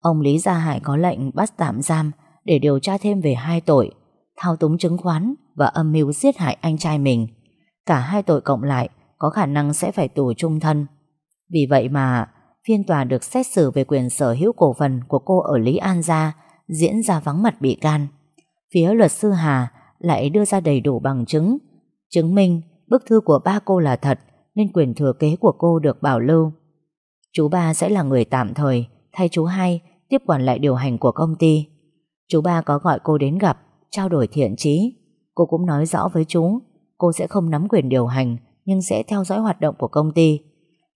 Ông Lý Gia Hải có lệnh bắt tạm giam để điều tra thêm về hai tội, thao túng chứng khoán và âm mưu giết hại anh trai mình. Cả hai tội cộng lại có khả năng sẽ phải tù trung thân. Vì vậy mà phiên tòa được xét xử về quyền sở hữu cổ phần của cô ở Lý An Gia diễn ra vắng mặt bị can. Phía luật sư Hà lại đưa ra đầy đủ bằng chứng, chứng minh bức thư của ba cô là thật nên quyền thừa kế của cô được bảo lưu. Chú ba sẽ là người tạm thời thay chú hai tiếp quản lại điều hành của công ty. Chú ba có gọi cô đến gặp, trao đổi thiện chí. Cô cũng nói rõ với chú, cô sẽ không nắm quyền điều hành nhưng sẽ theo dõi hoạt động của công ty.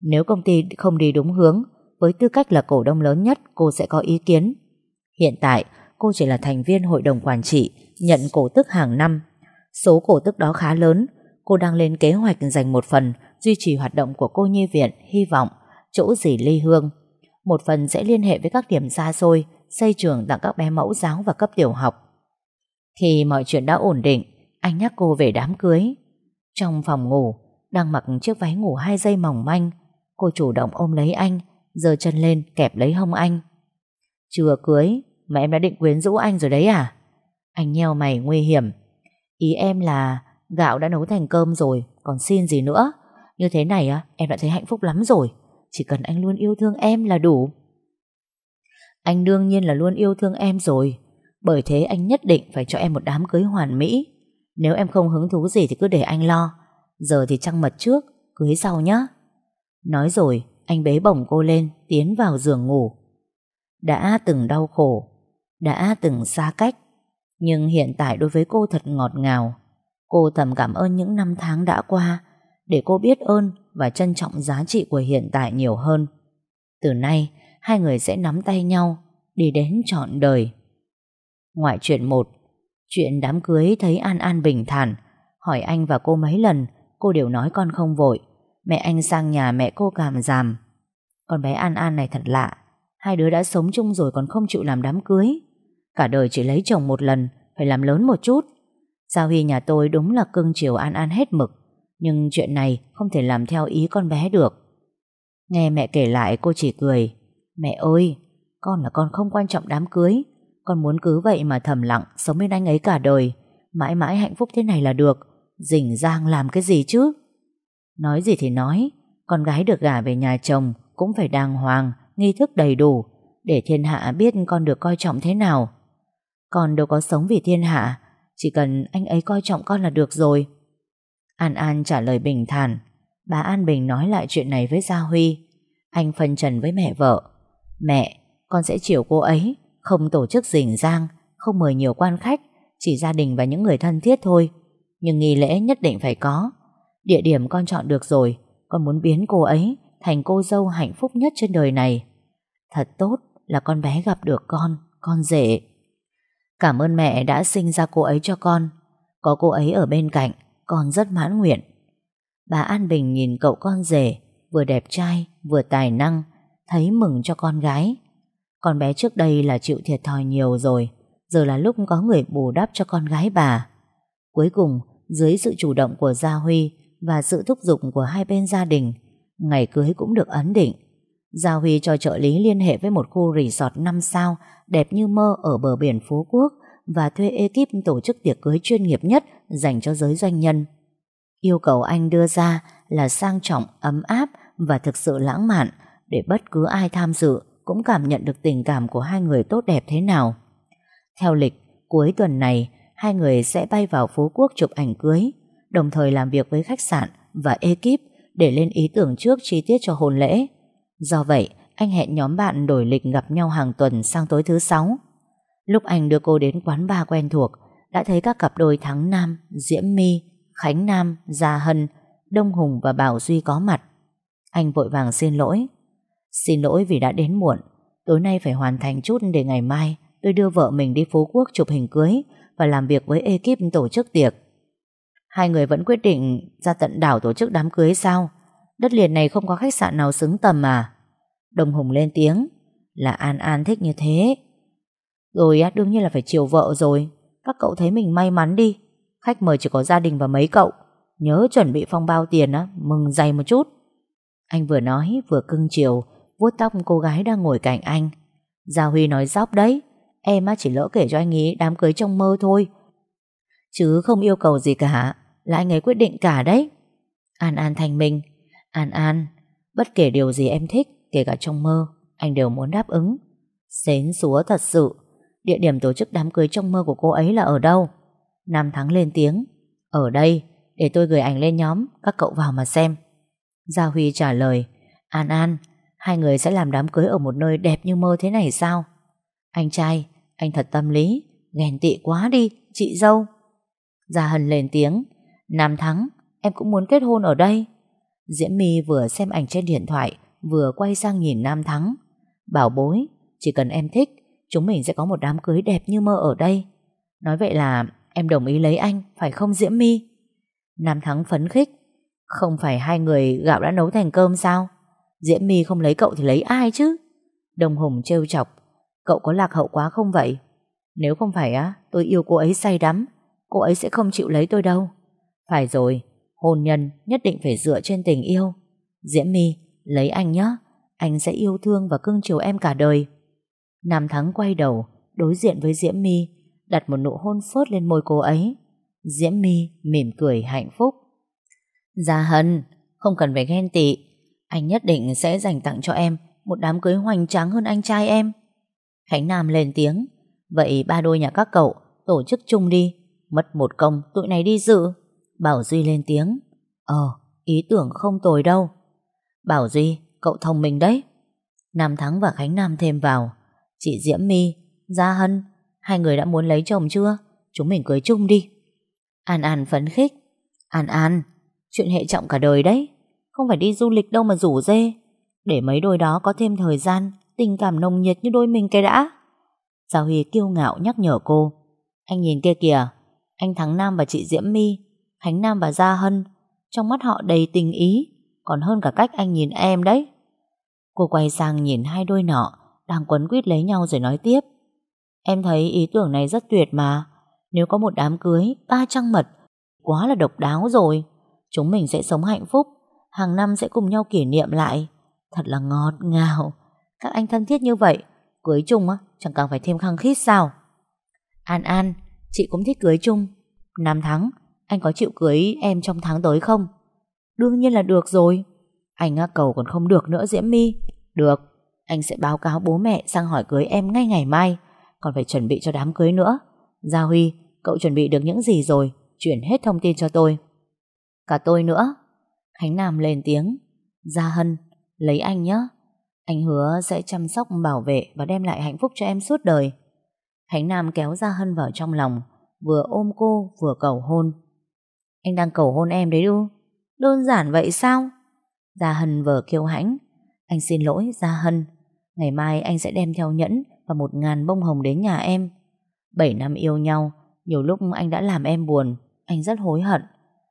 Nếu công ty không đi đúng hướng, với tư cách là cổ đông lớn nhất, cô sẽ có ý kiến. Hiện tại, cô chỉ là thành viên hội đồng quản trị, nhận cổ tức hàng năm. Số cổ tức đó khá lớn, cô đang lên kế hoạch dành một phần duy trì hoạt động của cô nhi viện, hy vọng, chỗ dì ly hương. Một phần sẽ liên hệ với các điểm xa xôi, xây trường tặng các bé mẫu giáo và cấp tiểu học. Khi mọi chuyện đã ổn định, anh nhắc cô về đám cưới. Trong phòng ngủ, đang mặc chiếc váy ngủ hai dây mỏng manh, cô chủ động ôm lấy anh, giơ chân lên kẹp lấy hông anh. Chưa cưới mà em đã định quyến rũ anh rồi đấy à? Anh nheo mày nguy hiểm. Ý em là gạo đã nấu thành cơm rồi, còn xin gì nữa? Như thế này á, em đã thấy hạnh phúc lắm rồi. Chỉ cần anh luôn yêu thương em là đủ. Anh đương nhiên là luôn yêu thương em rồi. Bởi thế anh nhất định phải cho em một đám cưới hoàn mỹ. Nếu em không hứng thú gì thì cứ để anh lo. Giờ thì trăng mật trước, cưới sau nhá. Nói rồi, anh bế bổng cô lên, tiến vào giường ngủ. Đã từng đau khổ, đã từng xa cách. Nhưng hiện tại đối với cô thật ngọt ngào. Cô thầm cảm ơn những năm tháng đã qua để cô biết ơn và trân trọng giá trị của hiện tại nhiều hơn. Từ nay, hai người sẽ nắm tay nhau đi đến trọn đời. Ngoại chuyện một Chuyện đám cưới thấy An An bình thản Hỏi anh và cô mấy lần Cô đều nói con không vội Mẹ anh sang nhà mẹ cô cảm giảm. Con bé An An này thật lạ. Hai đứa đã sống chung rồi còn không chịu làm đám cưới. Cả đời chỉ lấy chồng một lần, Phải làm lớn một chút. Giao Huy nhà tôi đúng là cưng chiều An An hết mực, Nhưng chuyện này không thể làm theo ý con bé được. Nghe mẹ kể lại, cô chỉ cười. Mẹ ơi, Con là con không quan trọng đám cưới. Con muốn cứ vậy mà thầm lặng, Sống bên anh ấy cả đời. Mãi mãi hạnh phúc thế này là được. Rình rang làm cái gì chứ? Nói gì thì nói Con gái được gả về nhà chồng Cũng phải đàng hoàng, nghi thức đầy đủ Để thiên hạ biết con được coi trọng thế nào. Con đâu có sống vì thiên hạ Chỉ cần anh ấy coi trọng con là được rồi. An An trả lời bình thản Bà An Bình nói lại chuyện này với Gia Huy. Anh phân trần với mẹ vợ. Mẹ, con sẽ chiều cô ấy Không tổ chức rình rang Không mời nhiều quan khách Chỉ gia đình và những người thân thiết thôi. Nhưng nghi lễ nhất định phải có. Địa điểm con chọn được rồi, Con muốn biến cô ấy Thành cô dâu hạnh phúc nhất trên đời này. Thật tốt là con bé gặp được con Con rể Cảm ơn mẹ đã sinh ra cô ấy cho con. Có cô ấy ở bên cạnh, Con rất mãn nguyện. Bà An Bình nhìn cậu con rể, Vừa đẹp trai, vừa tài năng, Thấy mừng cho con gái. Con bé trước đây là chịu thiệt thòi nhiều rồi, Giờ là lúc có người bù đắp cho con gái bà. Cuối cùng, Dưới sự chủ động của Gia Huy và sự thúc giục của hai bên gia đình Ngày cưới cũng được ấn định Gia Huy cho trợ lý liên hệ với một khu resort 5 sao đẹp như mơ ở bờ biển Phú Quốc và thuê ekip tổ chức tiệc cưới chuyên nghiệp nhất dành cho giới doanh nhân. Yêu cầu anh đưa ra là sang trọng, ấm áp và thực sự lãng mạn để bất cứ ai tham dự cũng cảm nhận được tình cảm của hai người tốt đẹp thế nào. Theo lịch, cuối tuần này, hai người sẽ bay vào Phú Quốc chụp ảnh cưới, đồng thời làm việc với khách sạn và ekip để lên ý tưởng trước chi tiết cho hôn lễ. Do vậy, anh hẹn nhóm bạn đổi lịch gặp nhau hàng tuần sang tối thứ sáu. Lúc anh đưa cô đến quán bar quen thuộc, đã thấy các cặp đôi Thắng Nam, Diễm My, Khánh Nam, Gia Hân, Đông Hùng và Bảo Duy có mặt. Anh vội vàng xin lỗi. Xin lỗi vì đã đến muộn. Tối nay phải hoàn thành chút để ngày mai tôi đưa vợ mình đi Phú Quốc chụp hình cưới và làm việc với ekip tổ chức tiệc. Hai người vẫn quyết định ra tận đảo tổ chức đám cưới sao? Đất liền này không có khách sạn nào xứng tầm à? Đồng Hùng lên tiếng là An An thích như thế. Rồi á, đương nhiên là phải chiều vợ rồi. Các cậu thấy mình may mắn đi. Khách mời chỉ có gia đình và mấy cậu. Nhớ chuẩn bị phong bao tiền á, mừng dày một chút. Anh vừa nói vừa cưng chiều, vuốt tóc cô gái đang ngồi cạnh anh. Gia Huy nói dóc đấy, em á chỉ lỡ kể cho anh ý đám cưới trong mơ thôi. Chứ không yêu cầu gì cả, là anh ấy quyết định cả đấy. An An thành minh, An An, bất kể điều gì em thích, kể cả trong mơ, anh đều muốn đáp ứng. Xến xúa thật sự, địa điểm tổ chức đám cưới trong mơ của cô ấy là ở đâu? Nam Thắng lên tiếng, ở đây, để tôi gửi ảnh lên nhóm, các cậu vào mà xem. Gia Huy trả lời, An An, hai người sẽ làm đám cưới ở một nơi đẹp như mơ thế này sao? Anh trai, anh thật tâm lý, ghen tị quá đi, chị dâu. Gia Hân lên tiếng, Nam Thắng, em cũng muốn kết hôn ở đây. Diễm My vừa xem ảnh trên điện thoại, vừa quay sang nhìn Nam Thắng. Bảo bối, chỉ cần em thích, chúng mình sẽ có một đám cưới đẹp như mơ ở đây. Nói vậy là em đồng ý lấy anh, phải không Diễm My? Nam Thắng phấn khích. Không phải hai người gạo đã nấu thành cơm sao? Diễm My không lấy cậu thì lấy ai chứ? Đồng Hùng trêu chọc. Cậu có lạc hậu quá không vậy? Nếu không phải á, tôi yêu cô ấy say đắm. Cô ấy sẽ không chịu lấy tôi đâu. Phải rồi, hôn nhân nhất định phải dựa trên tình yêu. Diễm My, lấy anh nhé. Anh sẽ yêu thương và cưng chiều em cả đời. Nam Thắng quay đầu, đối diện với Diễm My, đặt một nụ hôn phớt lên môi cô ấy. Diễm My mỉm cười hạnh phúc. Gia Hân, không cần phải ghen tị. Anh nhất định sẽ dành tặng cho em một đám cưới hoành tráng hơn anh trai em. Khánh Nam lên tiếng. Vậy ba đôi nhà các cậu tổ chức chung đi. Mất một công, tụi này đi dự. Bảo Duy lên tiếng. Ờ, ý tưởng không tồi đâu. Bảo Duy, cậu thông minh đấy. Nam Thắng và Khánh Nam thêm vào. Chị Diễm My, Gia Hân, Hai người đã muốn lấy chồng chưa Chúng mình cưới chung đi An An phấn khích An An Chuyện hệ trọng cả đời đấy Không phải đi du lịch đâu mà rủ dê Để mấy đôi đó có thêm thời gian Tình cảm nồng nhiệt như đôi mình cái đã Gia Huy kiêu ngạo nhắc nhở cô Anh nhìn kia kìa Anh Thắng Nam và chị Diễm My Khánh Nam và Gia Hân. Trong mắt họ đầy tình ý, Còn hơn cả cách anh nhìn em đấy. Cô quay sang nhìn hai đôi nọ, Đang quấn quýt lấy nhau rồi nói tiếp. Em thấy ý tưởng này rất tuyệt mà. Nếu có một đám cưới, Ba trăng mật, Quá là độc đáo rồi. Chúng mình sẽ sống hạnh phúc, Hàng năm sẽ cùng nhau kỷ niệm lại. Thật là ngọt ngào. Các anh thân thiết như vậy, Cưới chung á, chẳng cần phải thêm khăng khít sao. An An, Chị cũng thích cưới chung. Nam tháng anh có chịu cưới em trong tháng tới không? Đương nhiên là được rồi. Anh cầu còn không được nữa, Diễm My. Được, Anh sẽ báo cáo bố mẹ sang hỏi cưới em ngay ngày mai. Còn phải chuẩn bị cho đám cưới nữa. Gia Huy, Cậu chuẩn bị được những gì rồi? Chuyển hết thông tin cho tôi. Cả tôi nữa. Khánh Nam lên tiếng. Gia Hân, Lấy anh nhé Anh hứa sẽ chăm sóc, bảo vệ Và đem lại hạnh phúc cho em suốt đời. Khánh Nam kéo Gia Hân vào trong lòng, Vừa ôm cô, vừa cầu hôn. Anh đang cầu hôn em đấy đu Đơn giản vậy sao? Gia Hân vờ kêu hãnh. Anh xin lỗi Gia Hân. Ngày mai anh sẽ đem theo nhẫn Và một ngàn bông hồng đến nhà em. Bảy năm yêu nhau Nhiều lúc anh đã làm em buồn. Anh rất hối hận.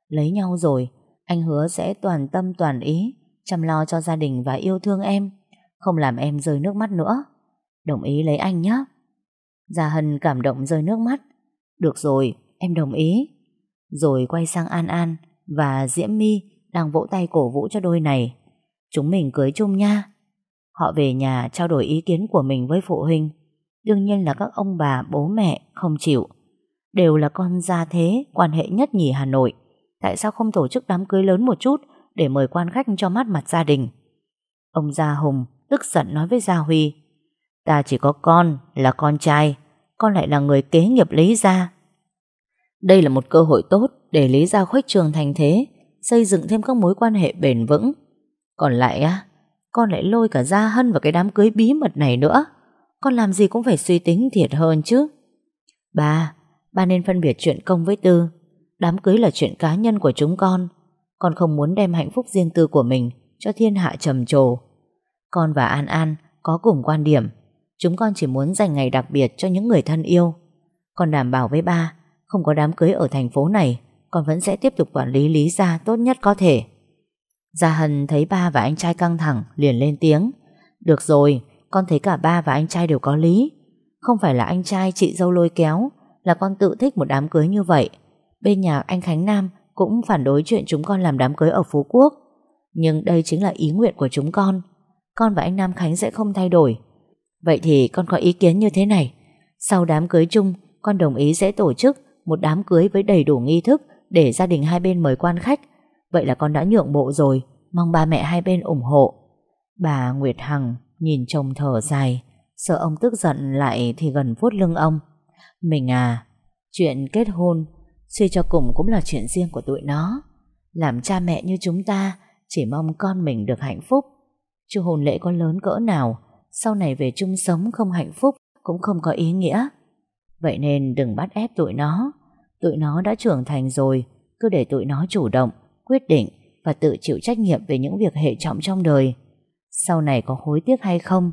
Lấy nhau rồi Anh hứa sẽ toàn tâm toàn ý Chăm lo cho gia đình và yêu thương em Không làm em rơi nước mắt nữa. Đồng ý lấy anh nhé Gia Hân cảm động rơi nước mắt. Được rồi, em đồng ý. Rồi quay sang An An Và Diễm My Đang vỗ tay cổ vũ cho đôi này. Chúng mình cưới chung nha. Họ về nhà trao đổi ý kiến của mình với phụ huynh. Đương nhiên là các ông bà, bố mẹ không chịu. Đều là con gia thế Quan hệ nhất nhì Hà Nội. Tại sao không tổ chức đám cưới lớn một chút Để mời quan khách cho mắt mặt gia đình? Ông Gia Hùng tức giận nói với Gia Huy Ta chỉ có con là con trai Con lại là người kế nghiệp lấy Gia. Đây là một cơ hội tốt Để Lý Gia khuếch trường thành thế, Xây dựng thêm các mối quan hệ bền vững. Còn lại á, Con lại lôi cả Gia Hân vào cái đám cưới bí mật này nữa. Con làm gì cũng phải suy tính thiệt hơn chứ. Ba Ba nên phân biệt chuyện công với tư. Đám cưới là chuyện cá nhân của chúng con. Con không muốn đem hạnh phúc riêng tư của mình Cho thiên hạ trầm trồ. Con và An An có cùng quan điểm. Chúng con chỉ muốn dành ngày đặc biệt Cho những người thân yêu. Con đảm bảo với ba không có đám cưới ở thành phố này Con vẫn sẽ tiếp tục quản lý Lý Gia tốt nhất có thể Gia Hân thấy ba và anh trai căng thẳng Liền lên tiếng Được rồi, con thấy cả ba và anh trai đều có lý Không phải là anh trai chị dâu lôi kéo Là con tự thích một đám cưới như vậy Bên nhà anh Khánh Nam cũng phản đối chuyện chúng con làm đám cưới ở Phú Quốc. Nhưng đây chính là ý nguyện của chúng con. Con và anh Nam Khánh sẽ không thay đổi. Vậy thì con có ý kiến như thế này. Sau đám cưới chung, con đồng ý sẽ tổ chức một đám cưới với đầy đủ nghi thức để gia đình hai bên mời quan khách. Vậy là con đã nhượng bộ rồi, mong ba mẹ hai bên ủng hộ. Bà Nguyệt Hằng nhìn chồng thở dài, sợ ông tức giận lại thì gần vuốt lưng ông. Mình à, chuyện kết hôn Suy cho cùng cũng là chuyện riêng của tụi nó Làm cha mẹ như chúng ta Chỉ mong con mình được hạnh phúc Chứ hôn lễ có lớn cỡ nào Sau này về chung sống không hạnh phúc Cũng không có ý nghĩa Vậy nên đừng bắt ép tụi nó Tụi nó đã trưởng thành rồi Cứ để tụi nó chủ động Quyết định và tự chịu trách nhiệm Về những việc hệ trọng trong đời Sau này có hối tiếc hay không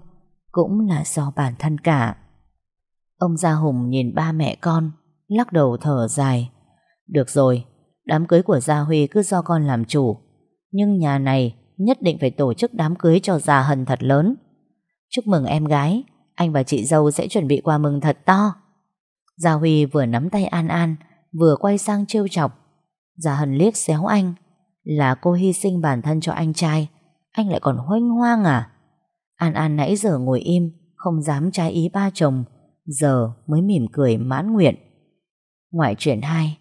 Cũng là do bản thân cả Ông Gia Hùng nhìn ba mẹ con Lắc đầu thở dài được rồi, đám cưới của Gia Huy cứ do con làm chủ. Nhưng nhà này nhất định phải tổ chức đám cưới cho Gia Hân thật lớn. Chúc mừng em gái, anh và chị dâu sẽ chuẩn bị quà mừng thật to. Gia Huy vừa nắm tay An An, vừa quay sang trêu chọc. Gia Hân liếc xéo anh. Là cô hy sinh bản thân cho anh trai, anh lại còn hoanh hoang à? An An nãy giờ ngồi im, không dám trái ý ba chồng, giờ mới mỉm cười mãn nguyện. Ngoại truyện 2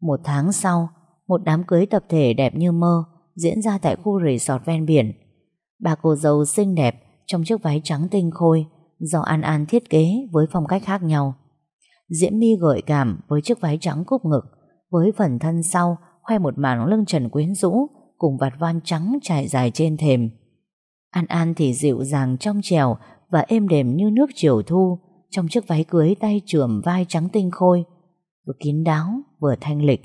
một tháng sau, một đám cưới tập thể đẹp như mơ diễn ra tại khu resort ven biển. Bà cô dâu xinh đẹp trong chiếc váy trắng tinh khôi do An An thiết kế với phong cách khác nhau. Diễm My gợi cảm với chiếc váy trắng cúp ngực với phần thân sau khoe một mảng lưng trần quyến rũ cùng vạt van trắng trải dài trên thềm. An An thì dịu dàng trong trèo và êm đềm như nước chiều thu trong chiếc váy cưới tay trườm vai trắng tinh khôi, vừa kín đáo vừa thanh lịch.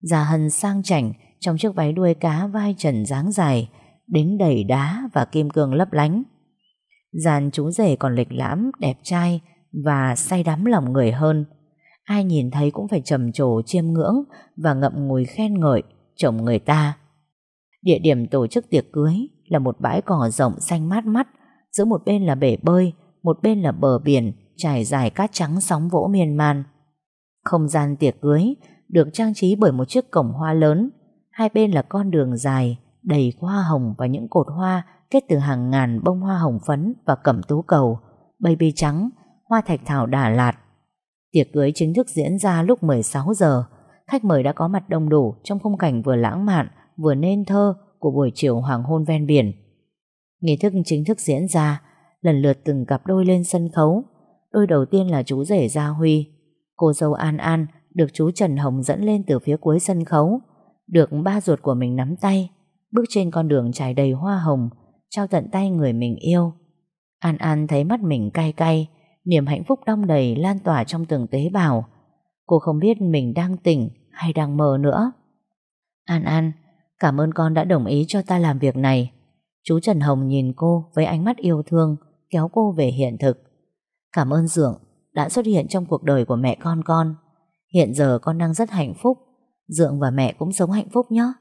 già Hân sang chảnh trong chiếc váy đuôi cá vai trần dáng dài, đính đầy đá và kim cương lấp lánh. Dàn chú rể còn lịch lãm, đẹp trai và say đắm lòng người hơn. Ai nhìn thấy cũng phải trầm trồ chiêm ngưỡng và ngậm ngùi khen ngợi chồng người ta. Địa điểm tổ chức tiệc cưới là một bãi cỏ rộng xanh mát mắt, giữa một bên là bể bơi, một bên là bờ biển trải dài cát trắng sóng vỗ miên man. Không gian tiệc cưới được trang trí bởi một chiếc cổng hoa lớn, hai bên là con đường dài đầy hoa hồng và những cột hoa kết từ hàng ngàn bông hoa hồng phấn và cẩm tú cầu, baby trắng, hoa thạch thảo Đà Lạt. Tiệc cưới chính thức diễn ra lúc 16 giờ. Khách mời đã có mặt đông đủ trong khung cảnh vừa lãng mạn, vừa nên thơ của buổi chiều hoàng hôn ven biển. Nghi thức chính thức diễn ra, lần lượt từng cặp đôi lên sân khấu. Đôi đầu tiên là chú rể Gia Huy. Cô dâu An An được chú Trần Hồng dẫn lên từ phía cuối sân khấu. Được ba ruột của mình nắm tay, bước trên con đường trải đầy hoa hồng, trao tận tay người mình yêu. An An thấy mắt mình cay cay, niềm hạnh phúc đong đầy lan tỏa trong từng tế bào. Cô không biết mình đang tỉnh hay đang mơ nữa. An An, cảm ơn con đã đồng ý cho ta làm việc này. Chú Trần Hồng nhìn cô với ánh mắt yêu thương, kéo cô về hiện thực. Cảm ơn Dượng đã xuất hiện trong cuộc đời của mẹ con con. Hiện giờ con đang rất hạnh phúc. Dượng và mẹ cũng sống hạnh phúc nhé.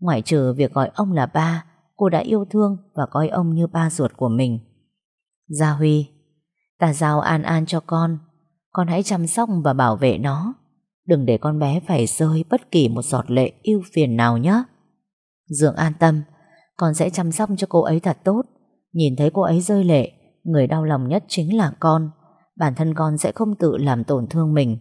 Ngoại trừ việc gọi ông là ba, cô đã yêu thương và coi ông như ba ruột của mình. Gia Huy, ta giao An An cho con. Con hãy chăm sóc và bảo vệ nó. Đừng để con bé phải rơi bất kỳ một giọt lệ yêu phiền nào nhé. Dượng an tâm, con sẽ chăm sóc cho cô ấy thật tốt. Nhìn thấy cô ấy rơi lệ, người đau lòng nhất chính là con. Bản thân con sẽ không tự làm tổn thương mình.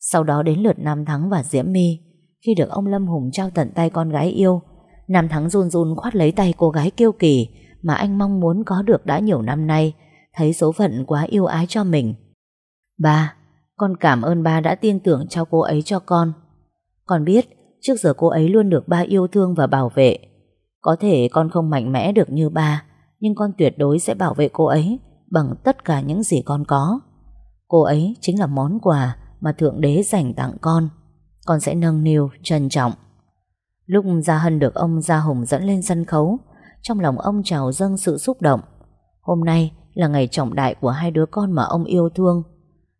Sau đó đến lượt Nam Thắng và Diễm My. Khi được ông Lâm Hùng trao tận tay con gái yêu, Nam Thắng run run khoát lấy tay cô gái kiêu kỳ mà anh mong muốn có được đã nhiều năm nay, thấy số phận quá yêu ái cho mình. Ba, con cảm ơn ba đã tin tưởng trao cô ấy cho con. Con biết, trước giờ cô ấy luôn được ba yêu thương và bảo vệ. Có thể con không mạnh mẽ được như ba, nhưng con tuyệt đối sẽ bảo vệ cô ấy bằng tất cả những gì con có. Cô ấy chính là món quà mà Thượng Đế dành tặng con. Con sẽ nâng niu, trân trọng. Lúc Gia Hân được ông Gia Hùng dẫn lên sân khấu, trong lòng ông trào dâng sự xúc động. Hôm nay là ngày trọng đại của hai đứa con mà ông yêu thương.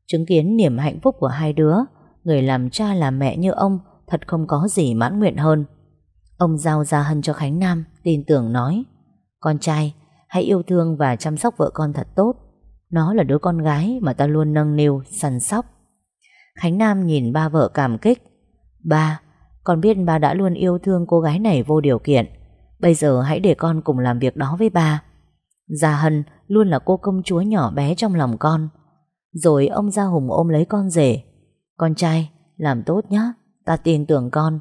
Chứng kiến niềm hạnh phúc của hai đứa, người làm cha làm mẹ như ông thật không có gì mãn nguyện hơn. Ông giao Gia Hân cho Khánh Nam, tin tưởng nói, con trai, hãy yêu thương và chăm sóc vợ con thật tốt. Nó là đứa con gái mà ta luôn nâng niu, săn sóc. Khánh Nam nhìn ba vợ cảm kích. Ba, con biết ba đã luôn yêu thương cô gái này vô điều kiện. Bây giờ hãy để con cùng làm việc đó với ba. Gia Hân luôn là cô công chúa nhỏ bé trong lòng con. Rồi ông Gia Hùng ôm lấy con rể. Con trai, làm tốt nhá, ta tin tưởng con.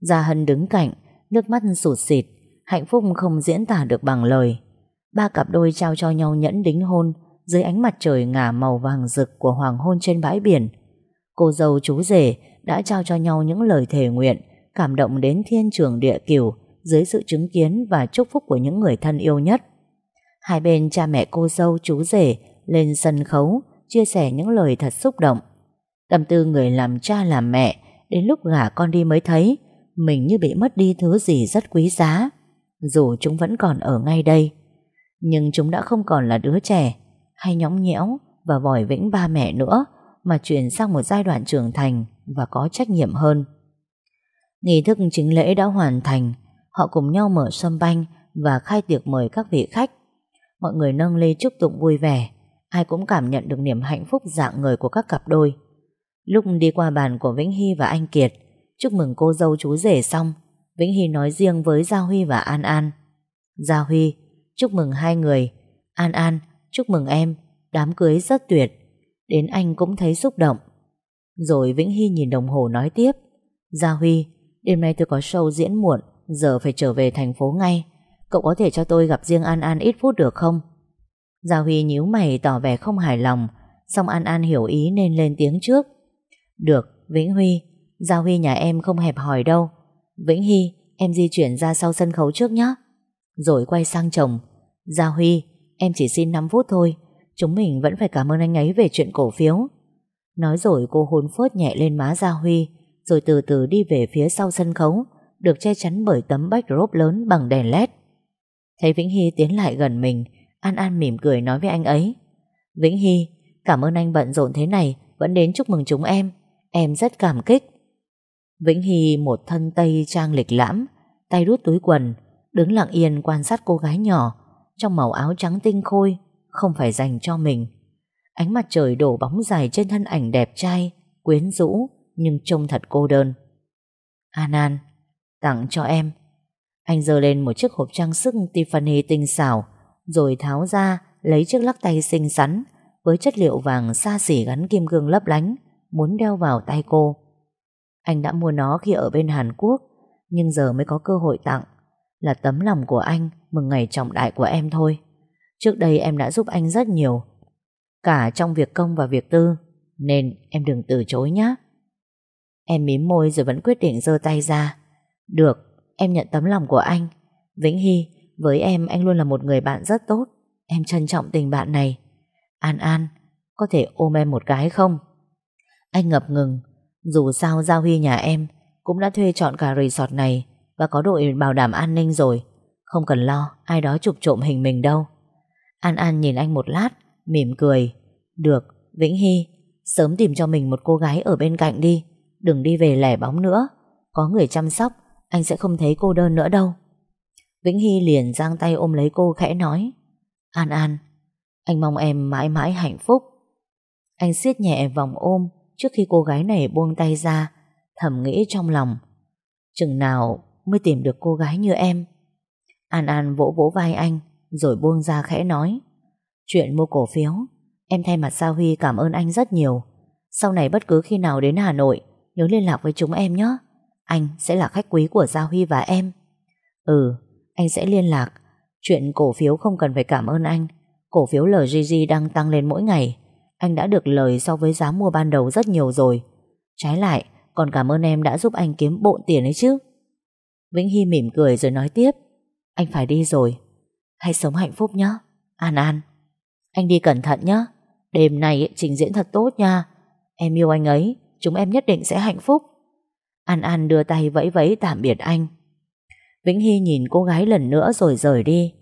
Gia Hân đứng cạnh, nước mắt sụt xịt, hạnh phúc không diễn tả được bằng lời. Ba cặp đôi trao cho nhau nhẫn đính hôn dưới ánh mặt trời ngả màu vàng rực của hoàng hôn trên bãi biển. Cô dâu chú rể đã trao cho nhau những lời thề nguyện, cảm động đến thiên trường địa cửu dưới sự chứng kiến và chúc phúc của những người thân yêu nhất. Hai bên cha mẹ cô dâu chú rể lên sân khấu chia sẻ những lời thật xúc động. Tâm tư người làm cha làm mẹ đến lúc gả con đi mới thấy mình như bị mất đi thứ gì rất quý giá. Dù chúng vẫn còn ở ngay đây, nhưng chúng đã không còn là đứa trẻ hay nhõng nhẽo và vòi vĩnh ba mẹ nữa mà chuyển sang một giai đoạn trưởng thành và có trách nhiệm hơn. Nghi thức chính lễ đã hoàn thành, họ cùng nhau mở sâm banh và khai tiệc mời các vị khách. Mọi người nâng ly chúc tụng vui vẻ, ai cũng cảm nhận được niềm hạnh phúc dạng người của các cặp đôi. Lúc đi qua bàn của Vĩnh Hy và anh Kiệt, chúc mừng cô dâu chú rể xong, Vĩnh Hy nói riêng với Gia Huy và An An. Gia Huy, chúc mừng hai người. An An, chúc mừng em, đám cưới rất tuyệt. Đến anh cũng thấy xúc động. Rồi Vĩnh Hy nhìn đồng hồ nói tiếp. Gia Huy, đêm nay tôi có show diễn muộn, giờ phải trở về thành phố ngay. Cậu có thể cho tôi gặp riêng An An ít phút được không? Gia Huy nhíu mày tỏ vẻ không hài lòng, xong An An hiểu ý nên lên tiếng trước. Được, Vĩnh Huy, Gia Huy nhà em không hẹp hòi đâu. Vĩnh Hy, em di chuyển ra sau sân khấu trước nhé. Rồi quay sang chồng. Gia Huy, em chỉ xin 5 phút thôi. Chúng mình vẫn phải cảm ơn anh ấy về chuyện cổ phiếu Nói rồi cô hôn phớt nhẹ lên má Gia Huy Rồi từ từ đi về phía sau sân khấu Được che chắn bởi tấm backdrop lớn bằng đèn led Thấy Vĩnh Hy tiến lại gần mình, An An mỉm cười nói với anh ấy. Vĩnh Hy, Cảm ơn anh bận rộn thế này, Vẫn đến chúc mừng chúng em. Em rất cảm kích. Vĩnh Hy, một thân tây trang lịch lãm, Tay đút túi quần, Đứng lặng yên quan sát cô gái nhỏ, Trong màu áo trắng tinh khôi, Không phải dành cho mình. Ánh mặt trời đổ bóng dài trên thân ảnh đẹp trai, Quyến rũ, Nhưng trông thật cô đơn. An An, Tặng cho em anh giơ lên một chiếc hộp trang sức Tiffany tinh xảo, Rồi tháo ra, Lấy chiếc lắc tay xinh xắn Với chất liệu vàng xa xỉ gắn kim cương lấp lánh, Muốn đeo vào tay cô. Anh đã mua nó khi ở bên Hàn Quốc, Nhưng giờ mới có cơ hội tặng, Là tấm lòng của anh Mừng ngày trọng đại của em thôi. Trước đây em đã giúp anh rất nhiều, Cả trong việc công và việc tư, Nên em đừng từ chối nhé. Em mím môi rồi vẫn quyết định giơ tay ra. Được Em nhận tấm lòng của anh. Vĩnh Hy, Với em, anh luôn là một người bạn rất tốt. Em trân trọng tình bạn này. An An, Có thể ôm em một cái không? Anh ngập ngừng. Dù sao Giao Huy nhà em Cũng đã thuê chọn cả resort này Và có đội bảo đảm an ninh rồi. Không cần lo, ai đó chụp trộm hình mình đâu. An An nhìn anh một lát, Mỉm cười. Được, Vĩnh Hy, Sớm tìm cho mình một cô gái ở bên cạnh đi. Đừng đi về lẻ bóng nữa. Có người chăm sóc anh sẽ không thấy cô đơn nữa đâu. Vĩnh Hy liền giang tay ôm lấy cô khẽ nói. An An, Anh mong em mãi mãi hạnh phúc. Anh siết nhẹ vòng ôm Trước khi cô gái này buông tay ra, Thầm nghĩ trong lòng. Chừng nào mới tìm được cô gái như em? An An vỗ vỗ vai anh, Rồi buông ra khẽ nói. Chuyện mua cổ phiếu, Em thay mặt Sa Huy cảm ơn anh rất nhiều. Sau này bất cứ khi nào đến Hà Nội, Nhớ liên lạc với chúng em nhé. Anh sẽ là khách quý của Gia Huy và em. Ừ Anh sẽ liên lạc. Chuyện cổ phiếu không cần phải cảm ơn anh. Cổ phiếu LGG đang tăng lên mỗi ngày. Anh đã được lời so với giá mua ban đầu rất nhiều rồi. Trái lại, Còn cảm ơn em đã giúp anh kiếm bộn tiền ấy chứ. Vĩnh Hy mỉm cười rồi nói tiếp. Anh phải đi rồi. Hãy sống hạnh phúc nhé. An An. Anh đi cẩn thận nhé. Đêm nay trình diễn thật tốt nha. Em yêu anh ấy. Chúng em nhất định sẽ hạnh phúc. An An đưa tay vẫy vẫy tạm biệt anh. Vĩnh Hy nhìn cô gái lần nữa rồi rời đi.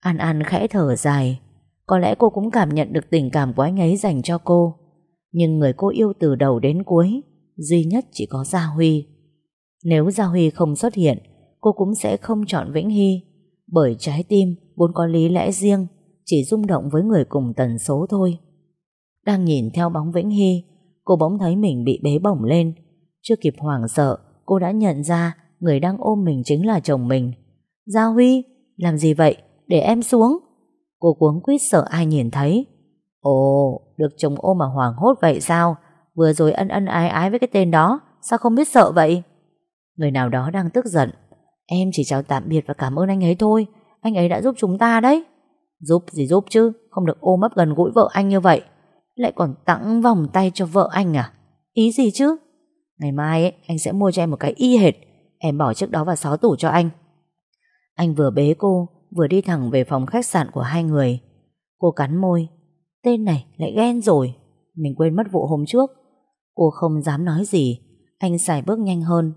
An An khẽ thở dài. Có lẽ cô cũng cảm nhận được tình cảm của anh ấy dành cho cô. Nhưng người cô yêu từ đầu đến cuối, Duy nhất chỉ có Gia Huy. Nếu Gia Huy không xuất hiện, Cô cũng sẽ không chọn Vĩnh Hy. Bởi trái tim vốn có lý lẽ riêng, Chỉ rung động với người cùng tần số thôi. Đang nhìn theo bóng Vĩnh Hy, Cô bỗng thấy mình bị bế bổng lên. Chưa kịp hoảng sợ, Cô đã nhận ra Người đang ôm mình chính là chồng mình. Gia Huy, Làm gì vậy? Để em xuống. Cô cuống quýt sợ ai nhìn thấy. Ồ, Được chồng ôm mà hoảng hốt vậy sao? Vừa rồi ân ân ái ái với cái tên đó, Sao không biết sợ vậy? Người nào đó đang tức giận. Em chỉ chào tạm biệt và cảm ơn anh ấy thôi. Anh ấy đã giúp chúng ta đấy. Giúp gì giúp chứ, Không được ôm ấp gần gũi vợ anh như vậy. Lại còn tặng vòng tay cho vợ anh à? Ý gì chứ? Ngày mai ấy, anh sẽ mua cho em một cái y hệt. Em bỏ chiếc đó vào xó tủ cho anh. Anh vừa bế cô Vừa đi thẳng về phòng khách sạn của hai người. Cô cắn môi. Tên này lại ghen rồi. Mình quên mất vụ hôm trước. Cô không dám nói gì. Anh xài bước nhanh hơn.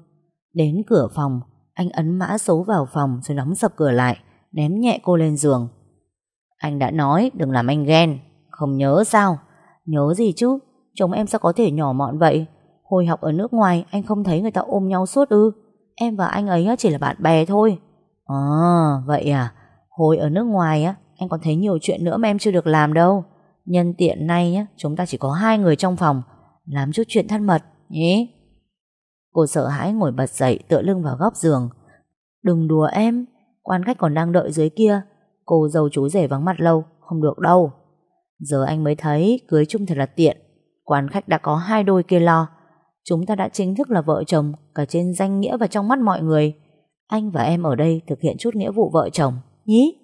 Đến cửa phòng Anh ấn mã số vào phòng rồi đóng sập cửa lại Ném nhẹ cô lên giường. Anh đã nói đừng làm anh ghen. Không nhớ sao? Nhớ gì chứ? Chồng em sao có thể nhỏ mọn vậy? Hồi học ở nước ngoài, anh không thấy người ta ôm nhau suốt ư? Em và anh ấy chỉ là bạn bè thôi. À vậy à? Hồi ở nước ngoài á, Anh còn thấy nhiều chuyện nữa mà em chưa được làm đâu. Nhân tiện nay á Chúng ta chỉ có hai người trong phòng, Làm chút chuyện thân mật nhé Cô sợ hãi ngồi bật dậy, tựa lưng vào góc giường. Đừng đùa em, Quan khách còn đang đợi dưới kia. Cô dâu chú rể vắng mặt lâu, Không được đâu. Giờ anh mới thấy, cưới chung thật là tiện. Quan khách đã có hai đôi kia lo. Chúng ta đã chính thức là vợ chồng, Cả trên danh nghĩa và trong mắt mọi người. Anh và em ở đây thực hiện chút nghĩa vụ vợ chồng, Nhí.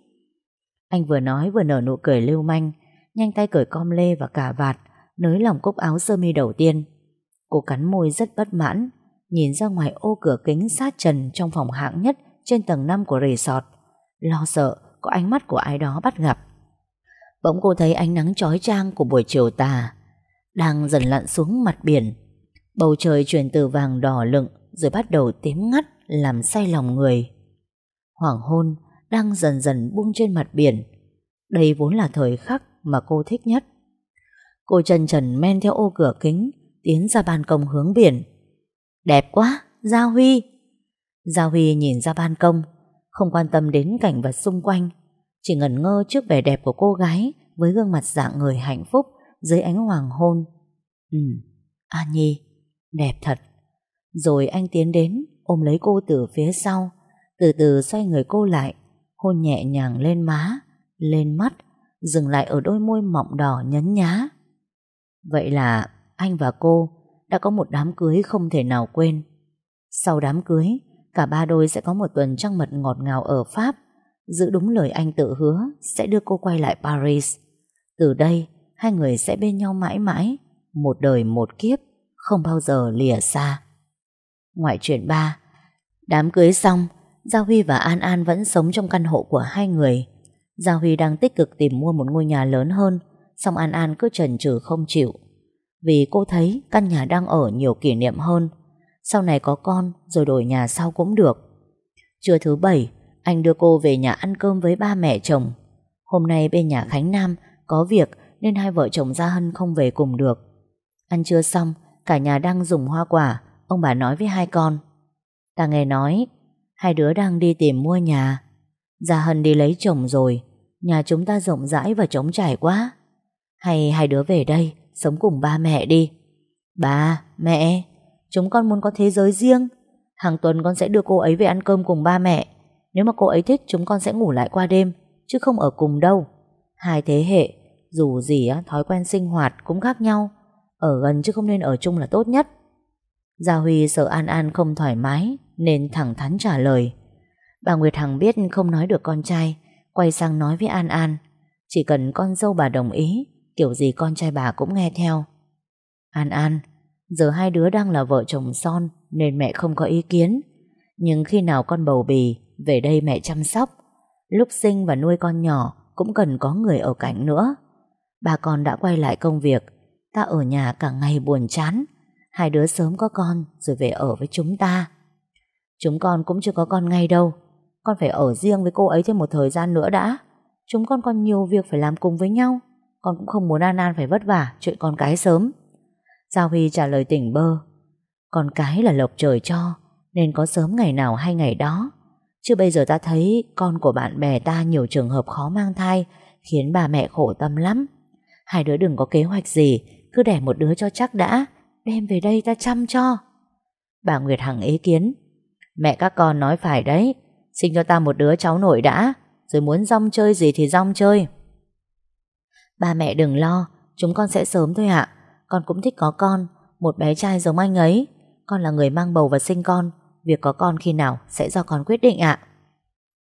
Anh vừa nói vừa nở nụ cười lưu manh, Nhanh tay cởi com lê và cà vạt, Nới lòng cúc áo sơ mi đầu tiên. Cô cắn môi rất bất mãn, Nhìn ra ngoài ô cửa kính sát trần Trong phòng hạng nhất trên tầng 5 của resort. Lo sợ, có ánh mắt của ai đó bắt gặp. Bỗng cô thấy ánh nắng chói chang của buổi chiều tà Đang dần lặn xuống mặt biển. Bầu trời chuyển từ vàng đỏ lựng Rồi bắt đầu tím ngắt Làm say lòng người. Hoàng hôn đang dần dần buông trên mặt biển. Đây vốn là thời khắc Mà cô thích nhất. Cô chân trần men theo ô cửa kính Tiến ra ban công hướng biển. Đẹp quá, Gia Huy! Gia Huy nhìn ra ban công Không quan tâm đến cảnh vật xung quanh Chỉ ngẩn ngơ trước vẻ đẹp của cô gái Với gương mặt dạng người hạnh phúc Dưới ánh hoàng hôn. Ừ, An Nhi Đẹp thật. Rồi anh tiến đến ôm lấy cô từ phía sau. Từ từ xoay người cô lại Hôn nhẹ nhàng lên má Lên mắt Dừng lại ở đôi môi mọng đỏ nhấn nhá. Vậy là anh và cô đã có một đám cưới không thể nào quên. Sau đám cưới, cả ba đôi sẽ có một tuần trăng mật ngọt ngào ở Pháp, giữ đúng lời anh tự hứa sẽ đưa cô quay lại Paris. Từ đây, hai người sẽ bên nhau mãi mãi, một đời một kiếp, không bao giờ lìa xa. Ngoại chuyện ba, đám cưới xong, Gia Huy và An An vẫn sống trong căn hộ của hai người. Gia Huy đang tích cực tìm mua một ngôi nhà lớn hơn, song An An cứ chần chừ không chịu. Vì cô thấy căn nhà đang ở nhiều kỷ niệm hơn Sau này có con Rồi đổi nhà sau cũng được Trưa thứ bảy Anh đưa cô về nhà ăn cơm với ba mẹ chồng Hôm nay bên nhà Khánh Nam Có việc nên hai vợ chồng Gia Hân không về cùng được Ăn trưa xong Cả nhà đang dùng hoa quả Ông bà nói với hai con. Ta nghe nói Hai đứa đang đi tìm mua nhà. Gia Hân đi lấy chồng rồi Nhà chúng ta rộng rãi và trống trải quá. Hay hai đứa về đây Sống cùng ba mẹ đi. Ba, mẹ Chúng con muốn có thế giới riêng. Hàng tuần con sẽ đưa cô ấy về ăn cơm cùng ba mẹ. Nếu mà cô ấy thích chúng con sẽ ngủ lại qua đêm Chứ không ở cùng đâu. Hai thế hệ Dù gì thói quen sinh hoạt cũng khác nhau. Ở gần chứ không nên ở chung là tốt nhất. Gia Huy sợ An An không thoải mái, Nên thẳng thắn trả lời. Bà Nguyệt Hằng biết không nói được con trai, Quay sang nói với An An. Chỉ cần con dâu bà đồng ý, Kiểu gì con trai bà cũng nghe theo. An An, Giờ hai đứa đang là vợ chồng son, Nên mẹ không có ý kiến. Nhưng khi nào con bầu bì, Về đây mẹ chăm sóc. Lúc sinh và nuôi con nhỏ, Cũng cần có người ở cạnh nữa. Bà con đã quay lại công việc Ta ở nhà cả ngày buồn chán. Hai đứa sớm có con, Rồi về ở với chúng ta. Chúng con cũng chưa có con ngay đâu. Con phải ở riêng với cô ấy thêm một thời gian nữa đã. Chúng con còn nhiều việc phải làm cùng với nhau. Con cũng không muốn An An phải vất vả Chuyện con cái sớm. Giao Huy trả lời tỉnh bơ. Con cái là lộc trời cho, Nên có sớm ngày nào hay ngày đó. Chứ bây giờ ta thấy con của bạn bè ta nhiều trường hợp khó mang thai, Khiến bà mẹ khổ tâm lắm. Hai đứa đừng có kế hoạch gì. Cứ đẻ một đứa cho chắc đã Đem về đây ta chăm cho Bà Nguyệt Hằng ý kiến Mẹ các con nói phải đấy Sinh cho ta một đứa cháu nội đã Rồi muốn rong chơi gì thì rong chơi Ba mẹ đừng lo, chúng con sẽ sớm thôi ạ. Con cũng thích có con, một bé trai giống anh ấy. Con là người mang bầu và sinh con, việc có con khi nào sẽ do con quyết định ạ.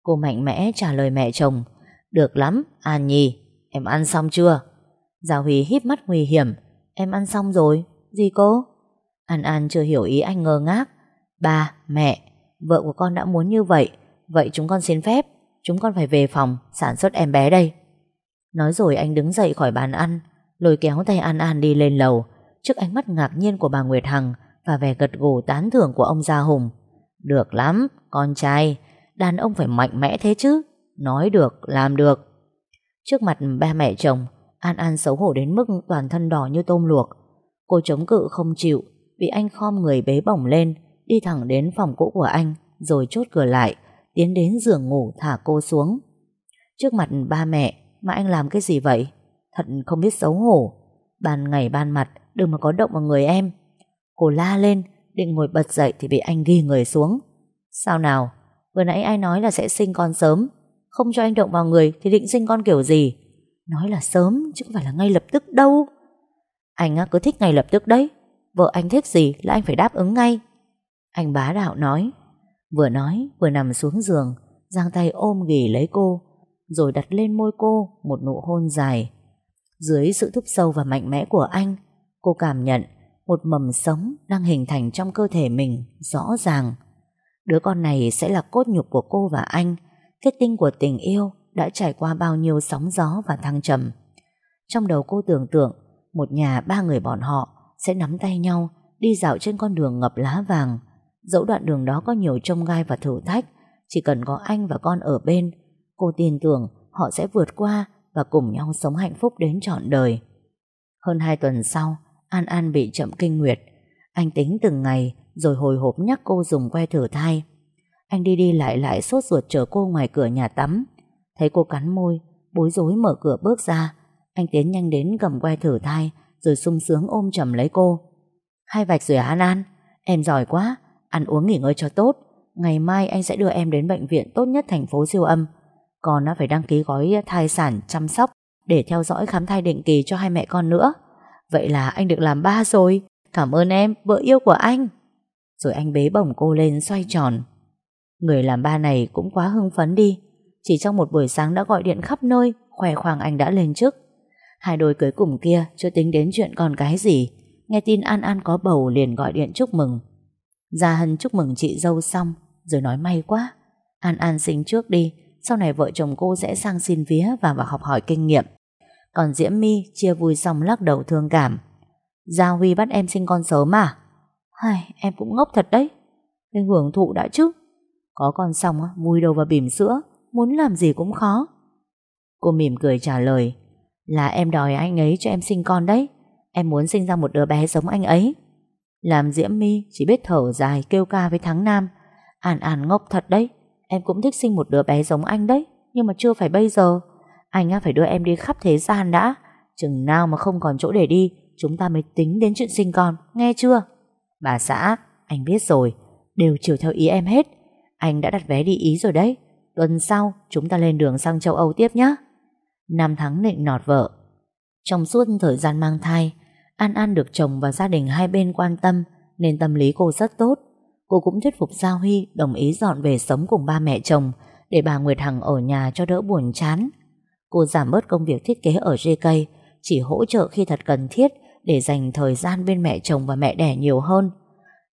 Cô mạnh mẽ trả lời mẹ chồng. Được lắm, An Nhi, em ăn xong chưa? Gia Huy híp mắt nguy hiểm. Em ăn xong rồi. Gì cô? An An chưa hiểu ý anh ngơ ngác. Ba, mẹ, vợ của con đã muốn như vậy. Vậy chúng con xin phép. Chúng con phải về phòng sản xuất em bé đây. Nói rồi anh đứng dậy khỏi bàn ăn Lôi kéo tay An An đi lên lầu Trước ánh mắt ngạc nhiên của bà Nguyệt Hằng Và vẻ gật gù tán thưởng của ông Gia Hùng Được lắm Con trai Đàn ông phải mạnh mẽ thế chứ Nói được làm được Trước mặt ba mẹ chồng An An xấu hổ đến mức toàn thân đỏ như tôm luộc Cô chống cự không chịu Bị anh khom người bế bổng lên Đi thẳng đến phòng cũ của anh Rồi chốt cửa lại Tiến đến giường ngủ thả cô xuống Trước mặt ba mẹ mà anh làm cái gì vậy? Thật không biết xấu hổ. Ban ngày ban mặt đừng mà có động vào người em. Cô la lên, định ngồi bật dậy thì bị anh ghi người xuống. Sao nào? Vừa nãy ai nói là sẽ sinh con sớm. Không cho anh động vào người thì định sinh con kiểu gì? Nói là sớm chứ không phải là ngay lập tức đâu. Anh cứ thích ngay lập tức đấy. Vợ anh thích gì là anh phải đáp ứng ngay. Anh bá đạo nói. Vừa nói vừa nằm xuống giường, giang tay ôm ghì lấy cô, rồi đặt lên môi cô một nụ hôn dài. Dưới sự thúc sâu và mạnh mẽ của anh, cô cảm nhận một mầm sống đang hình thành trong cơ thể mình rõ ràng. Đứa con này sẽ là cốt nhục của cô và anh, kết tinh của tình yêu đã trải qua bao nhiêu sóng gió và thăng trầm. Trong đầu cô tưởng tượng một nhà ba người bọn họ sẽ nắm tay nhau đi dạo trên con đường ngập lá vàng. Dẫu đoạn đường đó có nhiều trông gai và thử thách, chỉ cần có anh và con ở bên, cô tin tưởng họ sẽ vượt qua và cùng nhau sống hạnh phúc đến trọn đời. Hơn hai tuần sau, An An bị chậm kinh nguyệt. Anh tính từng ngày rồi hồi hộp nhắc cô dùng que thử thai. Anh đi đi lại lại sốt ruột chờ cô ngoài cửa nhà tắm. Thấy cô cắn môi, bối rối mở cửa bước ra. Anh tiến nhanh đến cầm que thử thai rồi sung sướng ôm chầm lấy cô. Hai vạch rồi An An? Em giỏi quá, ăn uống nghỉ ngơi cho tốt. Ngày mai anh sẽ đưa em đến bệnh viện tốt nhất thành phố siêu âm. Còn nó phải đăng ký gói thai sản chăm sóc để theo dõi khám thai định kỳ cho hai mẹ con nữa. Vậy là anh được làm ba rồi. Cảm ơn em, vợ yêu của anh. Rồi anh bế bổng cô lên xoay tròn. Người làm ba này cũng quá hưng phấn đi. Chỉ trong một buổi sáng đã gọi điện khắp nơi, khoe khoang anh đã lên chức. Hai đôi cưới cùng kia chưa tính đến chuyện còn cái gì. Nghe tin An An có bầu liền gọi điện chúc mừng. Gia Hân chúc mừng chị dâu xong, rồi nói may quá. An An sinh trước đi, sau này vợ chồng cô sẽ sang xin vía và vào học hỏi kinh nghiệm. Còn Diễm My chia vui xong lắc đầu thương cảm. Gia Huy bắt em sinh con sớm à? Hai, em cũng ngốc thật đấy. Nên hưởng thụ đã chứ. Có con xong vui đầu và bìm sữa, muốn làm gì cũng khó. Cô mỉm cười trả lời. Là em đòi anh ấy cho em sinh con đấy. Em muốn sinh ra một đứa bé giống anh ấy. Làm Diễm My chỉ biết thở dài kêu ca với Thắng Nam. An An ngốc thật đấy. Em cũng thích sinh một đứa bé giống anh đấy. Nhưng mà chưa phải bây giờ. Anh phải đưa em đi khắp thế gian đã. Chừng nào mà không còn chỗ để đi, chúng ta mới tính đến chuyện sinh con. Nghe chưa? Bà xã, anh biết rồi. Đều chiều theo ý em hết. Anh đã đặt vé đi Ý rồi đấy. Tuần sau, chúng ta lên đường sang châu Âu tiếp nhé. Nam Thắng nịnh nọt vợ. Trong suốt thời gian mang thai, An An được chồng và gia đình hai bên quan tâm nên tâm lý cô rất tốt. Cô cũng thuyết phục Giao Huy đồng ý dọn về sống cùng ba mẹ chồng để bà Nguyệt Hằng ở nhà cho đỡ buồn chán. Cô giảm bớt công việc thiết kế ở JK, chỉ hỗ trợ khi thật cần thiết để dành thời gian bên mẹ chồng và mẹ đẻ nhiều hơn.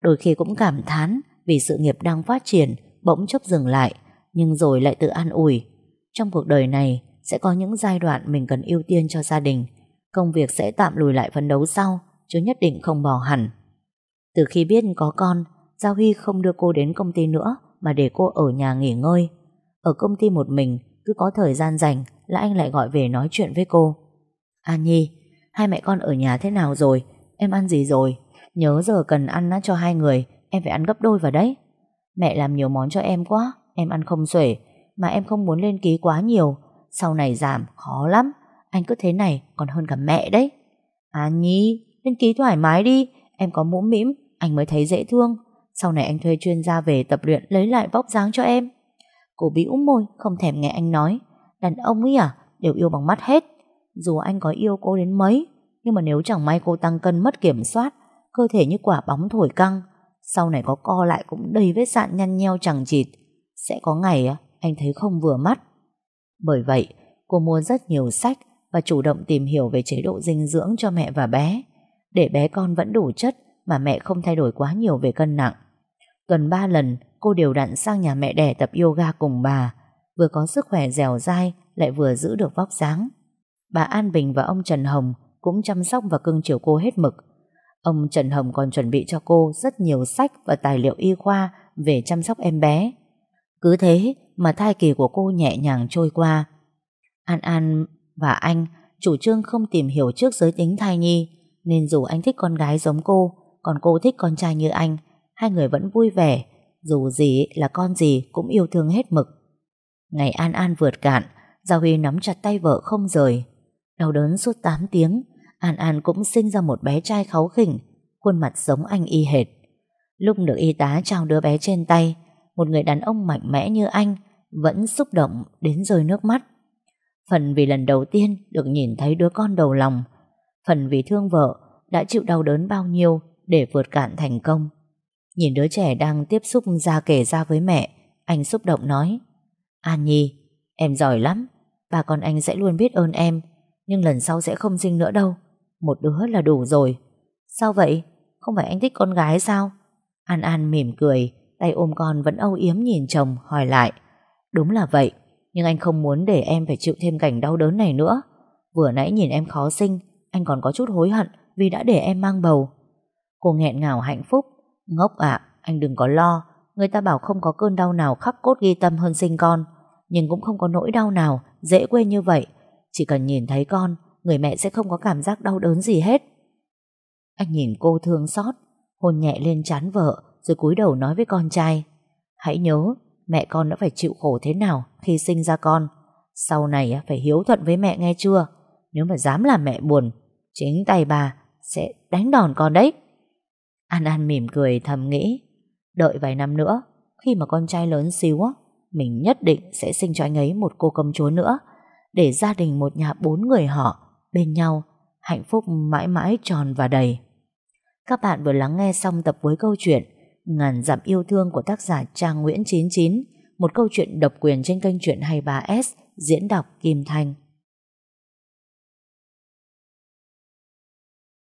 Đôi khi cũng cảm thán vì sự nghiệp đang phát triển bỗng chốc dừng lại, nhưng rồi lại tự an ủi. Trong cuộc đời này sẽ có những giai đoạn mình cần ưu tiên cho gia đình, Công việc sẽ tạm lùi lại phấn đấu sau Chứ nhất định không bỏ hẳn. Từ khi biết có con Giao Huy không đưa cô đến công ty nữa Mà để cô ở nhà nghỉ ngơi. Ở công ty một mình Cứ có thời gian rảnh là anh lại gọi về nói chuyện với cô. An Nhi Hai mẹ con ở nhà thế nào rồi? Em ăn gì rồi? Nhớ giờ cần ăn cho hai người Em phải ăn gấp đôi vào đấy. Mẹ làm nhiều món cho em quá. Em ăn không xuể, Mà em không muốn lên ký quá nhiều. Sau này giảm, khó lắm. Anh cứ thế này, còn hơn cả mẹ đấy. À Nhi, Lên ký thoải mái đi. Em có mũm mĩm, Anh mới thấy dễ thương. Sau này anh thuê chuyên gia về tập luyện Lấy lại vóc dáng cho em. Cô bĩu môi, không thèm nghe anh nói. Đàn ông ấy à Đều yêu bằng mắt hết. Dù anh có yêu cô đến mấy, Nhưng mà nếu chẳng may cô tăng cân mất kiểm soát, Cơ thể như quả bóng thổi căng, Sau này có co lại cũng đầy vết sạn nhăn nheo chẳng chịt. Sẽ có ngày anh thấy không vừa mắt Bởi vậy cô mua rất nhiều sách và chủ động tìm hiểu về chế độ dinh dưỡng cho mẹ và bé, để bé con vẫn đủ chất mà mẹ không thay đổi quá nhiều về cân nặng. Tuần 3 lần, cô đều đặn sang nhà mẹ đẻ tập yoga cùng bà, vừa có sức khỏe dẻo dai, lại vừa giữ được vóc dáng. Bà An Bình và ông Trần Hồng cũng chăm sóc và cưng chiều cô hết mực. Ông Trần Hồng còn chuẩn bị cho cô rất nhiều sách và tài liệu y khoa về chăm sóc em bé. Cứ thế mà thai kỳ của cô nhẹ nhàng trôi qua. An An và anh chủ trương không tìm hiểu trước giới tính thai nhi, nên dù anh thích con gái giống cô, còn cô thích con trai như anh, hai người vẫn vui vẻ, dù gì là con gì cũng yêu thương hết mực. Ngày An An vượt cạn Gia Huy nắm chặt tay vợ không rời Đau đớn suốt 8 tiếng, An An cũng sinh ra một bé trai kháu khỉnh, Khuôn mặt giống anh y hệt Lúc được y tá trao đứa bé trên tay một người đàn ông mạnh mẽ như anh Vẫn xúc động đến rơi nước mắt Phần vì lần đầu tiên được nhìn thấy đứa con đầu lòng Phần vì thương vợ đã chịu đau đớn bao nhiêu để vượt cạn thành công Nhìn đứa trẻ đang tiếp xúc ra kể ra với mẹ Anh xúc động nói An Nhi, em giỏi lắm Bà con anh sẽ luôn biết ơn em Nhưng lần sau sẽ không sinh nữa đâu Một đứa là đủ rồi Sao vậy? Không phải anh thích con gái sao? An An mỉm cười Tay ôm con vẫn âu yếm nhìn chồng hỏi lại. Đúng là vậy nhưng anh không muốn để em phải chịu thêm cảnh đau đớn này nữa. Vừa nãy nhìn em khó sinh Anh còn có chút hối hận Vì đã để em mang bầu. Cô nghẹn ngào hạnh phúc. Ngốc ạ, anh đừng có lo Người ta bảo không có cơn đau nào khắc cốt ghi tâm hơn sinh con Nhưng cũng không có nỗi đau nào Dễ quên như vậy. Chỉ cần nhìn thấy con Người mẹ sẽ không có cảm giác đau đớn gì hết. Anh nhìn cô thương xót Hôn nhẹ lên trán vợ. Rồi cúi đầu nói với con trai. Hãy nhớ, mẹ con đã phải chịu khổ thế nào Khi sinh ra con. Sau này phải hiếu thuận với mẹ nghe chưa? Nếu mà dám làm mẹ buồn, Chính tay bà sẽ đánh đòn con đấy. An An mỉm cười thầm nghĩ. Đợi vài năm nữa, Khi mà con trai lớn xíu Mình nhất định sẽ sinh cho anh ấy một cô công chúa nữa, Để gia đình một nhà bốn người họ Bên nhau Hạnh phúc mãi mãi tròn và đầy. Các bạn vừa lắng nghe xong tập cuối câu chuyện Ngàn dặm yêu thương của tác giả Trang Nguyễn 99 Một câu chuyện độc quyền trên kênh truyện 23S Diễn đọc Kim Thanh.